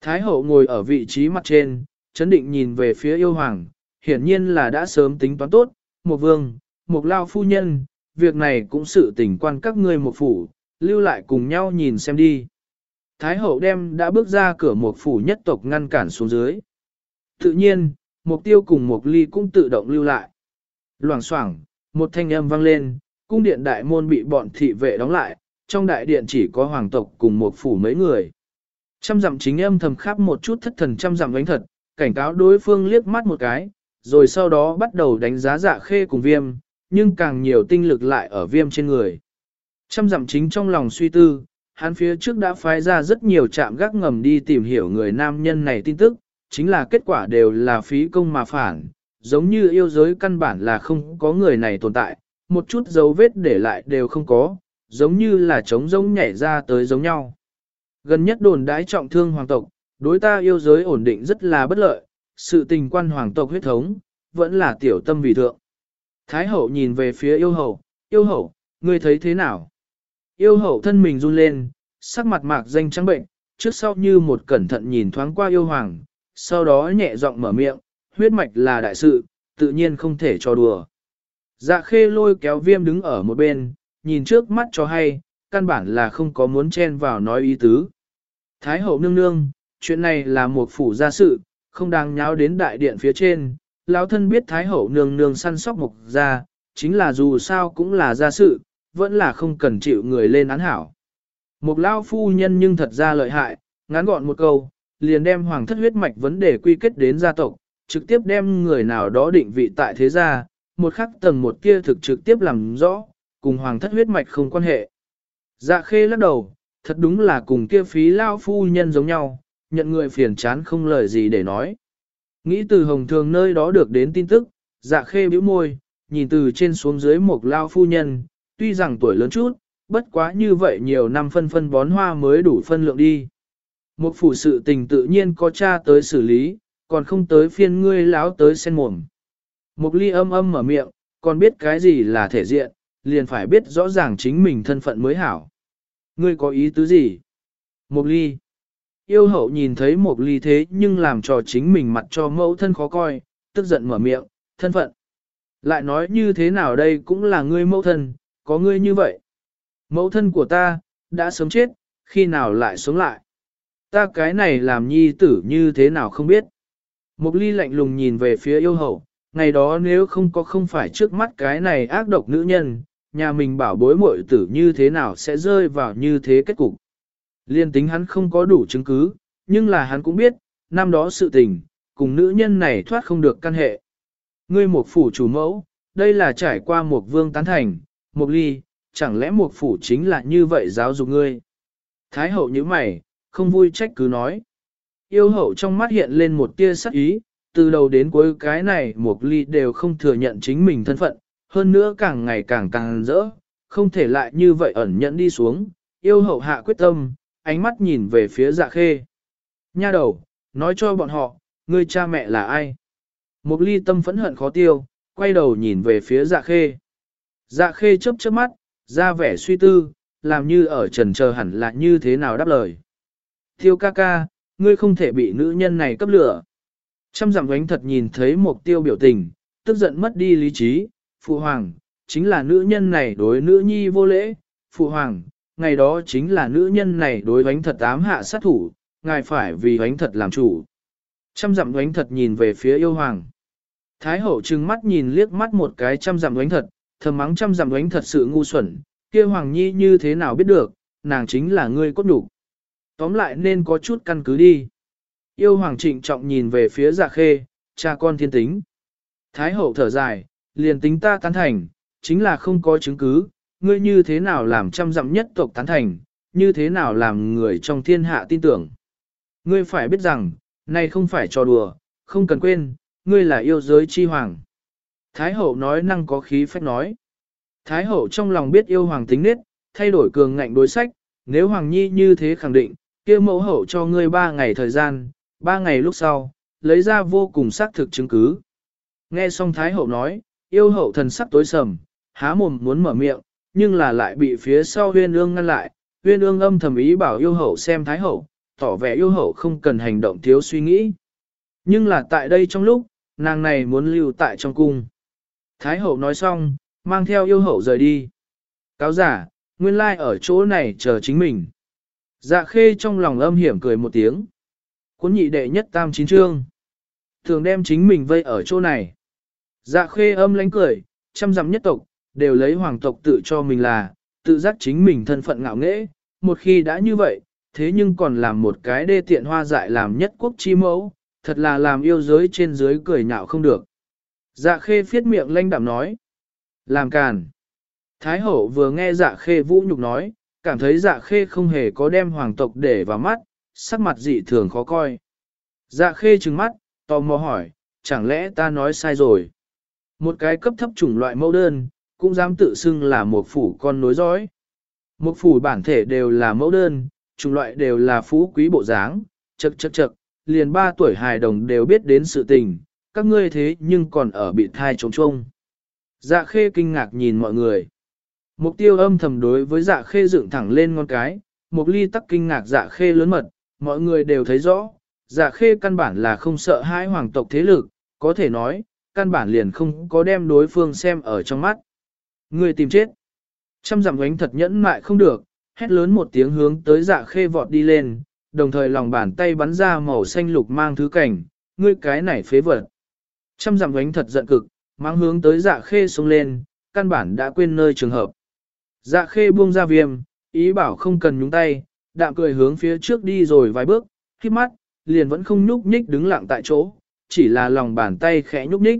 Thái hậu ngồi ở vị trí mặt trên, chấn định nhìn về phía yêu hoàng, hiển nhiên là đã sớm tính toán tốt, một vương, một lao phu nhân, việc này cũng sự tình quan các ngươi một phủ, lưu lại cùng nhau nhìn xem đi. Thái hậu đem đã bước ra cửa một phủ nhất tộc ngăn cản xuống dưới. Tự nhiên, mục tiêu cùng một ly cũng tự động lưu lại. Loảng xoảng, một thanh âm vang lên, cung điện đại môn bị bọn thị vệ đóng lại, trong đại điện chỉ có hoàng tộc cùng một phủ mấy người. Trăm dặm chính âm thầm khắp một chút thất thần trăm dặm đánh thật, cảnh cáo đối phương liếc mắt một cái, rồi sau đó bắt đầu đánh giá dạ khê cùng viêm, nhưng càng nhiều tinh lực lại ở viêm trên người. Trăm dặm chính trong lòng suy tư, hắn phía trước đã phái ra rất nhiều trạm gác ngầm đi tìm hiểu người nam nhân này tin tức, chính là kết quả đều là phí công mà phản, giống như yêu giới căn bản là không có người này tồn tại, một chút dấu vết để lại đều không có, giống như là trống rỗng nhảy ra tới giống nhau. Gần nhất đồn đãi trọng thương hoàng tộc, đối ta yêu giới ổn định rất là bất lợi, sự tình quan hoàng tộc huyết thống, vẫn là tiểu tâm vì thượng. Thái hậu nhìn về phía yêu hậu, yêu hậu, ngươi thấy thế nào? Yêu hậu thân mình run lên, sắc mặt mạc danh trắng bệnh, trước sau như một cẩn thận nhìn thoáng qua yêu hoàng, sau đó nhẹ giọng mở miệng, huyết mạch là đại sự, tự nhiên không thể cho đùa. Dạ khê lôi kéo viêm đứng ở một bên, nhìn trước mắt cho hay, căn bản là không có muốn chen vào nói ý tứ. Thái hậu nương nương, chuyện này là một phủ gia sự, không đang nháo đến đại điện phía trên. Lão thân biết Thái hậu nương nương săn sóc mục gia, chính là dù sao cũng là gia sự, vẫn là không cần chịu người lên án hảo. Một lao phu nhân nhưng thật ra lợi hại, ngắn gọn một câu, liền đem hoàng thất huyết mạch vấn đề quy kết đến gia tộc, trực tiếp đem người nào đó định vị tại thế gia, một khắc tầng một kia thực trực tiếp làm rõ, cùng hoàng thất huyết mạch không quan hệ. Dạ khê lắc đầu, thật đúng là cùng kia phí lao phu nhân giống nhau, nhận người phiền chán không lời gì để nói. Nghĩ từ hồng thường nơi đó được đến tin tức, dạ khê bĩu môi, nhìn từ trên xuống dưới một lao phu nhân, tuy rằng tuổi lớn chút, bất quá như vậy nhiều năm phân phân bón hoa mới đủ phân lượng đi. Một phủ sự tình tự nhiên có cha tới xử lý, còn không tới phiên ngươi láo tới sen mồm. Một ly âm âm mở miệng, còn biết cái gì là thể diện, liền phải biết rõ ràng chính mình thân phận mới hảo. Ngươi có ý tứ gì? Mộc ly. Yêu hậu nhìn thấy mộc ly thế nhưng làm cho chính mình mặt cho mẫu thân khó coi, tức giận mở miệng, thân phận. Lại nói như thế nào đây cũng là ngươi mẫu thân, có ngươi như vậy. Mẫu thân của ta, đã sớm chết, khi nào lại sống lại. Ta cái này làm nhi tử như thế nào không biết. Mục ly lạnh lùng nhìn về phía yêu hậu, ngày đó nếu không có không phải trước mắt cái này ác độc nữ nhân, nhà mình bảo bối muội tử như thế nào sẽ rơi vào như thế kết cục. Liên tính hắn không có đủ chứng cứ, nhưng là hắn cũng biết, năm đó sự tình, cùng nữ nhân này thoát không được căn hệ. Ngươi một phủ chủ mẫu, đây là trải qua một vương tán thành, một ly, chẳng lẽ một phủ chính là như vậy giáo dục ngươi. Thái hậu như mày, không vui trách cứ nói. Yêu hậu trong mắt hiện lên một tia sắc ý, từ đầu đến cuối cái này một ly đều không thừa nhận chính mình thân phận, hơn nữa càng ngày càng càng rỡ, không thể lại như vậy ẩn nhẫn đi xuống, yêu hậu hạ quyết tâm, ánh mắt nhìn về phía dạ khê. Nha đầu, nói cho bọn họ, ngươi cha mẹ là ai? Một ly tâm phẫn hận khó tiêu, quay đầu nhìn về phía dạ khê. Dạ khê chớp chớp mắt, ra vẻ suy tư, làm như ở trần chờ hẳn là như thế nào đáp lời. Tiêu ca ca, ngươi không thể bị nữ nhân này cấp lửa. Trăm dặm ánh thật nhìn thấy mục tiêu biểu tình, tức giận mất đi lý trí, phụ hoàng, chính là nữ nhân này đối nữ nhi vô lễ, phụ hoàng, ngày đó chính là nữ nhân này đối Bánh thật ám hạ sát thủ, ngài phải vì Bánh thật làm chủ. Trăm dặm Bánh thật nhìn về phía yêu hoàng. Thái hậu trừng mắt nhìn liếc mắt một cái trăm dặm Bánh thật, thầm mắng trăm dặm Bánh thật sự ngu xuẩn, kia hoàng nhi như thế nào biết được, nàng chính là ngươi cốt đủ. Tóm lại nên có chút căn cứ đi. Yêu hoàng trịnh trọng nhìn về phía dạ khê, cha con thiên tính. Thái hậu thở dài, liền tính ta tán thành, chính là không có chứng cứ, ngươi như thế nào làm trăm dặm nhất tộc tán thành, như thế nào làm người trong thiên hạ tin tưởng. Ngươi phải biết rằng, này không phải trò đùa, không cần quên, ngươi là yêu giới chi hoàng. Thái hậu nói năng có khí phách nói. Thái hậu trong lòng biết yêu hoàng tính nết, thay đổi cường ngạnh đối sách, nếu hoàng nhi như thế khẳng định, kia mẫu hậu cho ngươi ba ngày thời gian, ba ngày lúc sau, lấy ra vô cùng xác thực chứng cứ. Nghe xong Thái hậu nói, yêu hậu thần sắc tối sầm, há mồm muốn mở miệng, nhưng là lại bị phía sau huyên ương ngăn lại, huyên ương âm thầm ý bảo yêu hậu xem thái hậu, tỏ vẻ yêu hậu không cần hành động thiếu suy nghĩ. Nhưng là tại đây trong lúc, nàng này muốn lưu tại trong cung. Thái hậu nói xong, mang theo yêu hậu rời đi. Cáo giả, nguyên lai ở chỗ này chờ chính mình. Dạ khê trong lòng âm hiểm cười một tiếng. Cuốn nhị đệ nhất tam chín trương. Thường đem chính mình vây ở chỗ này. Dạ khê âm lánh cười, chăm dặm nhất tộc, đều lấy hoàng tộc tự cho mình là, tự giác chính mình thân phận ngạo nghễ. Một khi đã như vậy, thế nhưng còn làm một cái đê tiện hoa dại làm nhất quốc chi mẫu, thật là làm yêu giới trên dưới cười nhạo không được. Dạ khê phiết miệng lanh đạm nói. Làm càn. Thái hậu vừa nghe dạ khê vũ nhục nói, cảm thấy dạ khê không hề có đem hoàng tộc để vào mắt, sắc mặt dị thường khó coi. Dạ khê trừng mắt, tò mò hỏi, chẳng lẽ ta nói sai rồi? Một cái cấp thấp chủng loại mẫu đơn, cũng dám tự xưng là một phủ con nối dõi. Một phủ bản thể đều là mẫu đơn, chủng loại đều là phú quý bộ dáng, chật chật chật, liền ba tuổi hài đồng đều biết đến sự tình, các ngươi thế nhưng còn ở bị thai trống trông. Dạ khê kinh ngạc nhìn mọi người. Mục tiêu âm thầm đối với dạ khê dựng thẳng lên ngón cái, mục ly tắc kinh ngạc dạ khê lớn mật, mọi người đều thấy rõ, dạ khê căn bản là không sợ hai hoàng tộc thế lực, có thể nói, căn bản liền không có đem đối phương xem ở trong mắt. Người tìm chết. Trăm dặm gánh thật nhẫn mại không được, hét lớn một tiếng hướng tới dạ khê vọt đi lên, đồng thời lòng bàn tay bắn ra màu xanh lục mang thứ cảnh, ngươi cái này phế vật. Trăm dặm gánh thật giận cực, mang hướng tới dạ khê xuống lên, căn bản đã quên nơi trường hợp. Dạ khê buông ra viêm, ý bảo không cần nhúng tay, đạm cười hướng phía trước đi rồi vài bước, khi mắt, liền vẫn không nhúc nhích đứng lặng tại chỗ, chỉ là lòng bàn tay khẽ nhúc nhích.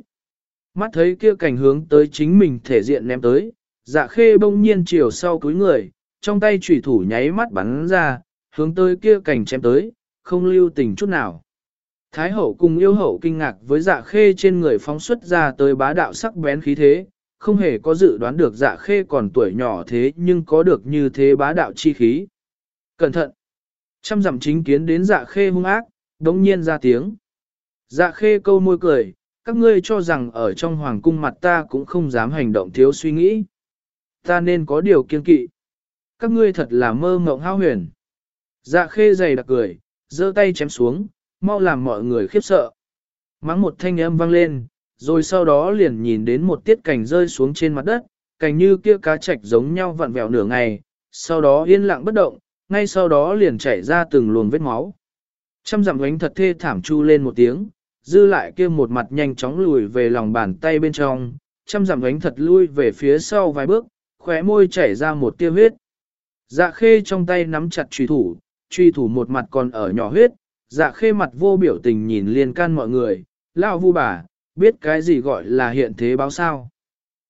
Mắt thấy kia cảnh hướng tới chính mình thể diện ném tới, dạ khê bỗng nhiên chiều sau cúi người, trong tay chủy thủ nháy mắt bắn ra, hướng tới kia cảnh chém tới, không lưu tình chút nào. Thái hậu cùng yêu hậu kinh ngạc với dạ khê trên người phóng xuất ra tới bá đạo sắc bén khí thế, không hề có dự đoán được dạ khê còn tuổi nhỏ thế nhưng có được như thế bá đạo chi khí. Cẩn thận! Trăm dặm chính kiến đến dạ khê hung ác, đống nhiên ra tiếng. Dạ khê câu môi cười, các ngươi cho rằng ở trong hoàng cung mặt ta cũng không dám hành động thiếu suy nghĩ. Ta nên có điều kiên kỵ. Các ngươi thật là mơ mộng hao huyền. Dạ khê dày đặc cười, giơ tay chém xuống, mau làm mọi người khiếp sợ. Mắng một thanh âm vang lên, rồi sau đó liền nhìn đến một tiết cảnh rơi xuống trên mặt đất, cảnh như kia cá chạch giống nhau vặn vẹo nửa ngày, sau đó yên lặng bất động, ngay sau đó liền chảy ra từng luồng vết máu. Trăm dặm ánh thật thê thảm chu lên một tiếng, dư lại kia một mặt nhanh chóng lùi về lòng bàn tay bên trong, chăm dặm gánh thật lui về phía sau vài bước, khóe môi chảy ra một tia huyết. Dạ khê trong tay nắm chặt truy thủ, truy thủ một mặt còn ở nhỏ huyết, dạ khê mặt vô biểu tình nhìn liên can mọi người, lao vu bà, biết cái gì gọi là hiện thế báo sao.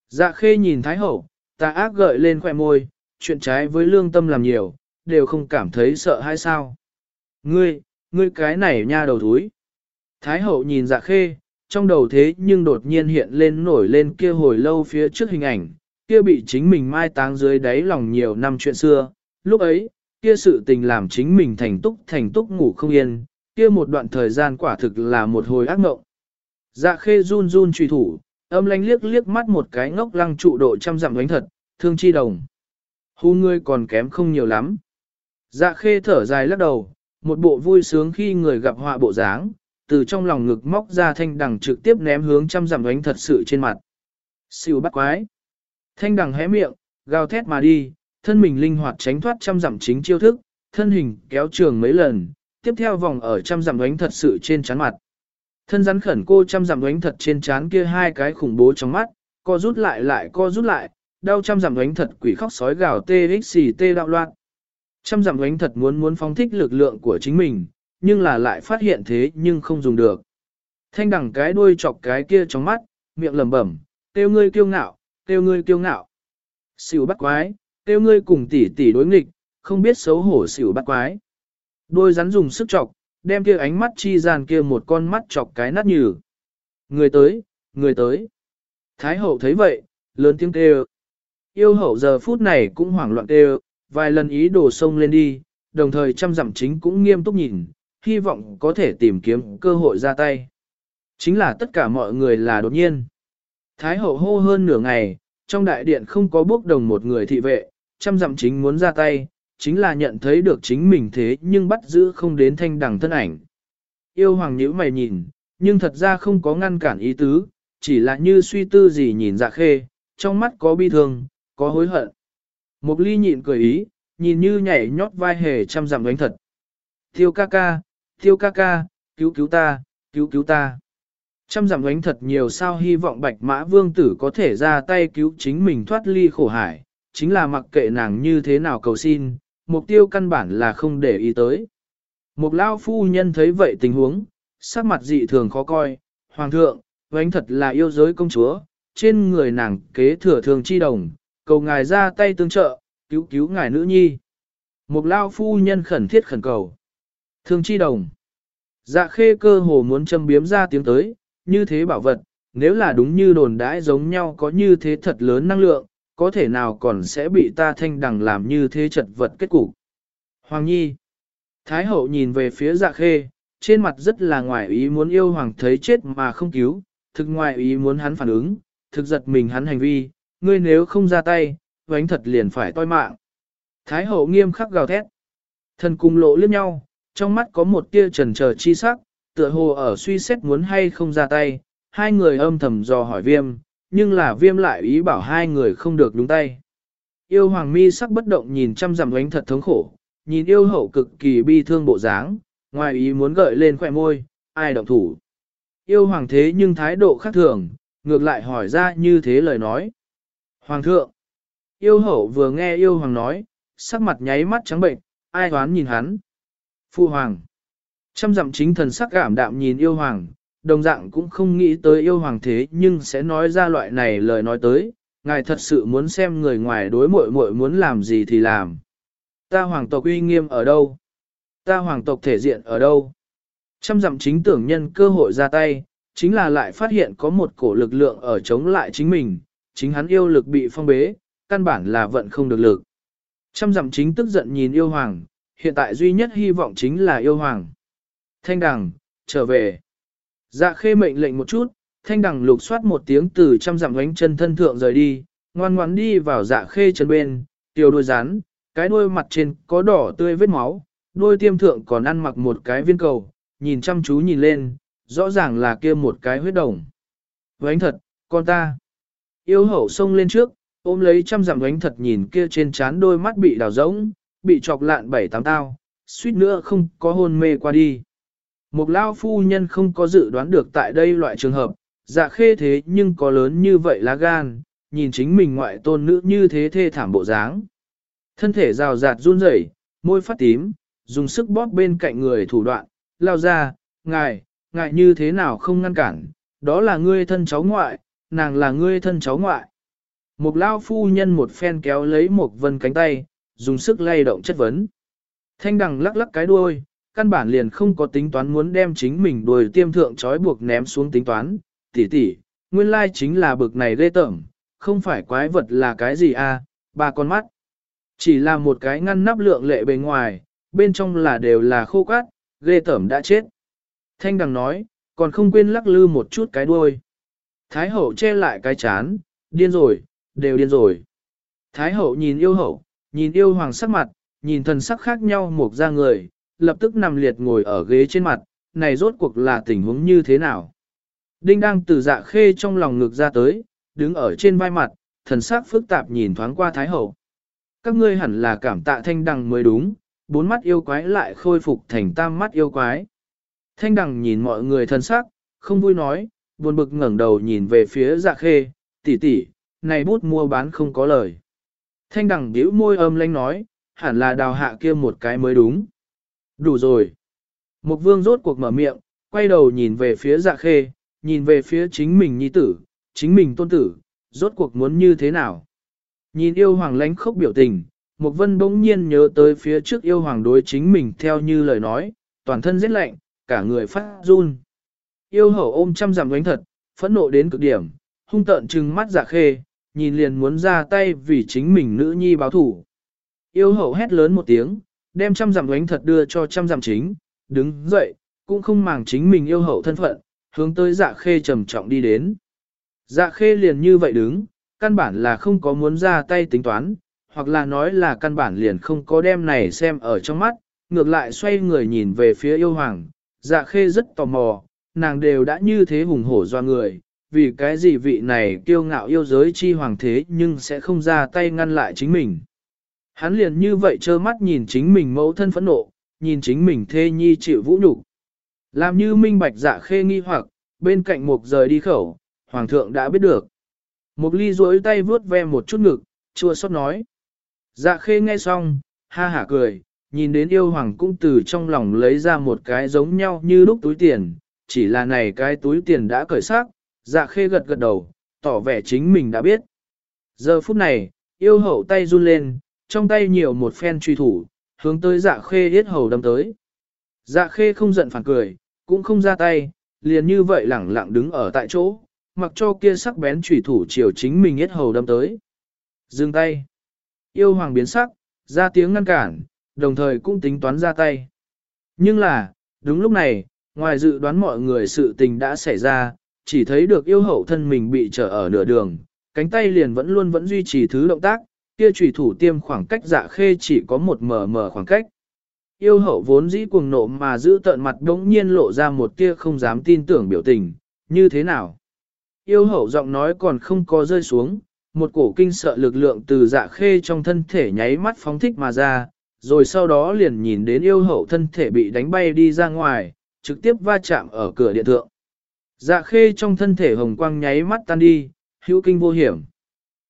Dạ khê nhìn Thái Hậu, ta ác gợi lên khỏe môi, chuyện trái với lương tâm làm nhiều, đều không cảm thấy sợ hay sao. Ngươi, ngươi cái này nha đầu thúi. Thái Hậu nhìn dạ khê, trong đầu thế nhưng đột nhiên hiện lên nổi lên kia hồi lâu phía trước hình ảnh, kia bị chính mình mai táng dưới đáy lòng nhiều năm chuyện xưa. Lúc ấy, kia sự tình làm chính mình thành túc thành túc ngủ không yên, kia một đoạn thời gian quả thực là một hồi ác mộng. Dạ khê run run truy thủ, âm lanh liếc liếc mắt một cái ngốc lăng trụ độ trăm dặm đánh thật, thương chi đồng. Hù ngươi còn kém không nhiều lắm. Dạ khê thở dài lắc đầu, một bộ vui sướng khi người gặp họa bộ dáng, từ trong lòng ngực móc ra thanh đằng trực tiếp ném hướng trăm dặm đánh thật sự trên mặt. Siêu bắt quái. Thanh đằng hé miệng, gào thét mà đi, thân mình linh hoạt tránh thoát trăm dặm chính chiêu thức, thân hình kéo trường mấy lần, tiếp theo vòng ở trăm dặm đánh thật sự trên chán mặt. Thân rắn khẩn cô chăm dặm đánh thật trên trán kia hai cái khủng bố trong mắt, co rút lại lại co rút lại, đau chăm dặm đánh thật quỷ khóc sói gào tê xì tê đạo loạn. Chăm dặm đánh thật muốn muốn phóng thích lực lượng của chính mình, nhưng là lại phát hiện thế nhưng không dùng được. Thanh đẳng cái đuôi chọc cái kia trong mắt, miệng lẩm bẩm, tiêu ngươi kiêu ngạo, tiêu ngươi kiêu ngạo. Xỉu bắt quái, tiêu ngươi cùng tỷ tỷ đối nghịch, không biết xấu hổ xỉu bắt quái. Đôi rắn dùng sức chọc, đem kia ánh mắt chi gian kia một con mắt chọc cái nát nhừ. Người tới, người tới. Thái hậu thấy vậy, lớn tiếng kêu. Yêu hậu giờ phút này cũng hoảng loạn kêu, vài lần ý đồ sông lên đi, đồng thời trăm dặm chính cũng nghiêm túc nhìn, hy vọng có thể tìm kiếm cơ hội ra tay. Chính là tất cả mọi người là đột nhiên. Thái hậu hô hơn nửa ngày, trong đại điện không có bước đồng một người thị vệ, chăm dặm chính muốn ra tay, chính là nhận thấy được chính mình thế nhưng bắt giữ không đến thanh đẳng thân ảnh. Yêu hoàng nhữ mày nhìn, nhưng thật ra không có ngăn cản ý tứ, chỉ là như suy tư gì nhìn dạ khê, trong mắt có bi thương, có hối hận. Một ly nhịn cười ý, nhìn như nhảy nhót vai hề chăm dặm đánh thật. Tiêu ca ca, tiêu ca ca, cứu cứu ta, cứu cứu ta. Trăm giảm ánh thật nhiều sao hy vọng bạch mã vương tử có thể ra tay cứu chính mình thoát ly khổ hải, chính là mặc kệ nàng như thế nào cầu xin, mục tiêu căn bản là không để ý tới. Một lao phu nhân thấy vậy tình huống, sắc mặt dị thường khó coi, hoàng thượng, vánh thật là yêu giới công chúa, trên người nàng kế thừa thường chi đồng, cầu ngài ra tay tương trợ, cứu cứu ngài nữ nhi. Một lao phu nhân khẩn thiết khẩn cầu. Thương chi đồng. Dạ khê cơ hồ muốn châm biếm ra tiếng tới, như thế bảo vật, nếu là đúng như đồn đãi giống nhau có như thế thật lớn năng lượng, có thể nào còn sẽ bị ta thanh đằng làm như thế chật vật kết cục. Hoàng Nhi. Thái hậu nhìn về phía dạ khê, trên mặt rất là ngoài ý muốn yêu hoàng thấy chết mà không cứu, thực ngoài ý muốn hắn phản ứng, thực giật mình hắn hành vi, ngươi nếu không ra tay, vánh thật liền phải toi mạng. Thái hậu nghiêm khắc gào thét. Thần cung lộ liếc nhau, trong mắt có một tia trần chờ chi sắc, tựa hồ ở suy xét muốn hay không ra tay, hai người âm thầm dò hỏi viêm, nhưng là viêm lại ý bảo hai người không được đúng tay. Yêu hoàng mi sắc bất động nhìn chăm dặm ánh thật thống khổ, nhìn yêu hậu cực kỳ bi thương bộ dáng, ngoài ý muốn gợi lên khỏe môi, ai động thủ. Yêu hoàng thế nhưng thái độ khác thường, ngược lại hỏi ra như thế lời nói. Hoàng thượng, yêu hậu vừa nghe yêu hoàng nói, sắc mặt nháy mắt trắng bệnh, ai hoán nhìn hắn. Phu hoàng, trăm dặm chính thần sắc cảm đạm nhìn yêu hoàng, đồng dạng cũng không nghĩ tới yêu hoàng thế nhưng sẽ nói ra loại này lời nói tới, ngài thật sự muốn xem người ngoài đối muội muội muốn làm gì thì làm. Ta hoàng tộc uy nghiêm ở đâu? Ta hoàng tộc thể diện ở đâu? Trăm dặm chính tưởng nhân cơ hội ra tay, chính là lại phát hiện có một cổ lực lượng ở chống lại chính mình, chính hắn yêu lực bị phong bế, căn bản là vận không được lực. Trăm dặm chính tức giận nhìn yêu hoàng, hiện tại duy nhất hy vọng chính là yêu hoàng. Thanh đằng, trở về. Dạ khê mệnh lệnh một chút, thanh đằng lục soát một tiếng từ trăm dặm gánh chân thân thượng rời đi, ngoan ngoãn đi vào dạ khê chân bên, tiểu đôi rán, cái đuôi mặt trên có đỏ tươi vết máu, đuôi tiêm thượng còn ăn mặc một cái viên cầu, nhìn chăm chú nhìn lên, rõ ràng là kia một cái huyết đồng. Vánh thật, con ta. Yêu hậu xông lên trước, ôm lấy trăm dặm vánh thật nhìn kia trên trán đôi mắt bị đào rỗng, bị chọc lạn bảy tám tao, suýt nữa không có hôn mê qua đi. Một lao phu nhân không có dự đoán được tại đây loại trường hợp, dạ khê thế nhưng có lớn như vậy lá gan, nhìn chính mình ngoại tôn nữ như thế thê thảm bộ dáng. Thân thể rào rạt run rẩy, môi phát tím, dùng sức bóp bên cạnh người thủ đoạn, lao ra, ngài, ngài như thế nào không ngăn cản, đó là ngươi thân cháu ngoại, nàng là ngươi thân cháu ngoại. Một lao phu nhân một phen kéo lấy một vân cánh tay, dùng sức lay động chất vấn. Thanh đằng lắc lắc cái đuôi, căn bản liền không có tính toán muốn đem chính mình đuôi tiêm thượng trói buộc ném xuống tính toán, tỷ tỷ, nguyên lai chính là bực này ghê tởm, không phải quái vật là cái gì a, à, ba con mắt. Chỉ là một cái ngăn nắp lượng lệ bề ngoài, bên trong là đều là khô cát, ghê tởm đã chết. Thanh đằng nói, còn không quên lắc lư một chút cái đuôi. Thái hậu che lại cái chán, điên rồi, đều điên rồi. Thái hậu nhìn yêu hậu, nhìn yêu hoàng sắc mặt, nhìn thần sắc khác nhau một ra người, lập tức nằm liệt ngồi ở ghế trên mặt, này rốt cuộc là tình huống như thế nào. Đinh đang từ dạ khê trong lòng ngực ra tới, đứng ở trên vai mặt, thần sắc phức tạp nhìn thoáng qua Thái hậu. Các ngươi hẳn là cảm tạ thanh đằng mới đúng, bốn mắt yêu quái lại khôi phục thành tam mắt yêu quái. Thanh đằng nhìn mọi người thân sắc, không vui nói, buồn bực ngẩng đầu nhìn về phía dạ khê, tỷ tỷ, này bút mua bán không có lời. Thanh đằng điếu môi âm lanh nói, hẳn là đào hạ kia một cái mới đúng. Đủ rồi. Mục vương rốt cuộc mở miệng, quay đầu nhìn về phía dạ khê, nhìn về phía chính mình nhi tử, chính mình tôn tử, rốt cuộc muốn như thế nào. Nhìn yêu hoàng lánh khốc biểu tình, Mục vân bỗng nhiên nhớ tới phía trước yêu hoàng đối chính mình theo như lời nói, toàn thân rất lạnh, cả người phát run. Yêu hậu ôm trăm giảm đánh thật, phẫn nộ đến cực điểm, hung tợn trừng mắt dạ khê, nhìn liền muốn ra tay vì chính mình nữ nhi báo thủ. Yêu hậu hét lớn một tiếng, đem trăm giảm đánh thật đưa cho trăm giảm chính, đứng dậy, cũng không màng chính mình yêu hậu thân phận, hướng tới dạ khê trầm trọng đi đến. Dạ khê liền như vậy đứng, căn bản là không có muốn ra tay tính toán, hoặc là nói là căn bản liền không có đem này xem ở trong mắt, ngược lại xoay người nhìn về phía yêu hoàng, dạ khê rất tò mò, nàng đều đã như thế hùng hổ do người, vì cái gì vị này kiêu ngạo yêu giới chi hoàng thế nhưng sẽ không ra tay ngăn lại chính mình. Hắn liền như vậy trơ mắt nhìn chính mình mẫu thân phẫn nộ, nhìn chính mình thê nhi chịu vũ nhục Làm như minh bạch dạ khê nghi hoặc, bên cạnh mục rời đi khẩu, hoàng thượng đã biết được. mục ly duỗi tay vướt ve một chút ngực, chua xót nói. Dạ khê nghe xong, ha hả cười, nhìn đến yêu hoàng cũng từ trong lòng lấy ra một cái giống nhau như lúc túi tiền, chỉ là này cái túi tiền đã cởi xác, dạ khê gật gật đầu, tỏ vẻ chính mình đã biết. Giờ phút này, yêu hậu tay run lên, trong tay nhiều một phen truy thủ, hướng tới dạ khê yết hầu đâm tới. Dạ khê không giận phản cười, cũng không ra tay, liền như vậy lẳng lặng đứng ở tại chỗ, mặc cho kia sắc bén truy thủ chiều chính mình yết hầu đâm tới. Dừng tay. Yêu hoàng biến sắc, ra tiếng ngăn cản, đồng thời cũng tính toán ra tay. Nhưng là, đúng lúc này, ngoài dự đoán mọi người sự tình đã xảy ra, chỉ thấy được yêu hậu thân mình bị trở ở nửa đường, cánh tay liền vẫn luôn vẫn duy trì thứ động tác, kia trùy thủ tiêm khoảng cách dạ khê chỉ có một mờ mờ khoảng cách. Yêu hậu vốn dĩ cuồng nộ mà giữ tận mặt đống nhiên lộ ra một tia không dám tin tưởng biểu tình, như thế nào? Yêu hậu giọng nói còn không có rơi xuống, một cổ kinh sợ lực lượng từ dạ khê trong thân thể nháy mắt phóng thích mà ra, rồi sau đó liền nhìn đến yêu hậu thân thể bị đánh bay đi ra ngoài, trực tiếp va chạm ở cửa điện thượng. Dạ khê trong thân thể hồng quang nháy mắt tan đi, hữu kinh vô hiểm.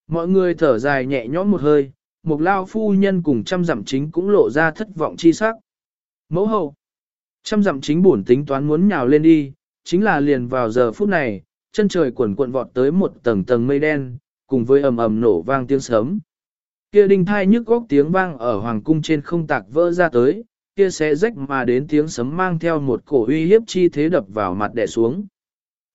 Mọi người thở dài nhẹ nhõm một hơi, một lao phu nhân cùng trăm dặm chính cũng lộ ra thất vọng chi sắc. Mẫu hậu, trăm dặm chính buồn tính toán muốn nhào lên đi, chính là liền vào giờ phút này, chân trời cuộn cuộn vọt tới một tầng tầng mây đen, cùng với ầm ầm nổ vang tiếng sấm. Kia đinh thai nhức góc tiếng vang ở hoàng cung trên không tạc vỡ ra tới, kia sẽ rách mà đến tiếng sấm mang theo một cổ uy hiếp chi thế đập vào mặt đè xuống.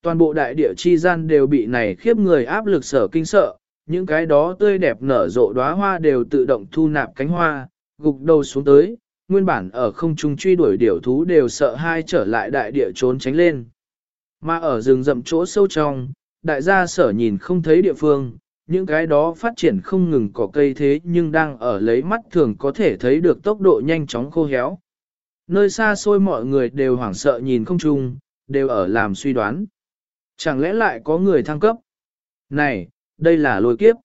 Toàn bộ đại địa chi gian đều bị này khiếp người áp lực sở kinh sợ, những cái đó tươi đẹp nở rộ đóa hoa đều tự động thu nạp cánh hoa, gục đầu xuống tới, nguyên bản ở không trung truy đuổi điểu thú đều sợ hai trở lại đại địa trốn tránh lên. Mà ở rừng rậm chỗ sâu trong, đại gia sở nhìn không thấy địa phương, những cái đó phát triển không ngừng có cây thế nhưng đang ở lấy mắt thường có thể thấy được tốc độ nhanh chóng khô héo. Nơi xa xôi mọi người đều hoảng sợ nhìn không chung, đều ở làm suy đoán. Chẳng lẽ lại có người thăng cấp? Này, đây là lôi kiếp.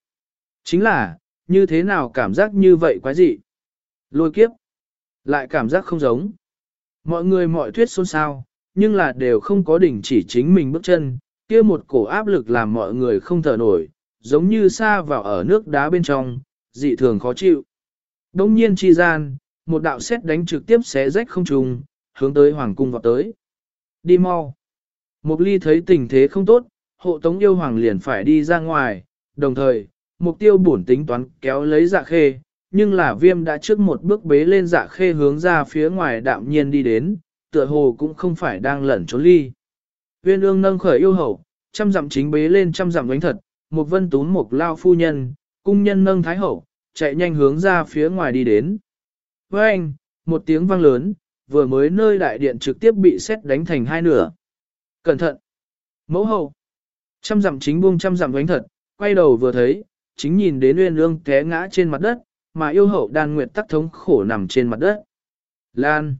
Chính là, như thế nào cảm giác như vậy quái dị? Lôi kiếp. Lại cảm giác không giống. Mọi người mọi thuyết xôn xao, nhưng là đều không có đỉnh chỉ chính mình bước chân, kia một cổ áp lực làm mọi người không thở nổi, giống như xa vào ở nước đá bên trong, dị thường khó chịu. Đông nhiên chi gian, một đạo xét đánh trực tiếp xé rách không trùng, hướng tới hoàng cung vọt tới. Đi mau. Mục ly thấy tình thế không tốt, hộ tống yêu hoàng liền phải đi ra ngoài, đồng thời, mục tiêu bổn tính toán kéo lấy dạ khê, nhưng là viêm đã trước một bước bế lên dạ khê hướng ra phía ngoài đạm nhiên đi đến, tựa hồ cũng không phải đang lẩn trốn ly. Viên ương nâng khởi yêu hậu, trăm dặm chính bế lên trăm dặm đánh thật, một vân tún một lao phu nhân, cung nhân nâng thái hậu, chạy nhanh hướng ra phía ngoài đi đến. Với anh, một tiếng vang lớn, vừa mới nơi đại điện trực tiếp bị xét đánh thành hai nửa. Cẩn thận! Mẫu hậu! Trăm dặm chính buông trăm dặm đánh thật, quay đầu vừa thấy, chính nhìn đến uyên ương té ngã trên mặt đất, mà yêu hậu đan nguyệt tắc thống khổ nằm trên mặt đất. Lan!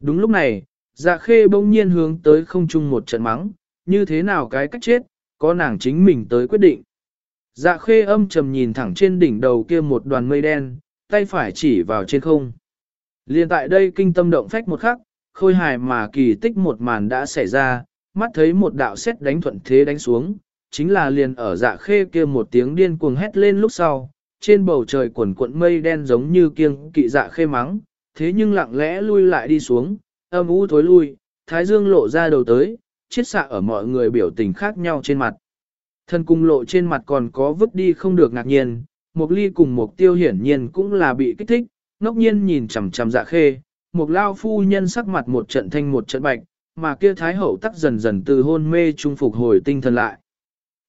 Đúng lúc này, dạ khê bỗng nhiên hướng tới không chung một trận mắng, như thế nào cái cách chết, có nàng chính mình tới quyết định. Dạ khê âm trầm nhìn thẳng trên đỉnh đầu kia một đoàn mây đen, tay phải chỉ vào trên không. Liên tại đây kinh tâm động phách một khắc, khôi hài mà kỳ tích một màn đã xảy ra, mắt thấy một đạo xét đánh thuận thế đánh xuống, chính là liền ở dạ khê kia một tiếng điên cuồng hét lên lúc sau, trên bầu trời quần cuộn mây đen giống như kiêng kỵ dạ khê mắng, thế nhưng lặng lẽ lui lại đi xuống, âm u thối lui, thái dương lộ ra đầu tới, chiết xạ ở mọi người biểu tình khác nhau trên mặt. Thân cung lộ trên mặt còn có vứt đi không được ngạc nhiên, một ly cùng mục tiêu hiển nhiên cũng là bị kích thích, ngốc nhiên nhìn chằm chằm dạ khê, một lao phu nhân sắc mặt một trận thanh một trận bạch, mà kia thái hậu tắc dần dần từ hôn mê trung phục hồi tinh thần lại.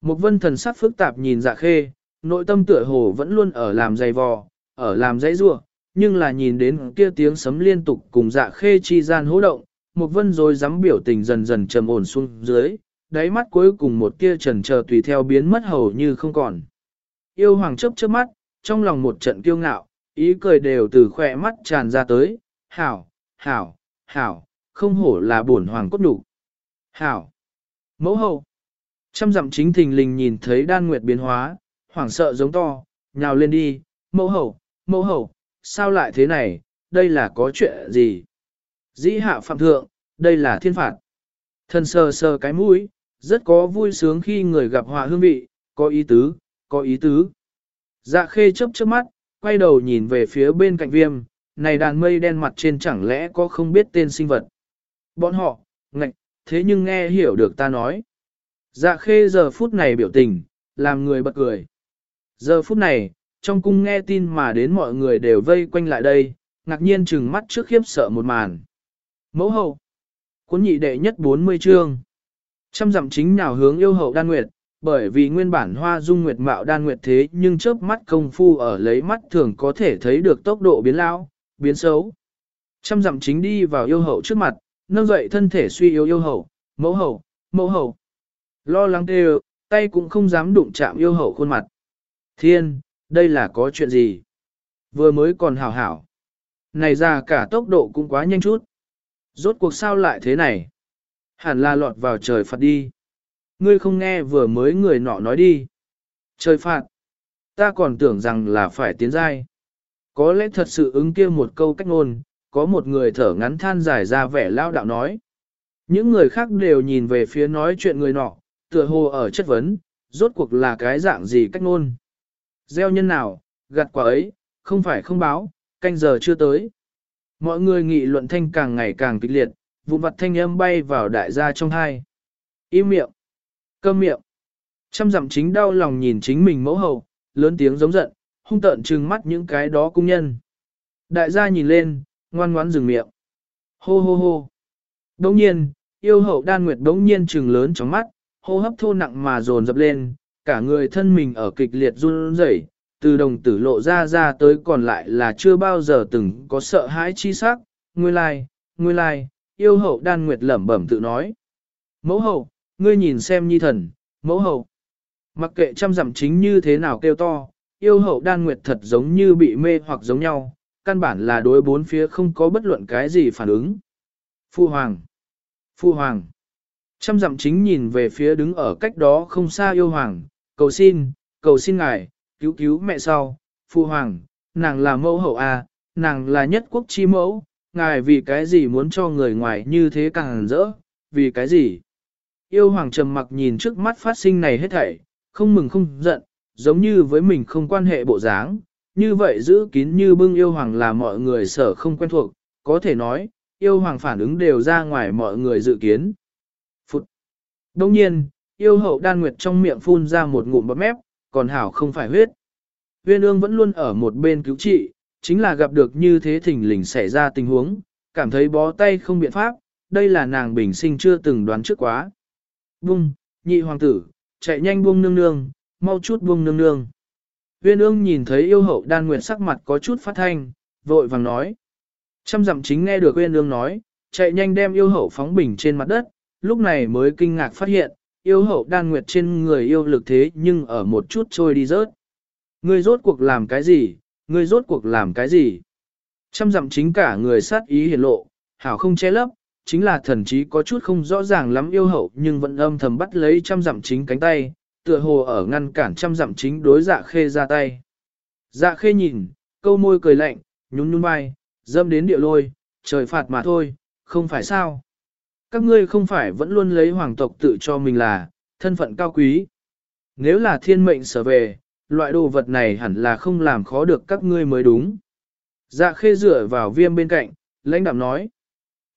Một vân thần sắc phức tạp nhìn dạ khê, nội tâm tựa hồ vẫn luôn ở làm dày vò, ở làm dãy rua, nhưng là nhìn đến kia tiếng sấm liên tục cùng dạ khê chi gian hỗ động, một vân rồi dám biểu tình dần dần trầm ổn xuống dưới, đáy mắt cuối cùng một kia trần chờ tùy theo biến mất hầu như không còn. Yêu hoàng chấp chớp mắt, trong lòng một trận kiêu ngạo, ý cười đều từ khỏe mắt tràn ra tới, hảo, hảo, hảo, không hổ là bổn hoàng cốt đủ. Hảo, mẫu hậu, trăm dặm chính thình lình nhìn thấy đan nguyệt biến hóa, hoảng sợ giống to, nhào lên đi, mẫu hậu, mẫu hậu, sao lại thế này, đây là có chuyện gì? Dĩ hạ phạm thượng, đây là thiên phạt. Thần sờ sờ cái mũi, rất có vui sướng khi người gặp họa hương vị, có ý tứ, có ý tứ. Dạ khê chớp chớp mắt, quay đầu nhìn về phía bên cạnh viêm, này đàn mây đen mặt trên chẳng lẽ có không biết tên sinh vật. Bọn họ, ngạch, thế nhưng nghe hiểu được ta nói. Dạ khê giờ phút này biểu tình, làm người bật cười. Giờ phút này, trong cung nghe tin mà đến mọi người đều vây quanh lại đây, ngạc nhiên trừng mắt trước khiếp sợ một màn. Mẫu hậu, cuốn nhị đệ nhất 40 chương. Trăm dặm chính nào hướng yêu hậu đan nguyệt, bởi vì nguyên bản hoa dung nguyệt mạo đan nguyệt thế nhưng chớp mắt công phu ở lấy mắt thường có thể thấy được tốc độ biến lao, biến xấu. Trăm dặm chính đi vào yêu hậu trước mặt, nâng dậy thân thể suy yếu yêu hậu, mẫu hậu, mẫu hậu. Lo lắng tê tay cũng không dám đụng chạm yêu hậu khuôn mặt. Thiên, đây là có chuyện gì? Vừa mới còn hảo hảo. Này ra cả tốc độ cũng quá nhanh chút. Rốt cuộc sao lại thế này? Hẳn là lọt vào trời phạt đi. Ngươi không nghe vừa mới người nọ nói đi. Trời phạt. Ta còn tưởng rằng là phải tiến giai. Có lẽ thật sự ứng kia một câu cách ngôn, có một người thở ngắn than dài ra vẻ lao đạo nói. Những người khác đều nhìn về phía nói chuyện người nọ, tựa hồ ở chất vấn, rốt cuộc là cái dạng gì cách ngôn. Gieo nhân nào, gặt quả ấy, không phải không báo, canh giờ chưa tới. Mọi người nghị luận thanh càng ngày càng kịch liệt, vụn vặt thanh âm bay vào đại gia trong hai. Im miệng. Câm miệng. Trăm dặm chính đau lòng nhìn chính mình mẫu hậu, lớn tiếng giống giận, hung tợn trừng mắt những cái đó cung nhân. Đại gia nhìn lên, ngoan ngoãn dừng miệng. Hô hô hô. đống nhiên, yêu hậu đan nguyệt đống nhiên trừng lớn trong mắt, hô hấp thô nặng mà dồn dập lên, cả người thân mình ở kịch liệt run rẩy, từ đồng tử lộ ra ra tới còn lại là chưa bao giờ từng có sợ hãi chi sắc, nguyên lai, nguyên lai, yêu hậu đan nguyệt lẩm bẩm tự nói. Mẫu hậu, ngươi nhìn xem nhi thần, mẫu hậu. Mặc kệ trăm dặm chính như thế nào kêu to, yêu hậu đan nguyệt thật giống như bị mê hoặc giống nhau, căn bản là đối bốn phía không có bất luận cái gì phản ứng. Phu hoàng, phu hoàng. Trăm dặm chính nhìn về phía đứng ở cách đó không xa yêu hoàng, cầu xin, cầu xin ngài, cứu cứu mẹ sau, phu hoàng, nàng là mẫu hậu à, nàng là nhất quốc chi mẫu, ngài vì cái gì muốn cho người ngoài như thế càng rỡ, vì cái gì? Yêu hoàng trầm mặc nhìn trước mắt phát sinh này hết thảy, không mừng không giận, giống như với mình không quan hệ bộ dáng, như vậy giữ kín như bưng yêu hoàng là mọi người sở không quen thuộc, có thể nói, yêu hoàng phản ứng đều ra ngoài mọi người dự kiến. Phụt! Đông nhiên, yêu hậu đan nguyệt trong miệng phun ra một ngụm bọt mép, còn hảo không phải huyết. Viên ương vẫn luôn ở một bên cứu trị, chính là gặp được như thế thình lình xảy ra tình huống, cảm thấy bó tay không biện pháp, đây là nàng bình sinh chưa từng đoán trước quá. Bung, nhị hoàng tử, chạy nhanh buông nương nương, mau chút buông nương nương. Huyên ương nhìn thấy yêu hậu đan nguyệt sắc mặt có chút phát thanh, vội vàng nói. Trăm dặm chính nghe được huyên ương nói, chạy nhanh đem yêu hậu phóng bình trên mặt đất, lúc này mới kinh ngạc phát hiện, yêu hậu đan nguyệt trên người yêu lực thế nhưng ở một chút trôi đi rớt. Ngươi rốt cuộc làm cái gì, ngươi rốt cuộc làm cái gì? Trăm dặm chính cả người sát ý hiển lộ, hảo không che lấp, chính là thần chí có chút không rõ ràng lắm yêu hậu nhưng vẫn âm thầm bắt lấy trăm dặm chính cánh tay, tựa hồ ở ngăn cản trăm dặm chính đối dạ khê ra tay. Dạ khê nhìn, câu môi cười lạnh, nhún nhún vai, dâm đến địa lôi, trời phạt mà thôi, không phải sao. Các ngươi không phải vẫn luôn lấy hoàng tộc tự cho mình là, thân phận cao quý. Nếu là thiên mệnh sở về, loại đồ vật này hẳn là không làm khó được các ngươi mới đúng. Dạ khê dựa vào viêm bên cạnh, lãnh đạm nói.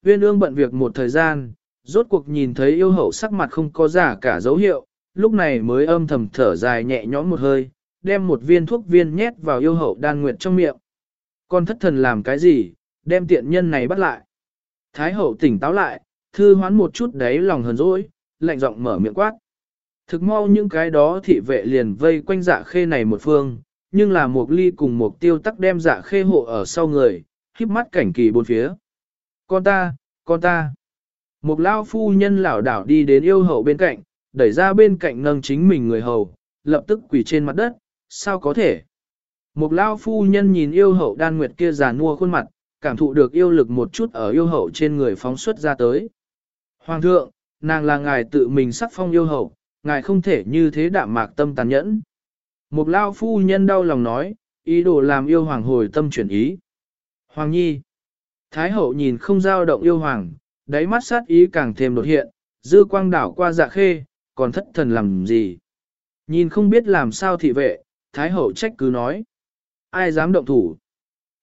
Viên ương bận việc một thời gian, rốt cuộc nhìn thấy yêu hậu sắc mặt không có giả cả dấu hiệu, lúc này mới âm thầm thở dài nhẹ nhõm một hơi, đem một viên thuốc viên nhét vào yêu hậu đan nguyệt trong miệng. Con thất thần làm cái gì, đem tiện nhân này bắt lại. Thái hậu tỉnh táo lại, thư hoán một chút đấy lòng hờn dỗi, lạnh giọng mở miệng quát. Thực mau những cái đó thị vệ liền vây quanh dạ khê này một phương, nhưng là một ly cùng một tiêu tắc đem dạ khê hộ ở sau người, khiếp mắt cảnh kỳ bốn phía. Con ta, con ta. Một lao phu nhân lảo đảo đi đến yêu hậu bên cạnh, đẩy ra bên cạnh nâng chính mình người hầu, lập tức quỳ trên mặt đất, sao có thể? Một lao phu nhân nhìn yêu hậu đan nguyệt kia già nua khuôn mặt, cảm thụ được yêu lực một chút ở yêu hậu trên người phóng xuất ra tới. Hoàng thượng, nàng là ngài tự mình sắc phong yêu hậu, ngài không thể như thế đạm mạc tâm tàn nhẫn. Một lao phu nhân đau lòng nói, ý đồ làm yêu hoàng hồi tâm chuyển ý. Hoàng nhi, Thái hậu nhìn không giao động yêu hoàng, đáy mắt sát ý càng thêm đột hiện, dư quang đảo qua dạ khê, còn thất thần làm gì. Nhìn không biết làm sao thị vệ, Thái hậu trách cứ nói. Ai dám động thủ?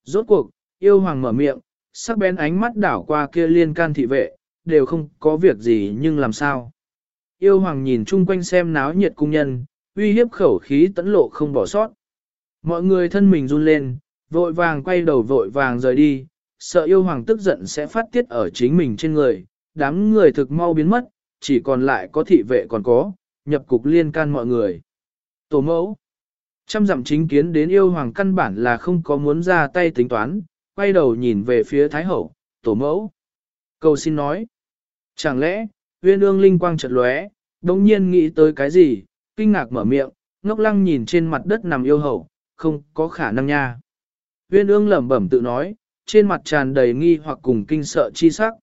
Rốt cuộc, yêu hoàng mở miệng, sắc bén ánh mắt đảo qua kia liên can thị vệ, đều không có việc gì nhưng làm sao. Yêu hoàng nhìn chung quanh xem náo nhiệt cung nhân, uy hiếp khẩu khí tẫn lộ không bỏ sót. Mọi người thân mình run lên, vội vàng quay đầu vội vàng rời đi, sợ yêu hoàng tức giận sẽ phát tiết ở chính mình trên người, đám người thực mau biến mất, chỉ còn lại có thị vệ còn có, nhập cục liên can mọi người. Tổ mẫu Trăm dặm chính kiến đến yêu hoàng căn bản là không có muốn ra tay tính toán, quay đầu nhìn về phía Thái Hậu, tổ mẫu. Cầu xin nói. Chẳng lẽ, uyên ương linh quang chợt lóe, đồng nhiên nghĩ tới cái gì, kinh ngạc mở miệng, ngốc lăng nhìn trên mặt đất nằm yêu hậu, không có khả năng nha. Uyên ương lẩm bẩm tự nói, trên mặt tràn đầy nghi hoặc cùng kinh sợ chi sắc.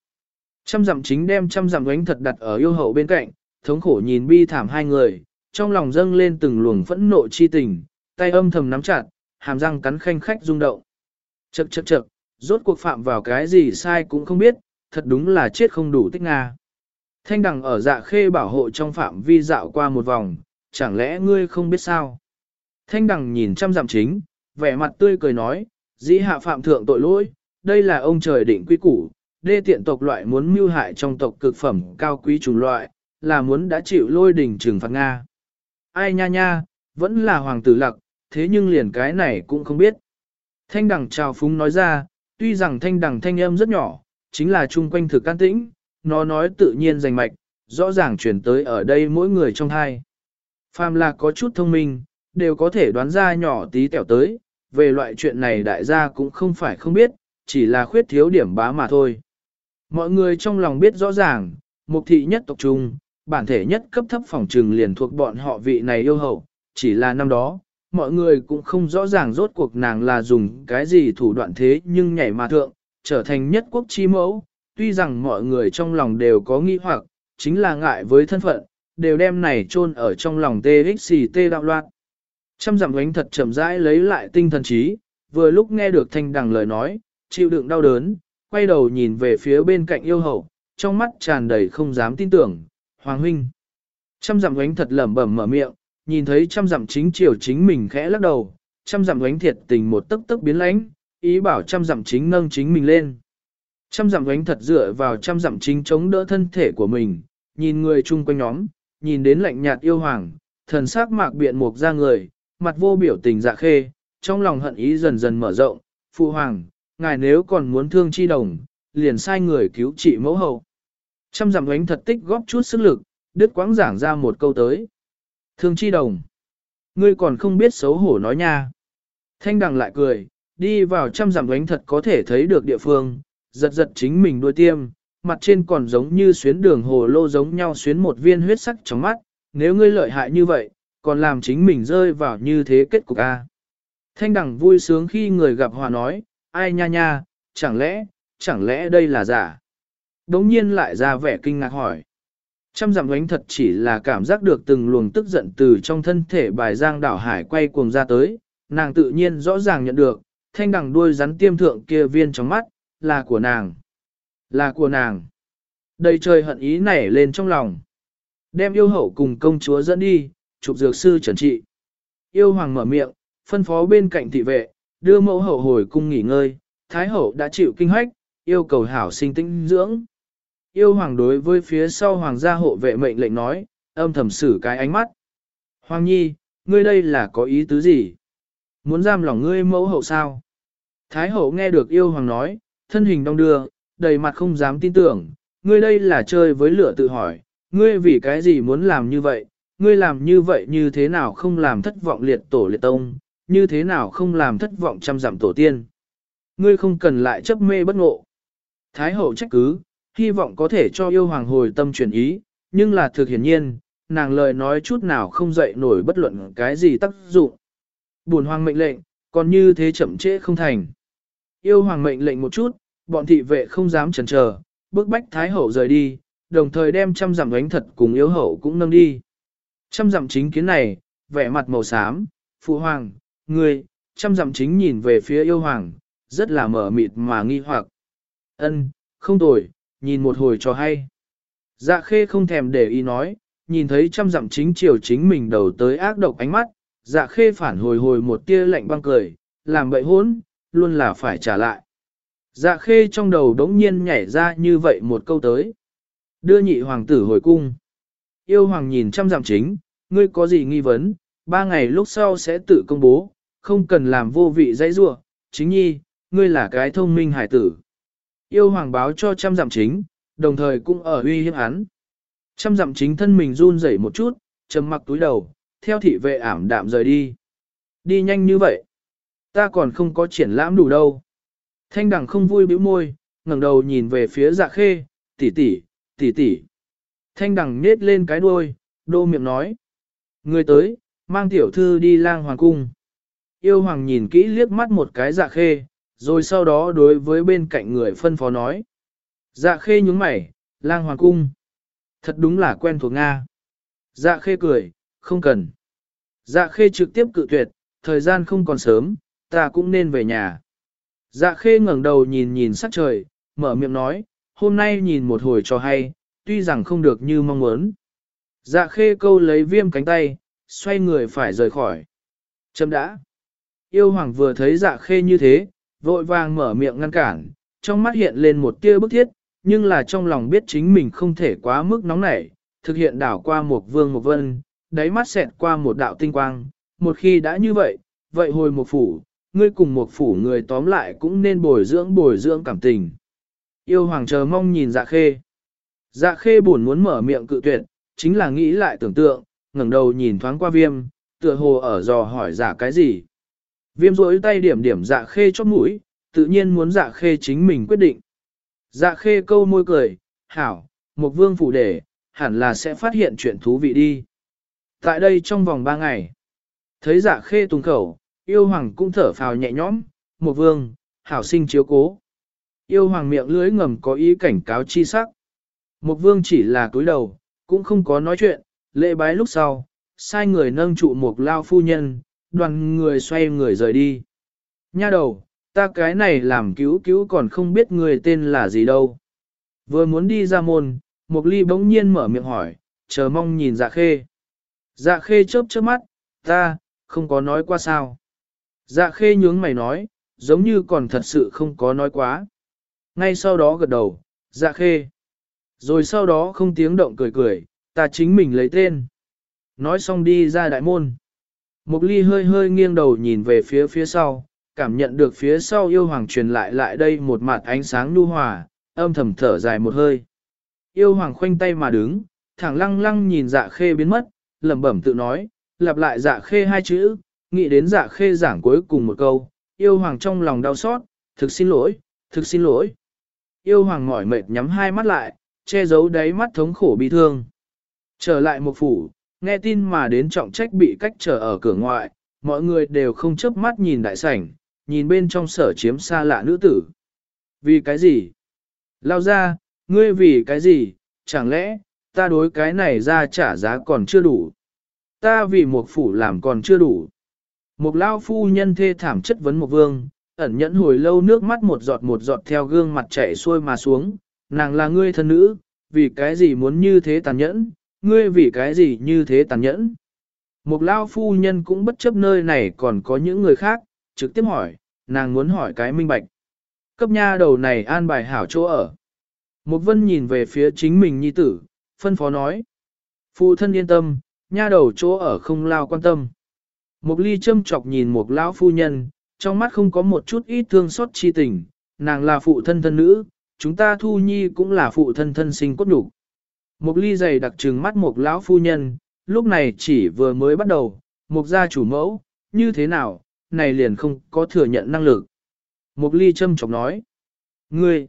Trăm dặm chính đem trăm dặm ánh thật đặt ở yêu hậu bên cạnh, thống khổ nhìn bi thảm hai người, trong lòng dâng lên từng luồng phẫn nộ chi tình, tay âm thầm nắm chặt, hàm răng cắn khanh khách rung động. Chậc chậc chậc, rốt cuộc phạm vào cái gì sai cũng không biết, thật đúng là chết không đủ tích Nga. Thanh đằng ở dạ khê bảo hộ trong phạm vi dạo qua một vòng, chẳng lẽ ngươi không biết sao? Thanh đằng nhìn trăm dặm chính, vẻ mặt tươi cười nói, dĩ hạ phạm thượng tội lỗi, đây là ông trời định quy củ, đê tiện tộc loại muốn mưu hại trong tộc cực phẩm cao quý chủng loại, là muốn đã chịu lôi đình trừng phạt Nga. Ai nha nha, vẫn là hoàng tử lặc, thế nhưng liền cái này cũng không biết. Thanh đằng trào phúng nói ra, tuy rằng thanh đằng thanh âm rất nhỏ, chính là chung quanh thực can tĩnh, nó nói tự nhiên rành mạch, rõ ràng chuyển tới ở đây mỗi người trong hai. Phàm là có chút thông minh, đều có thể đoán ra nhỏ tí tẹo tới, về loại chuyện này đại gia cũng không phải không biết, chỉ là khuyết thiếu điểm bá mà thôi. Mọi người trong lòng biết rõ ràng, mục thị nhất tộc trung, bản thể nhất cấp thấp phòng trừng liền thuộc bọn họ vị này yêu hậu, chỉ là năm đó, mọi người cũng không rõ ràng rốt cuộc nàng là dùng cái gì thủ đoạn thế nhưng nhảy mà thượng, trở thành nhất quốc chi mẫu, tuy rằng mọi người trong lòng đều có nghi hoặc, chính là ngại với thân phận, đều đem này chôn ở trong lòng TXT đạo loạn. Trăm dặm gánh thật chậm rãi lấy lại tinh thần trí, vừa lúc nghe được thanh đằng lời nói, chịu đựng đau đớn, quay đầu nhìn về phía bên cạnh yêu hậu, trong mắt tràn đầy không dám tin tưởng, Hoàng huynh. Trăm dặm ánh thật lẩm bẩm mở miệng, nhìn thấy trăm dặm chính chiều chính mình khẽ lắc đầu, trăm dặm ánh thiệt tình một tức tức biến lãnh, ý bảo trăm dặm chính nâng chính mình lên. Trăm dặm ánh thật dựa vào trăm dặm chính chống đỡ thân thể của mình, nhìn người chung quanh nhóm, nhìn đến lạnh nhạt yêu hoàng, thần sắc mạc biện mục ra người, mặt vô biểu tình dạ khê, trong lòng hận ý dần dần mở rộng, phụ hoàng, ngài nếu còn muốn thương chi đồng, liền sai người cứu trị mẫu hậu. Trăm dặm ánh thật tích góp chút sức lực, đứt quãng giảng ra một câu tới. Thương chi đồng, ngươi còn không biết xấu hổ nói nha. Thanh đằng lại cười, đi vào trăm dặm ánh thật có thể thấy được địa phương, giật giật chính mình đuôi tiêm, mặt trên còn giống như xuyến đường hồ lô giống nhau xuyến một viên huyết sắc trong mắt, nếu ngươi lợi hại như vậy, còn làm chính mình rơi vào như thế kết cục a. Thanh đẳng vui sướng khi người gặp hòa nói, ai nha nha, chẳng lẽ, chẳng lẽ đây là giả? Đống nhiên lại ra vẻ kinh ngạc hỏi. Trăm dặm ánh thật chỉ là cảm giác được từng luồng tức giận từ trong thân thể bài giang đảo hải quay cuồng ra tới, nàng tự nhiên rõ ràng nhận được, thanh đằng đuôi rắn tiêm thượng kia viên trong mắt, là của nàng. Là của nàng. Đầy trời hận ý nảy lên trong lòng. Đem yêu hậu cùng công chúa dẫn đi, chụp dược sư trần trị. Yêu hoàng mở miệng, phân phó bên cạnh thị vệ, đưa mẫu hậu hồi cung nghỉ ngơi, thái hậu đã chịu kinh hoách, yêu cầu hảo sinh tinh dưỡng. Yêu hoàng đối với phía sau hoàng gia hộ vệ mệnh lệnh nói, âm thầm xử cái ánh mắt. Hoàng nhi, ngươi đây là có ý tứ gì? Muốn giam lòng ngươi mẫu hậu sao? Thái hậu nghe được yêu hoàng nói, thân hình đong đưa, đầy mặt không dám tin tưởng, ngươi đây là chơi với lửa tự hỏi, ngươi vì cái gì muốn làm như vậy, ngươi làm như vậy như thế nào không làm thất vọng liệt tổ liệt tông, như thế nào không làm thất vọng trăm dặm tổ tiên. Ngươi không cần lại chấp mê bất ngộ. Thái hậu trách cứ, hy vọng có thể cho yêu hoàng hồi tâm chuyển ý, nhưng là thực hiển nhiên, nàng lời nói chút nào không dậy nổi bất luận cái gì tác dụng. Buồn hoàng mệnh lệnh, còn như thế chậm trễ không thành. Yêu hoàng mệnh lệnh một chút, bọn thị vệ không dám chần chờ, bước bách Thái Hậu rời đi, đồng thời đem trăm dặm đánh thật cùng yêu hậu cũng nâng đi. Trăm dặm chính kiến này, vẻ mặt màu xám, phụ hoàng, người, trăm dặm chính nhìn về phía yêu hoàng, rất là mở mịt mà nghi hoặc. Ân, không tồi, nhìn một hồi cho hay. Dạ khê không thèm để ý nói, nhìn thấy trăm dặm chính chiều chính mình đầu tới ác độc ánh mắt, dạ khê phản hồi hồi một tia lạnh băng cười, làm bậy hốn, luôn là phải trả lại. Dạ khê trong đầu đống nhiên nhảy ra như vậy một câu tới. Đưa nhị hoàng tử hồi cung. Yêu hoàng nhìn trăm dặm chính, ngươi có gì nghi vấn, ba ngày lúc sau sẽ tự công bố, không cần làm vô vị dãy rua, chính nhi, ngươi là cái thông minh hải tử. Yêu hoàng báo cho trăm dặm chính, đồng thời cũng ở uy hiếp hắn. Trăm dặm chính thân mình run rẩy một chút, trầm mặc túi đầu, theo thị vệ ảm đạm rời đi. Đi nhanh như vậy. Ta còn không có triển lãm đủ đâu. Thanh đằng không vui bĩu môi, ngẩng đầu nhìn về phía dạ khê, tỷ tỷ, tỷ tỷ. Thanh đằng nết lên cái đuôi, đô miệng nói. Người tới, mang tiểu thư đi lang hoàng cung. Yêu hoàng nhìn kỹ liếc mắt một cái dạ khê, rồi sau đó đối với bên cạnh người phân phó nói. Dạ khê nhúng mày, lang hoàng cung. Thật đúng là quen thuộc Nga. Dạ khê cười, không cần. Dạ khê trực tiếp cự tuyệt, thời gian không còn sớm, ta cũng nên về nhà. Dạ khê ngẩng đầu nhìn nhìn sắc trời, mở miệng nói, hôm nay nhìn một hồi cho hay, tuy rằng không được như mong muốn. Dạ khê câu lấy viêm cánh tay, xoay người phải rời khỏi. Chấm đã. Yêu hoàng vừa thấy dạ khê như thế, vội vàng mở miệng ngăn cản, trong mắt hiện lên một tia bức thiết, nhưng là trong lòng biết chính mình không thể quá mức nóng nảy, thực hiện đảo qua một vương một vân, đáy mắt xẹt qua một đạo tinh quang, một khi đã như vậy, vậy hồi một phủ, ngươi cùng một phủ người tóm lại cũng nên bồi dưỡng bồi dưỡng cảm tình. Yêu hoàng chờ mong nhìn dạ khê. Dạ khê buồn muốn mở miệng cự tuyệt, chính là nghĩ lại tưởng tượng, ngẩng đầu nhìn thoáng qua viêm, tựa hồ ở dò hỏi giả cái gì. Viêm rỗi tay điểm điểm dạ khê chót mũi, tự nhiên muốn dạ khê chính mình quyết định. Dạ khê câu môi cười, hảo, một vương phủ để, hẳn là sẽ phát hiện chuyện thú vị đi. Tại đây trong vòng ba ngày, thấy dạ khê tùng khẩu, yêu hoàng cũng thở phào nhẹ nhõm, một vương, hảo sinh chiếu cố. Yêu hoàng miệng lưới ngầm có ý cảnh cáo chi sắc. Một vương chỉ là cúi đầu, cũng không có nói chuyện, lễ bái lúc sau, sai người nâng trụ một lao phu nhân, đoàn người xoay người rời đi. Nha đầu, ta cái này làm cứu cứu còn không biết người tên là gì đâu. Vừa muốn đi ra môn, Mục Ly bỗng nhiên mở miệng hỏi, chờ mong nhìn dạ khê. Dạ khê chớp chớp mắt, ta, không có nói qua sao. Dạ khê nhướng mày nói, giống như còn thật sự không có nói quá. Ngay sau đó gật đầu, dạ khê. Rồi sau đó không tiếng động cười cười, ta chính mình lấy tên. Nói xong đi ra đại môn. Mục ly hơi hơi nghiêng đầu nhìn về phía phía sau, cảm nhận được phía sau yêu hoàng truyền lại lại đây một mặt ánh sáng nu hòa, âm thầm thở dài một hơi. Yêu hoàng khoanh tay mà đứng, thẳng lăng lăng nhìn dạ khê biến mất, lẩm bẩm tự nói, lặp lại dạ khê hai chữ, nghĩ đến dạ khê giảng cuối cùng một câu, yêu hoàng trong lòng đau xót, thực xin lỗi, thực xin lỗi. Yêu hoàng mỏi mệt nhắm hai mắt lại, che giấu đáy mắt thống khổ bị thương. Trở lại một phủ, nghe tin mà đến trọng trách bị cách trở ở cửa ngoại, mọi người đều không chớp mắt nhìn đại sảnh, nhìn bên trong sở chiếm xa lạ nữ tử. Vì cái gì? Lao ra, ngươi vì cái gì? Chẳng lẽ, ta đối cái này ra trả giá còn chưa đủ? Ta vì một phủ làm còn chưa đủ. Một lao phu nhân thê thảm chất vấn một vương, ẩn nhẫn hồi lâu nước mắt một giọt một giọt theo gương mặt chảy xuôi mà xuống, nàng là ngươi thân nữ, vì cái gì muốn như thế tàn nhẫn, ngươi vì cái gì như thế tàn nhẫn. Một lao phu nhân cũng bất chấp nơi này còn có những người khác, trực tiếp hỏi, nàng muốn hỏi cái minh bạch. Cấp nha đầu này an bài hảo chỗ ở. Một vân nhìn về phía chính mình nhi tử, phân phó nói. Phụ thân yên tâm, nha đầu chỗ ở không lao quan tâm. Một ly châm chọc nhìn một lão phu nhân, trong mắt không có một chút ít thương xót chi tình, nàng là phụ thân thân nữ, chúng ta thu nhi cũng là phụ thân thân sinh cốt nhục. Một ly dày đặc trừng mắt một lão phu nhân, lúc này chỉ vừa mới bắt đầu, một gia chủ mẫu, như thế nào, này liền không có thừa nhận năng lực. Một ly châm chọc nói, ngươi,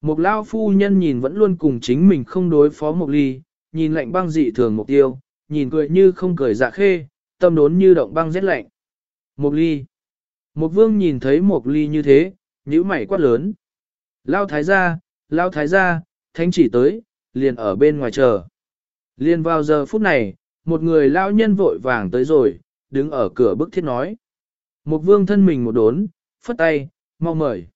một lão phu nhân nhìn vẫn luôn cùng chính mình không đối phó một ly, nhìn lạnh băng dị thường một tiêu, nhìn cười như không cười dạ khê, tâm đốn như động băng rét lạnh. Một ly. Một vương nhìn thấy một ly như thế, nhíu mày quát lớn. Lao thái gia, lao thái gia, thánh chỉ tới, liền ở bên ngoài chờ. Liền vào giờ phút này, một người lao nhân vội vàng tới rồi, đứng ở cửa bức thiết nói. Một vương thân mình một đốn, phất tay, mau mời.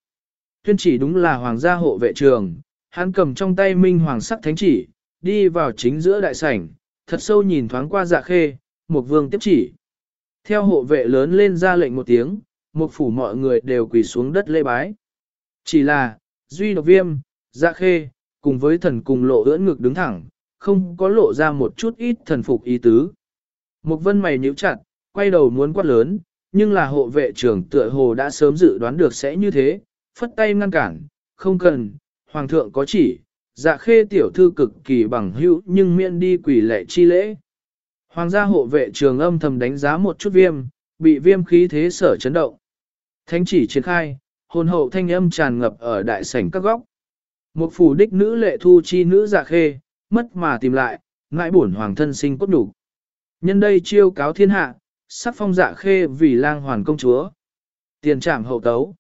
Tuyên chỉ đúng là hoàng gia hộ vệ trường, hắn cầm trong tay minh hoàng sắc thánh chỉ, đi vào chính giữa đại sảnh, thật sâu nhìn thoáng qua dạ khê, một vương tiếp chỉ. Theo hộ vệ lớn lên ra lệnh một tiếng, một phủ mọi người đều quỳ xuống đất lê bái. Chỉ là, duy độc viêm, dạ khê, cùng với thần cùng lộ ưỡn ngực đứng thẳng, không có lộ ra một chút ít thần phục ý tứ. Một vân mày nhíu chặt, quay đầu muốn quát lớn, nhưng là hộ vệ trưởng tựa hồ đã sớm dự đoán được sẽ như thế, phất tay ngăn cản, không cần, hoàng thượng có chỉ, dạ khê tiểu thư cực kỳ bằng hữu nhưng miễn đi quỷ lệ chi lễ. Hoàng gia hộ vệ trường âm thầm đánh giá một chút viêm, bị viêm khí thế sở chấn động. Thánh chỉ triển khai, hồn hậu thanh âm tràn ngập ở đại sảnh các góc. Một phủ đích nữ lệ thu chi nữ dạ khê, mất mà tìm lại, ngại bổn hoàng thân sinh cốt đủ. Nhân đây chiêu cáo thiên hạ, sắc phong dạ khê vì lang hoàn công chúa. Tiền trảm hậu tấu.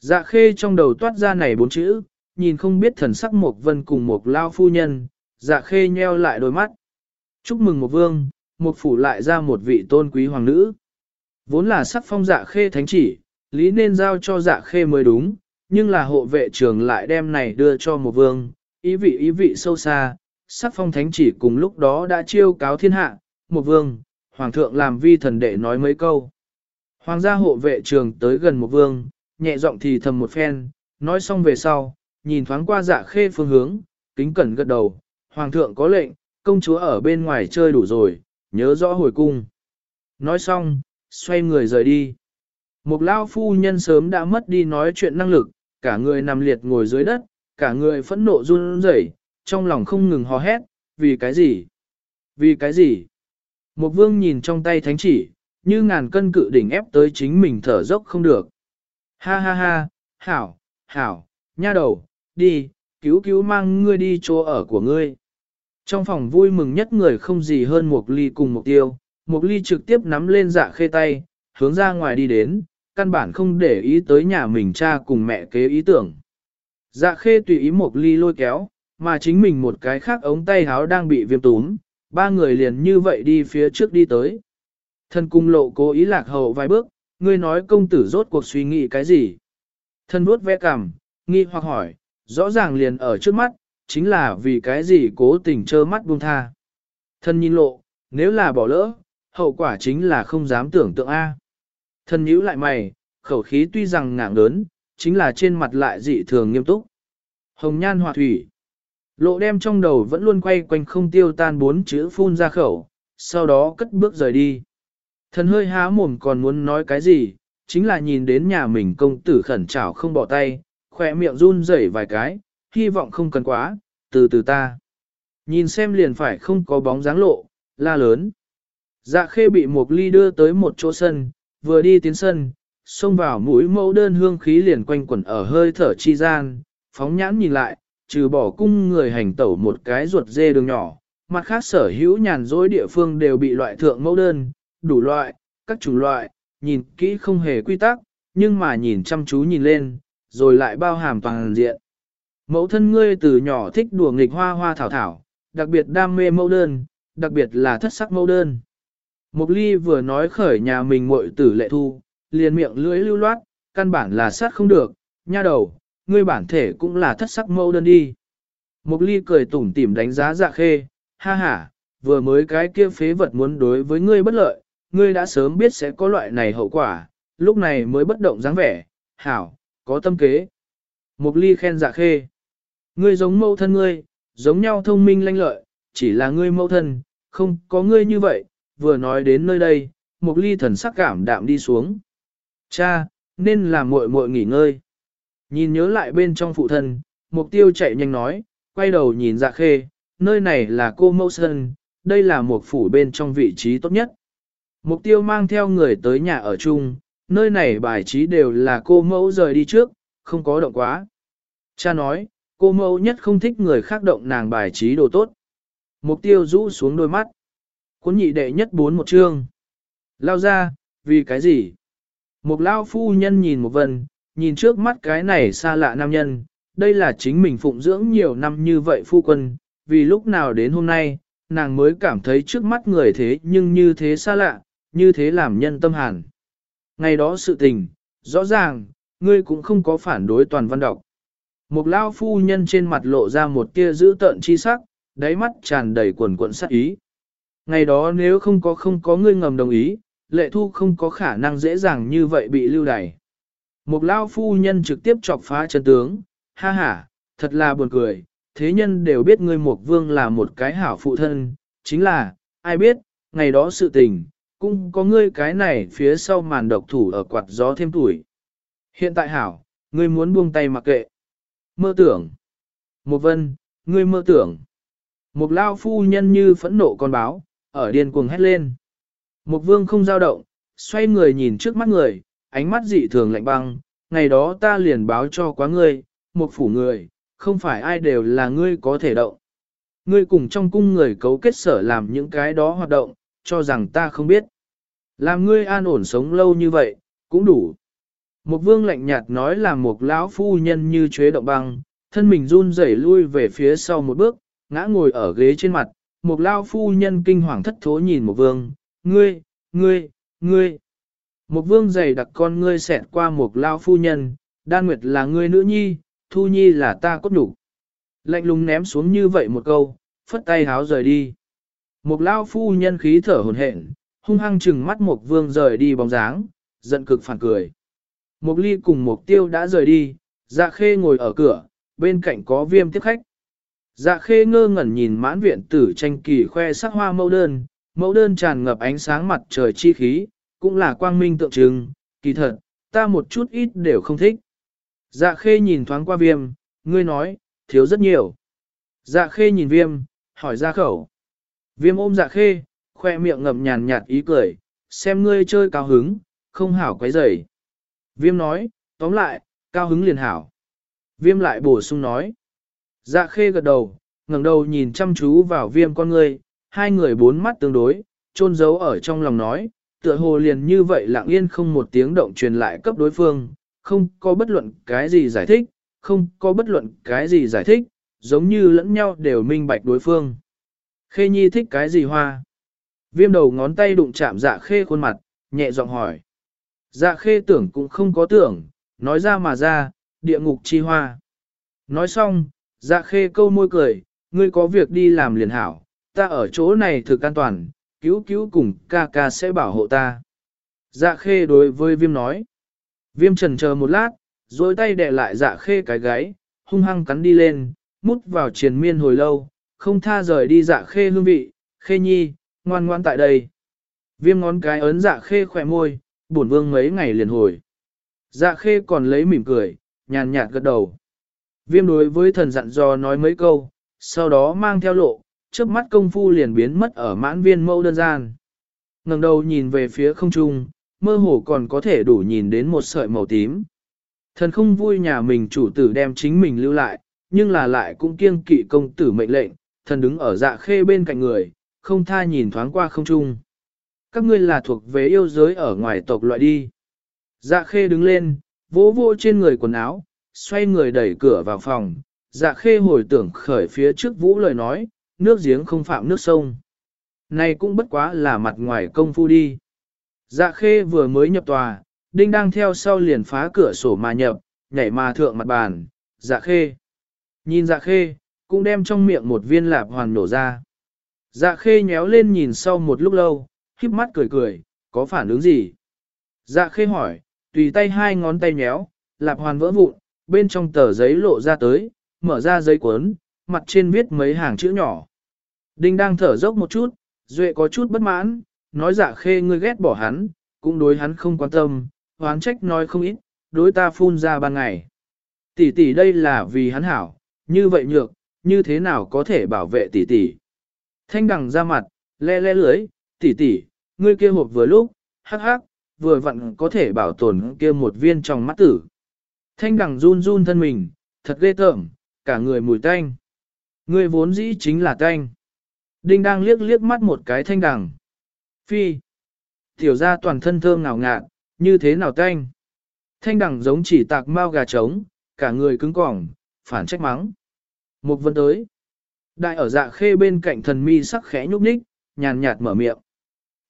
Dạ khê trong đầu toát ra này bốn chữ, nhìn không biết thần sắc một vân cùng một lao phu nhân, dạ khê nheo lại đôi mắt. Chúc mừng một vương, một phủ lại ra một vị tôn quý hoàng nữ. Vốn là sắc phong dạ khê thánh chỉ, lý nên giao cho dạ khê mới đúng, nhưng là hộ vệ trường lại đem này đưa cho một vương, ý vị ý vị sâu xa, sắc phong thánh chỉ cùng lúc đó đã chiêu cáo thiên hạ, một vương, hoàng thượng làm vi thần đệ nói mấy câu. Hoàng gia hộ vệ trường tới gần một vương, nhẹ giọng thì thầm một phen, nói xong về sau, nhìn thoáng qua dạ khê phương hướng, kính cẩn gật đầu, hoàng thượng có lệnh, công chúa ở bên ngoài chơi đủ rồi, nhớ rõ hồi cung. Nói xong, xoay người rời đi. Một lao phu nhân sớm đã mất đi nói chuyện năng lực, cả người nằm liệt ngồi dưới đất, cả người phẫn nộ run rẩy, trong lòng không ngừng hò hét, vì cái gì? Vì cái gì? Một vương nhìn trong tay thánh chỉ, như ngàn cân cự đỉnh ép tới chính mình thở dốc không được. Ha ha ha, hảo, hảo, nha đầu, đi, cứu cứu mang ngươi đi chỗ ở của ngươi. Trong phòng vui mừng nhất người không gì hơn một ly cùng một tiêu, một ly trực tiếp nắm lên dạ khê tay, hướng ra ngoài đi đến, căn bản không để ý tới nhà mình cha cùng mẹ kế ý tưởng. Dạ khê tùy ý một ly lôi kéo, mà chính mình một cái khác ống tay háo đang bị viêm túm, ba người liền như vậy đi phía trước đi tới. Thân cung lộ cố ý lạc hậu vài bước, ngươi nói công tử rốt cuộc suy nghĩ cái gì? Thân vuốt vẽ cằm, nghi hoặc hỏi, rõ ràng liền ở trước mắt, chính là vì cái gì cố tình trơ mắt buông tha. Thân nhìn lộ, nếu là bỏ lỡ, hậu quả chính là không dám tưởng tượng A. Thân nhíu lại mày, khẩu khí tuy rằng ngạng lớn, chính là trên mặt lại dị thường nghiêm túc. Hồng nhan hòa thủy. Lộ đem trong đầu vẫn luôn quay quanh không tiêu tan bốn chữ phun ra khẩu, sau đó cất bước rời đi. Thần hơi há mồm còn muốn nói cái gì, chính là nhìn đến nhà mình công tử khẩn trảo không bỏ tay, khỏe miệng run rẩy vài cái, hy vọng không cần quá, từ từ ta. Nhìn xem liền phải không có bóng dáng lộ, la lớn. Dạ khê bị một ly đưa tới một chỗ sân, vừa đi tiến sân, xông vào mũi mẫu đơn hương khí liền quanh quẩn ở hơi thở chi gian, phóng nhãn nhìn lại, trừ bỏ cung người hành tẩu một cái ruột dê đường nhỏ, mặt khác sở hữu nhàn dối địa phương đều bị loại thượng mẫu đơn, đủ loại, các chủng loại, nhìn kỹ không hề quy tắc, nhưng mà nhìn chăm chú nhìn lên, rồi lại bao hàm toàn diện. Mẫu thân ngươi từ nhỏ thích đùa nghịch hoa hoa thảo thảo, đặc biệt đam mê mẫu đơn, đặc biệt là thất sắc mẫu đơn. Mục ly vừa nói khởi nhà mình muội tử lệ thu, liền miệng lưỡi lưu loát, căn bản là sát không được, nha đầu, ngươi bản thể cũng là thất sắc mẫu đơn đi. Mục ly cười tủm tỉm đánh giá dạ khê, ha ha, vừa mới cái kia phế vật muốn đối với ngươi bất lợi, ngươi đã sớm biết sẽ có loại này hậu quả, lúc này mới bất động dáng vẻ, hảo, có tâm kế. Mục ly khen dạ khê. Ngươi giống mẫu thân ngươi, giống nhau thông minh lanh lợi, chỉ là ngươi mẫu thân, không có ngươi như vậy, vừa nói đến nơi đây, mục ly thần sắc cảm đạm đi xuống. Cha, nên làm muội muội nghỉ ngơi. Nhìn nhớ lại bên trong phụ thân, mục tiêu chạy nhanh nói, quay đầu nhìn dạ khê, nơi này là cô mẫu sân, đây là một phủ bên trong vị trí tốt nhất. Mục tiêu mang theo người tới nhà ở chung, nơi này bài trí đều là cô mẫu rời đi trước, không có động quá. Cha nói, cô mẫu nhất không thích người khác động nàng bài trí đồ tốt. Mục tiêu rũ xuống đôi mắt. Cuốn nhị đệ nhất bốn một chương. Lao ra, vì cái gì? Một lao phu nhân nhìn một vần nhìn trước mắt cái này xa lạ nam nhân, đây là chính mình phụng dưỡng nhiều năm như vậy phu quân, vì lúc nào đến hôm nay, nàng mới cảm thấy trước mắt người thế nhưng như thế xa lạ, như thế làm nhân tâm hàn. Ngày đó sự tình, rõ ràng, ngươi cũng không có phản đối toàn văn đọc. Một lao phu nhân trên mặt lộ ra một tia dữ tợn chi sắc, đáy mắt tràn đầy quần cuộn sát ý. Ngày đó nếu không có không có ngươi ngầm đồng ý, lệ thu không có khả năng dễ dàng như vậy bị lưu đày. Một lao phu nhân trực tiếp chọc phá chân tướng, ha ha, thật là buồn cười, thế nhân đều biết ngươi một vương là một cái hảo phụ thân, chính là, ai biết, ngày đó sự tình, cũng có ngươi cái này phía sau màn độc thủ ở quạt gió thêm tuổi. Hiện tại hảo, ngươi muốn buông tay mặc kệ. Mơ tưởng. Một vân, ngươi mơ tưởng. Một lao phu nhân như phẫn nộ con báo, ở điên cuồng hét lên. Mục vương không giao động, xoay người nhìn trước mắt người, ánh mắt dị thường lạnh băng, ngày đó ta liền báo cho quá ngươi, một phủ người, không phải ai đều là ngươi có thể động. Ngươi cùng trong cung người cấu kết sở làm những cái đó hoạt động, cho rằng ta không biết. Làm ngươi an ổn sống lâu như vậy, cũng đủ. Một vương lạnh nhạt nói là một lão phu nhân như chế động băng, thân mình run rẩy lui về phía sau một bước, ngã ngồi ở ghế trên mặt, một lao phu nhân kinh hoàng thất thố nhìn một vương, ngươi, ngươi, ngươi. Một vương dày đặc con ngươi xẹt qua một lao phu nhân, đan nguyệt là ngươi nữ nhi, thu nhi là ta cốt đủ. Lạnh lùng ném xuống như vậy một câu, phất tay háo rời đi. Một lao phu nhân khí thở hồn hển, hung hăng chừng mắt một vương rời đi bóng dáng, giận cực phản cười. Một ly cùng một tiêu đã rời đi, dạ khê ngồi ở cửa, bên cạnh có viêm tiếp khách. Dạ khê ngơ ngẩn nhìn mãn viện tử tranh kỳ khoe sắc hoa mẫu đơn, mẫu đơn tràn ngập ánh sáng mặt trời chi khí, cũng là quang minh tượng trưng, kỳ thật, ta một chút ít đều không thích. Dạ khê nhìn thoáng qua viêm, ngươi nói, thiếu rất nhiều. Dạ khê nhìn viêm, hỏi ra khẩu. Viêm ôm dạ khê, khoe miệng ngậm nhàn nhạt ý cười, xem ngươi chơi cao hứng, không hảo quấy rầy. Viêm nói, tóm lại, cao hứng liền hảo. Viêm lại bổ sung nói. Dạ khê gật đầu, ngẩng đầu nhìn chăm chú vào viêm con người, hai người bốn mắt tương đối, trôn giấu ở trong lòng nói, tựa hồ liền như vậy lặng yên không một tiếng động truyền lại cấp đối phương, không có bất luận cái gì giải thích, không có bất luận cái gì giải thích, giống như lẫn nhau đều minh bạch đối phương. Khê nhi thích cái gì hoa? Viêm đầu ngón tay đụng chạm dạ khê khuôn mặt, nhẹ giọng hỏi. Dạ khê tưởng cũng không có tưởng, nói ra mà ra, địa ngục chi hoa. Nói xong, dạ khê câu môi cười, ngươi có việc đi làm liền hảo, ta ở chỗ này thực an toàn, cứu cứu cùng ca ca sẽ bảo hộ ta. Dạ khê đối với viêm nói. Viêm trần chờ một lát, rồi tay đè lại dạ khê cái gáy, hung hăng cắn đi lên, mút vào triền miên hồi lâu, không tha rời đi dạ khê hương vị, khê nhi, ngoan ngoan tại đây. Viêm ngón cái ấn dạ khê khỏe môi, bổn vương mấy ngày liền hồi. Dạ khê còn lấy mỉm cười, nhàn nhạt gật đầu. Viêm đối với thần dặn dò nói mấy câu, sau đó mang theo lộ, trước mắt công phu liền biến mất ở mãn viên mẫu đơn gian. ngẩng đầu nhìn về phía không trung, mơ hồ còn có thể đủ nhìn đến một sợi màu tím. Thần không vui nhà mình chủ tử đem chính mình lưu lại, nhưng là lại cũng kiêng kỵ công tử mệnh lệnh, thần đứng ở dạ khê bên cạnh người, không tha nhìn thoáng qua không trung. Các ngươi là thuộc về yêu giới ở ngoài tộc loại đi. Dạ khê đứng lên, vỗ vỗ trên người quần áo, xoay người đẩy cửa vào phòng. Dạ khê hồi tưởng khởi phía trước vũ lời nói, nước giếng không phạm nước sông. Này cũng bất quá là mặt ngoài công phu đi. Dạ khê vừa mới nhập tòa, đinh đang theo sau liền phá cửa sổ mà nhập, nhảy mà thượng mặt bàn, dạ khê. Nhìn dạ khê, cũng đem trong miệng một viên lạp hoàn nổ ra. Dạ khê nhéo lên nhìn sau một lúc lâu, khiếp mắt cười cười, có phản ứng gì? Dạ khê hỏi, tùy tay hai ngón tay nhéo, lạp hoàn vỡ vụn, bên trong tờ giấy lộ ra tới, mở ra giấy cuốn, mặt trên viết mấy hàng chữ nhỏ. Đinh đang thở dốc một chút, Duệ có chút bất mãn, nói dạ khê ngươi ghét bỏ hắn, cũng đối hắn không quan tâm, hoán trách nói không ít, đối ta phun ra ban ngày. Tỷ tỷ đây là vì hắn hảo, như vậy nhược, như thế nào có thể bảo vệ tỷ tỷ. Thanh đằng ra mặt, le le lưới, tỷ tỷ, ngươi kia hộp vừa lúc, hắc hắc, vừa vặn có thể bảo tồn kia một viên trong mắt tử. Thanh đằng run run thân mình, thật ghê tởm, cả người mùi tanh. Ngươi vốn dĩ chính là tanh. Đinh đang liếc liếc mắt một cái thanh đằng. Phi. Tiểu ra toàn thân thơm ngào ngạt, như thế nào tanh. Thanh đẳng giống chỉ tạc mau gà trống, cả người cứng cỏng, phản trách mắng. Một vân tới. Đại ở dạ khê bên cạnh thần mi sắc khẽ nhúc nhích, nhàn nhạt mở miệng.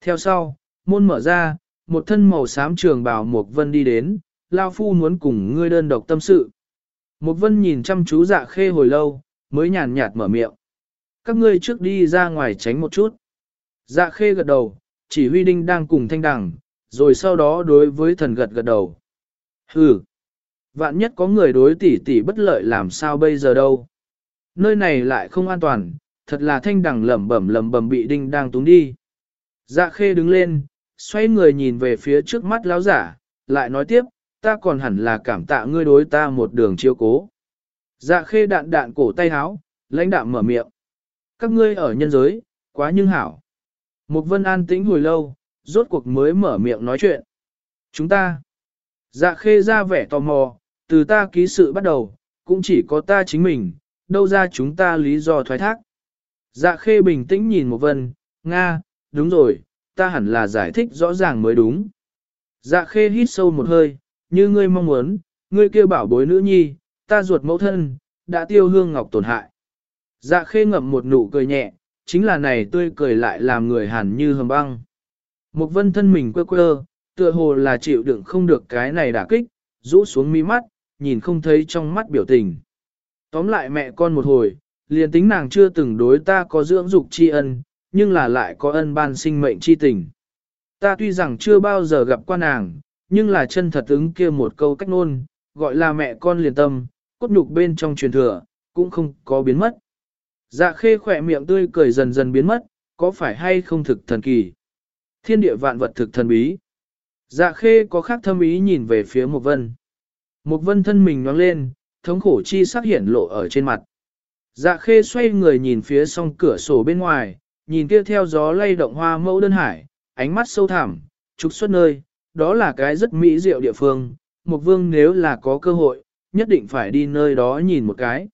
Theo sau, môn mở ra, một thân màu xám trường bào một vân đi đến, lao phu muốn cùng ngươi đơn độc tâm sự. Một vân nhìn chăm chú dạ khê hồi lâu, mới nhàn nhạt mở miệng. Các ngươi trước đi ra ngoài tránh một chút. Dạ khê gật đầu, chỉ huy đinh đang cùng thanh đằng, rồi sau đó đối với thần gật gật đầu. Hừ, vạn nhất có người đối tỷ tỷ bất lợi làm sao bây giờ đâu. Nơi này lại không an toàn, thật là thanh đằng lẩm bẩm lẩm bẩm bị đinh đang túng đi. Dạ khê đứng lên, xoay người nhìn về phía trước mắt lão giả, lại nói tiếp, ta còn hẳn là cảm tạ ngươi đối ta một đường chiếu cố. Dạ khê đạn đạn cổ tay háo, lãnh đạm mở miệng. Các ngươi ở nhân giới, quá nhưng hảo. Một vân an tĩnh hồi lâu, rốt cuộc mới mở miệng nói chuyện. Chúng ta. Dạ khê ra vẻ tò mò, từ ta ký sự bắt đầu, cũng chỉ có ta chính mình, đâu ra chúng ta lý do thoái thác. Dạ khê bình tĩnh nhìn một vân, Nga, đúng rồi, ta hẳn là giải thích rõ ràng mới đúng. Dạ khê hít sâu một hơi, như ngươi mong muốn, ngươi kêu bảo bối nữ nhi, ta ruột mẫu thân, đã tiêu hương ngọc tổn hại. Dạ khê ngậm một nụ cười nhẹ, chính là này tươi cười lại làm người hàn như hầm băng. Một vân thân mình quơ quơ, tựa hồ là chịu đựng không được cái này đả kích, rũ xuống mi mắt, nhìn không thấy trong mắt biểu tình. Tóm lại mẹ con một hồi, liền tính nàng chưa từng đối ta có dưỡng dục tri ân, nhưng là lại có ân ban sinh mệnh chi tình. Ta tuy rằng chưa bao giờ gặp qua nàng, nhưng là chân thật ứng kia một câu cách nôn, gọi là mẹ con liền tâm, cốt nhục bên trong truyền thừa, cũng không có biến mất. Dạ khê khỏe miệng tươi cười dần dần biến mất, có phải hay không thực thần kỳ? Thiên địa vạn vật thực thần bí. Dạ khê có khác thâm ý nhìn về phía một vân. Một vân thân mình nhoáng lên, thống khổ chi sắc hiển lộ ở trên mặt. Dạ khê xoay người nhìn phía song cửa sổ bên ngoài, nhìn kia theo gió lay động hoa mẫu đơn hải, ánh mắt sâu thẳm, trục xuất nơi, đó là cái rất mỹ diệu địa phương, Mục vương nếu là có cơ hội, nhất định phải đi nơi đó nhìn một cái.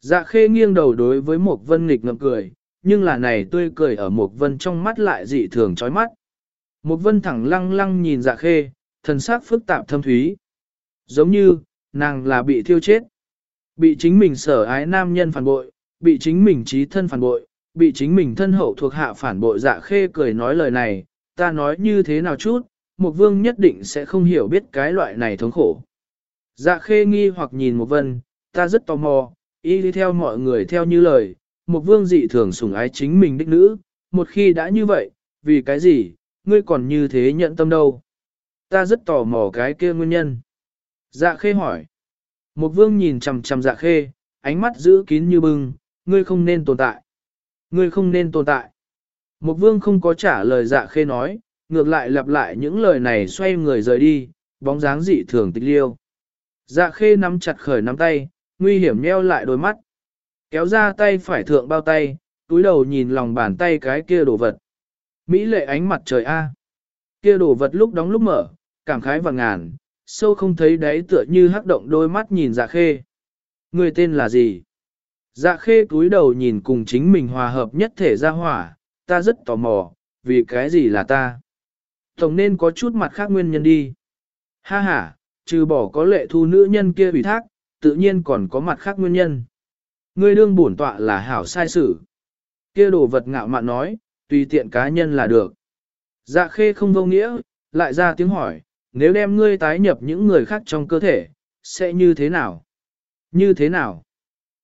Dạ khê nghiêng đầu đối với Mục vân nghịch ngậm cười, nhưng là này tươi cười ở Mục vân trong mắt lại dị thường chói mắt. Mục vân thẳng lăng lăng nhìn dạ khê, thần sắc phức tạp thâm thúy. Giống như, nàng là bị thiêu chết. Bị chính mình sở ái nam nhân phản bội, bị chính mình trí thân phản bội, bị chính mình thân hậu thuộc hạ phản bội dạ khê cười nói lời này, ta nói như thế nào chút, một vương nhất định sẽ không hiểu biết cái loại này thống khổ. Dạ khê nghi hoặc nhìn một vân, ta rất tò mò, y đi theo mọi người theo như lời, một vương dị thường sủng ái chính mình đích nữ, một khi đã như vậy, vì cái gì, ngươi còn như thế nhận tâm đâu. Ta rất tò mò cái kia nguyên nhân. Dạ khê hỏi. Một vương nhìn chằm chằm dạ khê, ánh mắt giữ kín như bưng, ngươi không nên tồn tại. Ngươi không nên tồn tại. Một vương không có trả lời dạ khê nói, ngược lại lặp lại những lời này xoay người rời đi, bóng dáng dị thường tịch liêu. Dạ khê nắm chặt khởi nắm tay, nguy hiểm nheo lại đôi mắt. Kéo ra tay phải thượng bao tay, túi đầu nhìn lòng bàn tay cái kia đồ vật. Mỹ lệ ánh mặt trời A. Kia đồ vật lúc đóng lúc mở, cảm khái và ngàn, sâu không thấy đáy tựa như hắc động đôi mắt nhìn dạ khê. Người tên là gì? Dạ khê túi đầu nhìn cùng chính mình hòa hợp nhất thể ra hỏa, ta rất tò mò, vì cái gì là ta? Tổng nên có chút mặt khác nguyên nhân đi. Ha ha, trừ bỏ có lệ thu nữ nhân kia ủy thác, tự nhiên còn có mặt khác nguyên nhân. Ngươi đương bổn tọa là hảo sai sự. Kia đồ vật ngạo mạn nói, tùy tiện cá nhân là được. Dạ khê không vô nghĩa, lại ra tiếng hỏi, nếu đem ngươi tái nhập những người khác trong cơ thể, sẽ như thế nào? Như thế nào?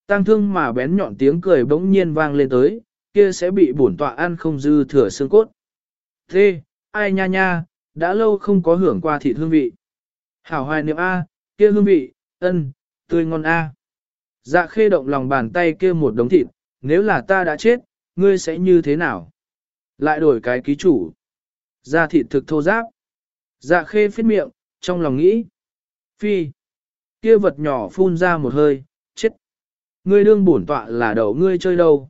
Tăng thương mà bén nhọn tiếng cười bỗng nhiên vang lên tới, kia sẽ bị bổn tọa ăn không dư thừa xương cốt. Thế, ai nha nha, đã lâu không có hưởng qua thịt hương vị. Hảo hoài niệm A, kia hương vị, ân, tươi ngon A. Dạ khê động lòng bàn tay kia một đống thịt, nếu là ta đã chết, ngươi sẽ như thế nào? Lại đổi cái ký chủ. Dạ thịt thực thô giáp. Dạ khê phết miệng, trong lòng nghĩ. Phi. Kia vật nhỏ phun ra một hơi, chết. Ngươi đương bổn tọa là đầu ngươi chơi đâu.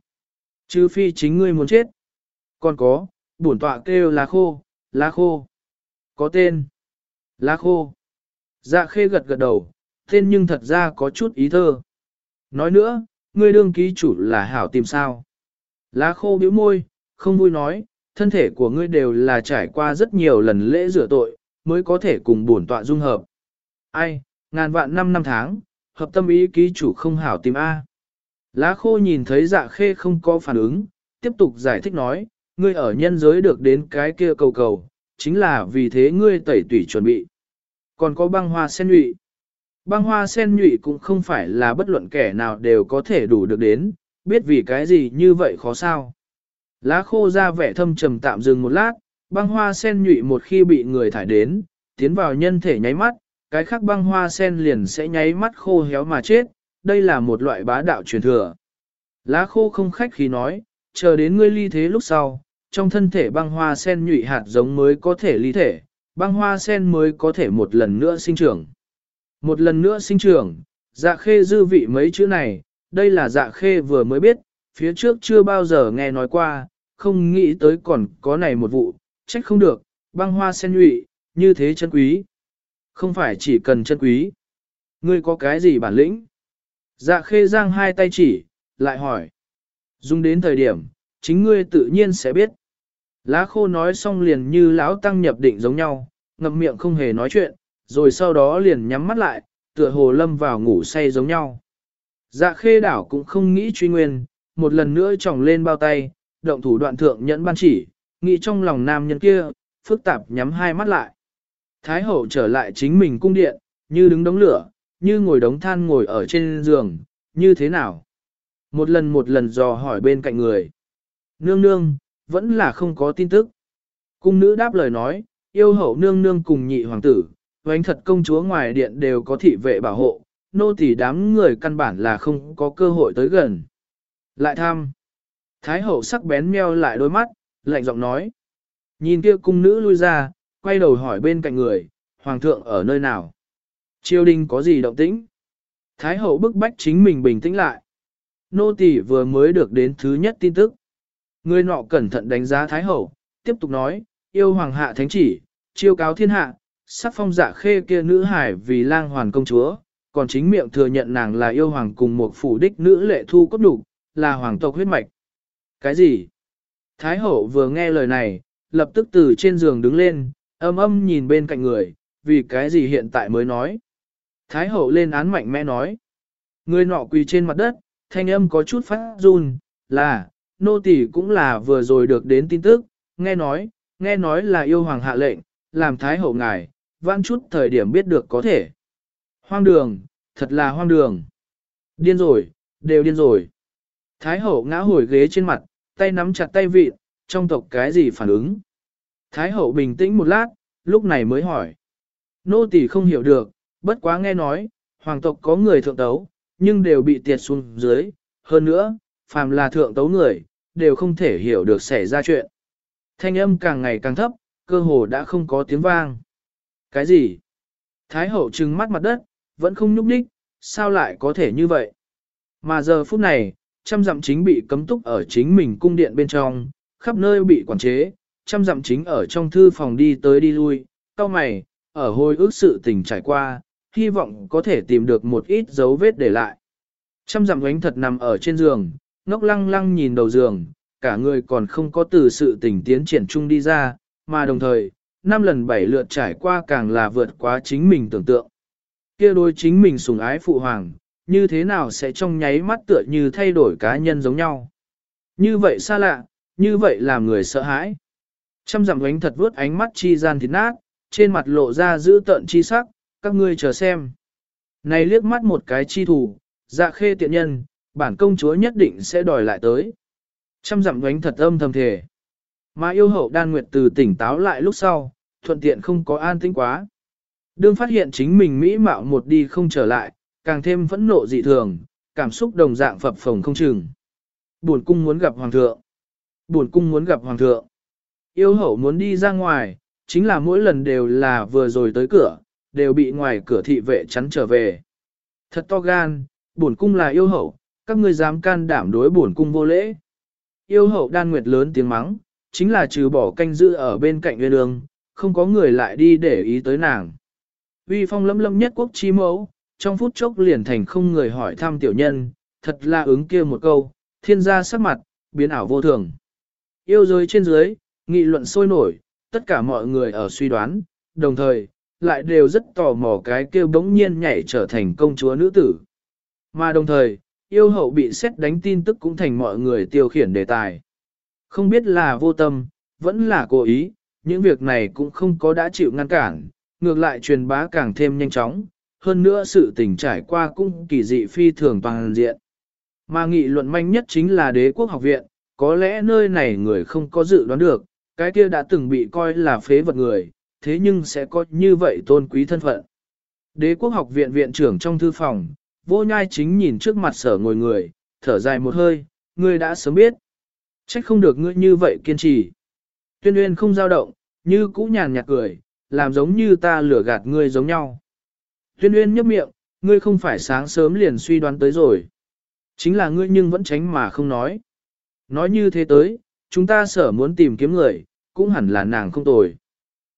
Chứ phi chính ngươi muốn chết. Còn có, bổn tọa kêu là khô, lá khô. Có tên. Lá khô. Dạ khê gật gật đầu, tên nhưng thật ra có chút ý thơ. Nói nữa, ngươi đương ký chủ là hảo tìm sao. Lá khô bĩu môi, không vui nói, thân thể của ngươi đều là trải qua rất nhiều lần lễ rửa tội, mới có thể cùng bổn tọa dung hợp. Ai, ngàn vạn năm năm tháng, hợp tâm ý ký chủ không hảo tìm A. Lá khô nhìn thấy dạ khê không có phản ứng, tiếp tục giải thích nói, ngươi ở nhân giới được đến cái kia cầu cầu, chính là vì thế ngươi tẩy tủy chuẩn bị. Còn có băng hoa sen nhụy. Băng hoa sen nhụy cũng không phải là bất luận kẻ nào đều có thể đủ được đến, biết vì cái gì như vậy khó sao. Lá khô ra vẻ thâm trầm tạm dừng một lát, băng hoa sen nhụy một khi bị người thải đến, tiến vào nhân thể nháy mắt, cái khác băng hoa sen liền sẽ nháy mắt khô héo mà chết, đây là một loại bá đạo truyền thừa. Lá khô không khách khí nói, chờ đến ngươi ly thế lúc sau, trong thân thể băng hoa sen nhụy hạt giống mới có thể ly thể, băng hoa sen mới có thể một lần nữa sinh trưởng. Một lần nữa sinh trưởng, dạ khê dư vị mấy chữ này, đây là dạ khê vừa mới biết, phía trước chưa bao giờ nghe nói qua, không nghĩ tới còn có này một vụ, trách không được, băng hoa sen nhụy, như thế chân quý. Không phải chỉ cần chân quý. Ngươi có cái gì bản lĩnh? Dạ khê giang hai tay chỉ, lại hỏi. Dùng đến thời điểm, chính ngươi tự nhiên sẽ biết. Lá khô nói xong liền như lão tăng nhập định giống nhau, ngậm miệng không hề nói chuyện, rồi sau đó liền nhắm mắt lại, tựa hồ lâm vào ngủ say giống nhau. Dạ khê đảo cũng không nghĩ truy nguyên, một lần nữa tròng lên bao tay, động thủ đoạn thượng nhẫn ban chỉ, nghĩ trong lòng nam nhân kia, phức tạp nhắm hai mắt lại. Thái hậu trở lại chính mình cung điện, như đứng đống lửa, như ngồi đống than ngồi ở trên giường, như thế nào? Một lần một lần dò hỏi bên cạnh người. Nương nương, vẫn là không có tin tức. Cung nữ đáp lời nói, yêu hậu nương nương cùng nhị hoàng tử, Vánh thật công chúa ngoài điện đều có thị vệ bảo hộ, nô tỳ đám người căn bản là không có cơ hội tới gần. Lại tham. Thái hậu sắc bén meo lại đôi mắt, lạnh giọng nói. Nhìn kia cung nữ lui ra, quay đầu hỏi bên cạnh người, hoàng thượng ở nơi nào? Triều đình có gì động tĩnh? Thái hậu bức bách chính mình bình tĩnh lại. Nô tỳ vừa mới được đến thứ nhất tin tức. Người nọ cẩn thận đánh giá Thái hậu, tiếp tục nói, yêu hoàng hạ thánh chỉ, chiêu cáo thiên hạ, sắc phong dạ khê kia nữ hải vì lang hoàn công chúa, còn chính miệng thừa nhận nàng là yêu hoàng cùng một phủ đích nữ lệ thu cốt đủ, là hoàng tộc huyết mạch. Cái gì? Thái hậu vừa nghe lời này, lập tức từ trên giường đứng lên, âm âm nhìn bên cạnh người, vì cái gì hiện tại mới nói. Thái hậu lên án mạnh mẽ nói. Người nọ quỳ trên mặt đất, thanh âm có chút phát run, là, nô tỳ cũng là vừa rồi được đến tin tức, nghe nói, nghe nói là yêu hoàng hạ lệnh, làm thái hậu ngài, vãn chút thời điểm biết được có thể. Hoang đường, thật là hoang đường. Điên rồi, đều điên rồi. Thái hậu ngã hồi ghế trên mặt, tay nắm chặt tay vịt, trong tộc cái gì phản ứng. Thái hậu bình tĩnh một lát, lúc này mới hỏi. Nô tỳ không hiểu được, bất quá nghe nói, hoàng tộc có người thượng tấu, nhưng đều bị tiệt xuống dưới. Hơn nữa, phàm là thượng tấu người, đều không thể hiểu được xảy ra chuyện. Thanh âm càng ngày càng thấp, cơ hồ đã không có tiếng vang. Cái gì? Thái hậu trừng mắt mặt đất, vẫn không nhúc nhích, sao lại có thể như vậy? Mà giờ phút này, trăm dặm chính bị cấm túc ở chính mình cung điện bên trong, khắp nơi bị quản chế, trăm dặm chính ở trong thư phòng đi tới đi lui, cao mày, ở hồi ước sự tình trải qua, hy vọng có thể tìm được một ít dấu vết để lại. Trăm dặm ánh thật nằm ở trên giường, ngốc lăng lăng nhìn đầu giường, cả người còn không có từ sự tình tiến triển chung đi ra, mà đồng thời, năm lần bảy lượt trải qua càng là vượt quá chính mình tưởng tượng. kia đôi chính mình sùng ái phụ hoàng, như thế nào sẽ trong nháy mắt tựa như thay đổi cá nhân giống nhau. Như vậy xa lạ, như vậy làm người sợ hãi. Trăm dặm ánh thật vuốt ánh mắt chi gian thịt nát, trên mặt lộ ra giữ tợn chi sắc, các ngươi chờ xem. Này liếc mắt một cái chi thủ, dạ khê tiện nhân, bản công chúa nhất định sẽ đòi lại tới. Trăm dặm ánh thật âm thầm thể. Mà yêu hậu đan nguyệt từ tỉnh táo lại lúc sau, thuận tiện không có an tĩnh quá. Đương phát hiện chính mình mỹ mạo một đi không trở lại, càng thêm phẫn nộ dị thường, cảm xúc đồng dạng phập phồng không chừng. Buồn cung muốn gặp hoàng thượng. Buồn cung muốn gặp hoàng thượng. Yêu hậu muốn đi ra ngoài, chính là mỗi lần đều là vừa rồi tới cửa, đều bị ngoài cửa thị vệ chắn trở về. Thật to gan, buồn cung là yêu hậu, các ngươi dám can đảm đối bổn cung vô lễ. Yêu hậu đan nguyệt lớn tiếng mắng, chính là trừ bỏ canh giữ ở bên cạnh nguyên đường, không có người lại đi để ý tới nàng. Uy phong lấm lấm nhất quốc chi mẫu, trong phút chốc liền thành không người hỏi thăm tiểu nhân, thật là ứng kia một câu, thiên gia sắc mặt, biến ảo vô thường. Yêu giới trên dưới, nghị luận sôi nổi, tất cả mọi người ở suy đoán, đồng thời, lại đều rất tò mò cái kêu bỗng nhiên nhảy trở thành công chúa nữ tử. Mà đồng thời, yêu hậu bị xét đánh tin tức cũng thành mọi người tiêu khiển đề tài. Không biết là vô tâm, vẫn là cố ý, những việc này cũng không có đã chịu ngăn cản, ngược lại truyền bá càng thêm nhanh chóng, hơn nữa sự tình trải qua cũng kỳ dị phi thường toàn diện. Mà nghị luận manh nhất chính là đế quốc học viện, có lẽ nơi này người không có dự đoán được, cái kia đã từng bị coi là phế vật người, thế nhưng sẽ có như vậy tôn quý thân phận. Đế quốc học viện viện trưởng trong thư phòng, vô nhai chính nhìn trước mặt sở ngồi người, thở dài một hơi, ngươi đã sớm biết. Trách không được ngươi như vậy kiên trì. Tuyên uyên không dao động, như cũ nhàn nhạt cười, làm giống như ta lừa gạt ngươi giống nhau. Tuyên uyên nhấp miệng, ngươi không phải sáng sớm liền suy đoán tới rồi. Chính là ngươi nhưng vẫn tránh mà không nói. Nói như thế tới, chúng ta sở muốn tìm kiếm người, cũng hẳn là nàng không tồi.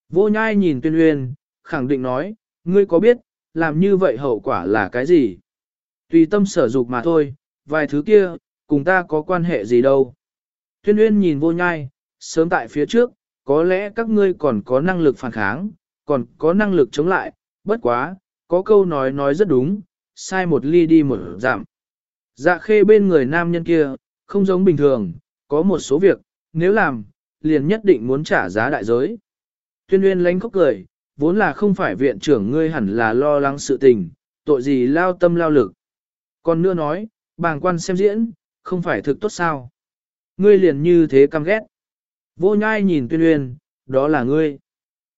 Vô nhai nhìn tuyên uyên, khẳng định nói, ngươi có biết, làm như vậy hậu quả là cái gì? Tùy tâm sở dục mà thôi, vài thứ kia, cùng ta có quan hệ gì đâu. Thuyên uyên nhìn vô nhai, sớm tại phía trước, có lẽ các ngươi còn có năng lực phản kháng, còn có năng lực chống lại, bất quá, có câu nói nói rất đúng, sai một ly đi một giảm. Dạ khê bên người nam nhân kia, không giống bình thường, có một số việc, nếu làm, liền nhất định muốn trả giá đại giới. Tuyên Nguyên lánh khóc cười, vốn là không phải viện trưởng ngươi hẳn là lo lắng sự tình, tội gì lao tâm lao lực. Còn nữa nói, bàng quan xem diễn, không phải thực tốt sao. Ngươi liền như thế căm ghét. Vô nhai nhìn Tuyên uyên, đó là ngươi.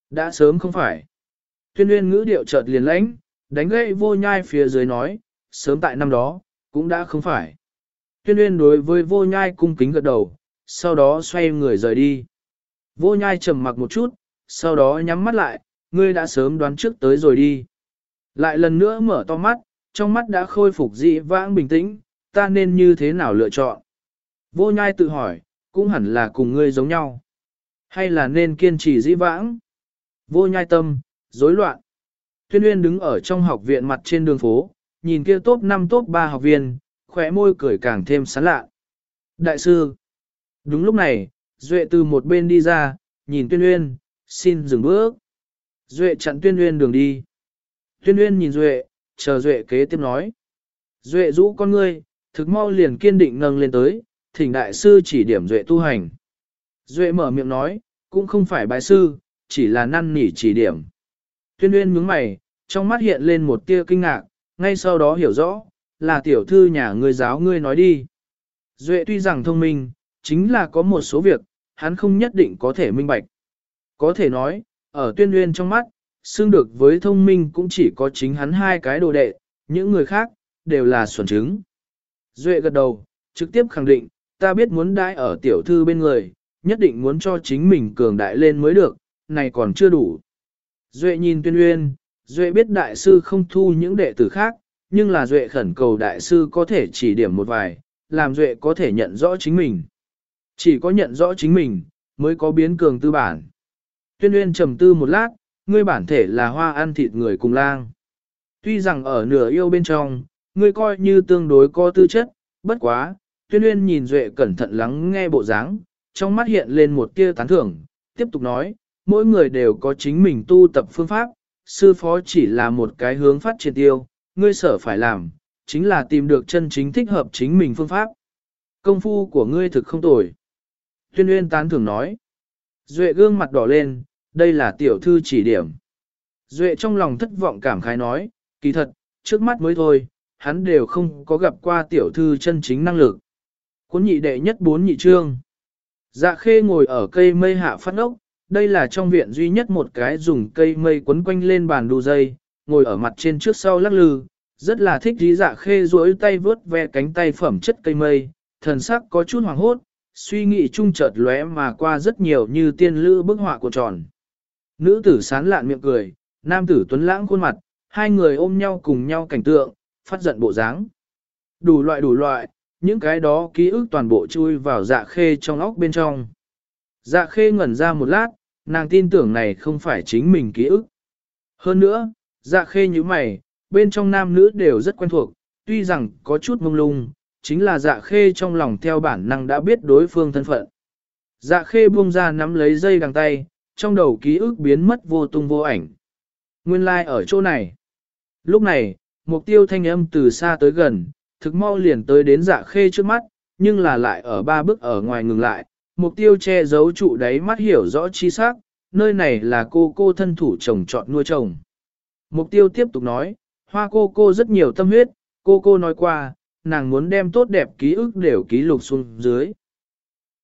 Đã sớm không phải. Tuyên uyên ngữ điệu chợt liền lãnh, đánh gậy vô nhai phía dưới nói, sớm tại năm đó, cũng đã không phải. Tuyên uyên đối với vô nhai cung kính gật đầu, sau đó xoay người rời đi. Vô nhai trầm mặc một chút, sau đó nhắm mắt lại, ngươi đã sớm đoán trước tới rồi đi. Lại lần nữa mở to mắt, trong mắt đã khôi phục dị vãng bình tĩnh, ta nên như thế nào lựa chọn. Vô nhai tự hỏi, cũng hẳn là cùng ngươi giống nhau. Hay là nên kiên trì dĩ vãng? Vô nhai tâm, rối loạn. Tuyên Uyên đứng ở trong học viện mặt trên đường phố, nhìn kia top 5 top 3 học viên, khỏe môi cười càng thêm sán lạ. Đại sư. Đúng lúc này, Duệ từ một bên đi ra, nhìn Tuyên Uyên, xin dừng bước. Duệ chặn Tuyên Uyên đường đi. Tuyên Uyên nhìn Duệ, chờ Duệ kế tiếp nói. Duệ rũ con ngươi, thực mau liền kiên định nâng lên tới, thỉnh đại sư chỉ điểm Duệ tu hành. Duệ mở miệng nói, cũng không phải bài sư, chỉ là năn nỉ chỉ điểm. Tuyên Uyên nhướng mày, trong mắt hiện lên một tia kinh ngạc, ngay sau đó hiểu rõ, là tiểu thư nhà ngươi giáo ngươi nói đi. Duệ tuy rằng thông minh, chính là có một số việc, hắn không nhất định có thể minh bạch. Có thể nói, ở tuyên nguyên trong mắt, xương được với thông minh cũng chỉ có chính hắn hai cái đồ đệ, những người khác, đều là xuẩn trứng. Duệ gật đầu, trực tiếp khẳng định, ta biết muốn đãi ở tiểu thư bên người, nhất định muốn cho chính mình cường đại lên mới được, này còn chưa đủ. Duệ nhìn tuyên uyên, Duệ biết đại sư không thu những đệ tử khác, nhưng là Duệ khẩn cầu đại sư có thể chỉ điểm một vài, làm Duệ có thể nhận rõ chính mình. Chỉ có nhận rõ chính mình, mới có biến cường tư bản. Tuyên Uyên trầm tư một lát, ngươi bản thể là hoa ăn thịt người cùng lang. Tuy rằng ở nửa yêu bên trong, ngươi coi như tương đối có tư chất, bất quá, Tuyên Uyên nhìn Duệ cẩn thận lắng nghe bộ dáng, trong mắt hiện lên một tia tán thưởng, tiếp tục nói, mỗi người đều có chính mình tu tập phương pháp, sư phó chỉ là một cái hướng phát triển tiêu, ngươi sở phải làm, chính là tìm được chân chính thích hợp chính mình phương pháp. Công phu của ngươi thực không tồi. Tuyên Uyên tán thưởng nói. Duệ gương mặt đỏ lên, đây là tiểu thư chỉ điểm. Duệ trong lòng thất vọng cảm khái nói, kỳ thật, trước mắt mới thôi, hắn đều không có gặp qua tiểu thư chân chính năng lực. Cuốn nhị đệ nhất bốn nhị trương. Dạ khê ngồi ở cây mây hạ phát ốc, đây là trong viện duy nhất một cái dùng cây mây quấn quanh lên bàn đu dây, ngồi ở mặt trên trước sau lắc lư, rất là thích dí dạ khê duỗi tay vớt ve cánh tay phẩm chất cây mây, thần sắc có chút hoàng hốt, suy nghĩ chung chợt lóe mà qua rất nhiều như tiên lữ bức họa của tròn. Nữ tử sán lạn miệng cười, nam tử tuấn lãng khuôn mặt, hai người ôm nhau cùng nhau cảnh tượng, phát giận bộ dáng. Đủ loại đủ loại, những cái đó ký ức toàn bộ chui vào dạ khê trong óc bên trong. Dạ khê ngẩn ra một lát, nàng tin tưởng này không phải chính mình ký ức. Hơn nữa, dạ khê như mày, bên trong nam nữ đều rất quen thuộc, tuy rằng có chút mông lung, chính là dạ khê trong lòng theo bản năng đã biết đối phương thân phận. Dạ khê buông ra nắm lấy dây đằng tay, trong đầu ký ức biến mất vô tung vô ảnh. Nguyên lai like ở chỗ này. Lúc này, mục tiêu thanh âm từ xa tới gần, thực mau liền tới đến dạ khê trước mắt, nhưng là lại ở ba bước ở ngoài ngừng lại, mục tiêu che giấu trụ đáy mắt hiểu rõ chi xác, nơi này là cô cô thân thủ chồng chọn nuôi chồng. Mục tiêu tiếp tục nói, hoa cô cô rất nhiều tâm huyết, cô cô nói qua, nàng muốn đem tốt đẹp ký ức đều ký lục xuống dưới.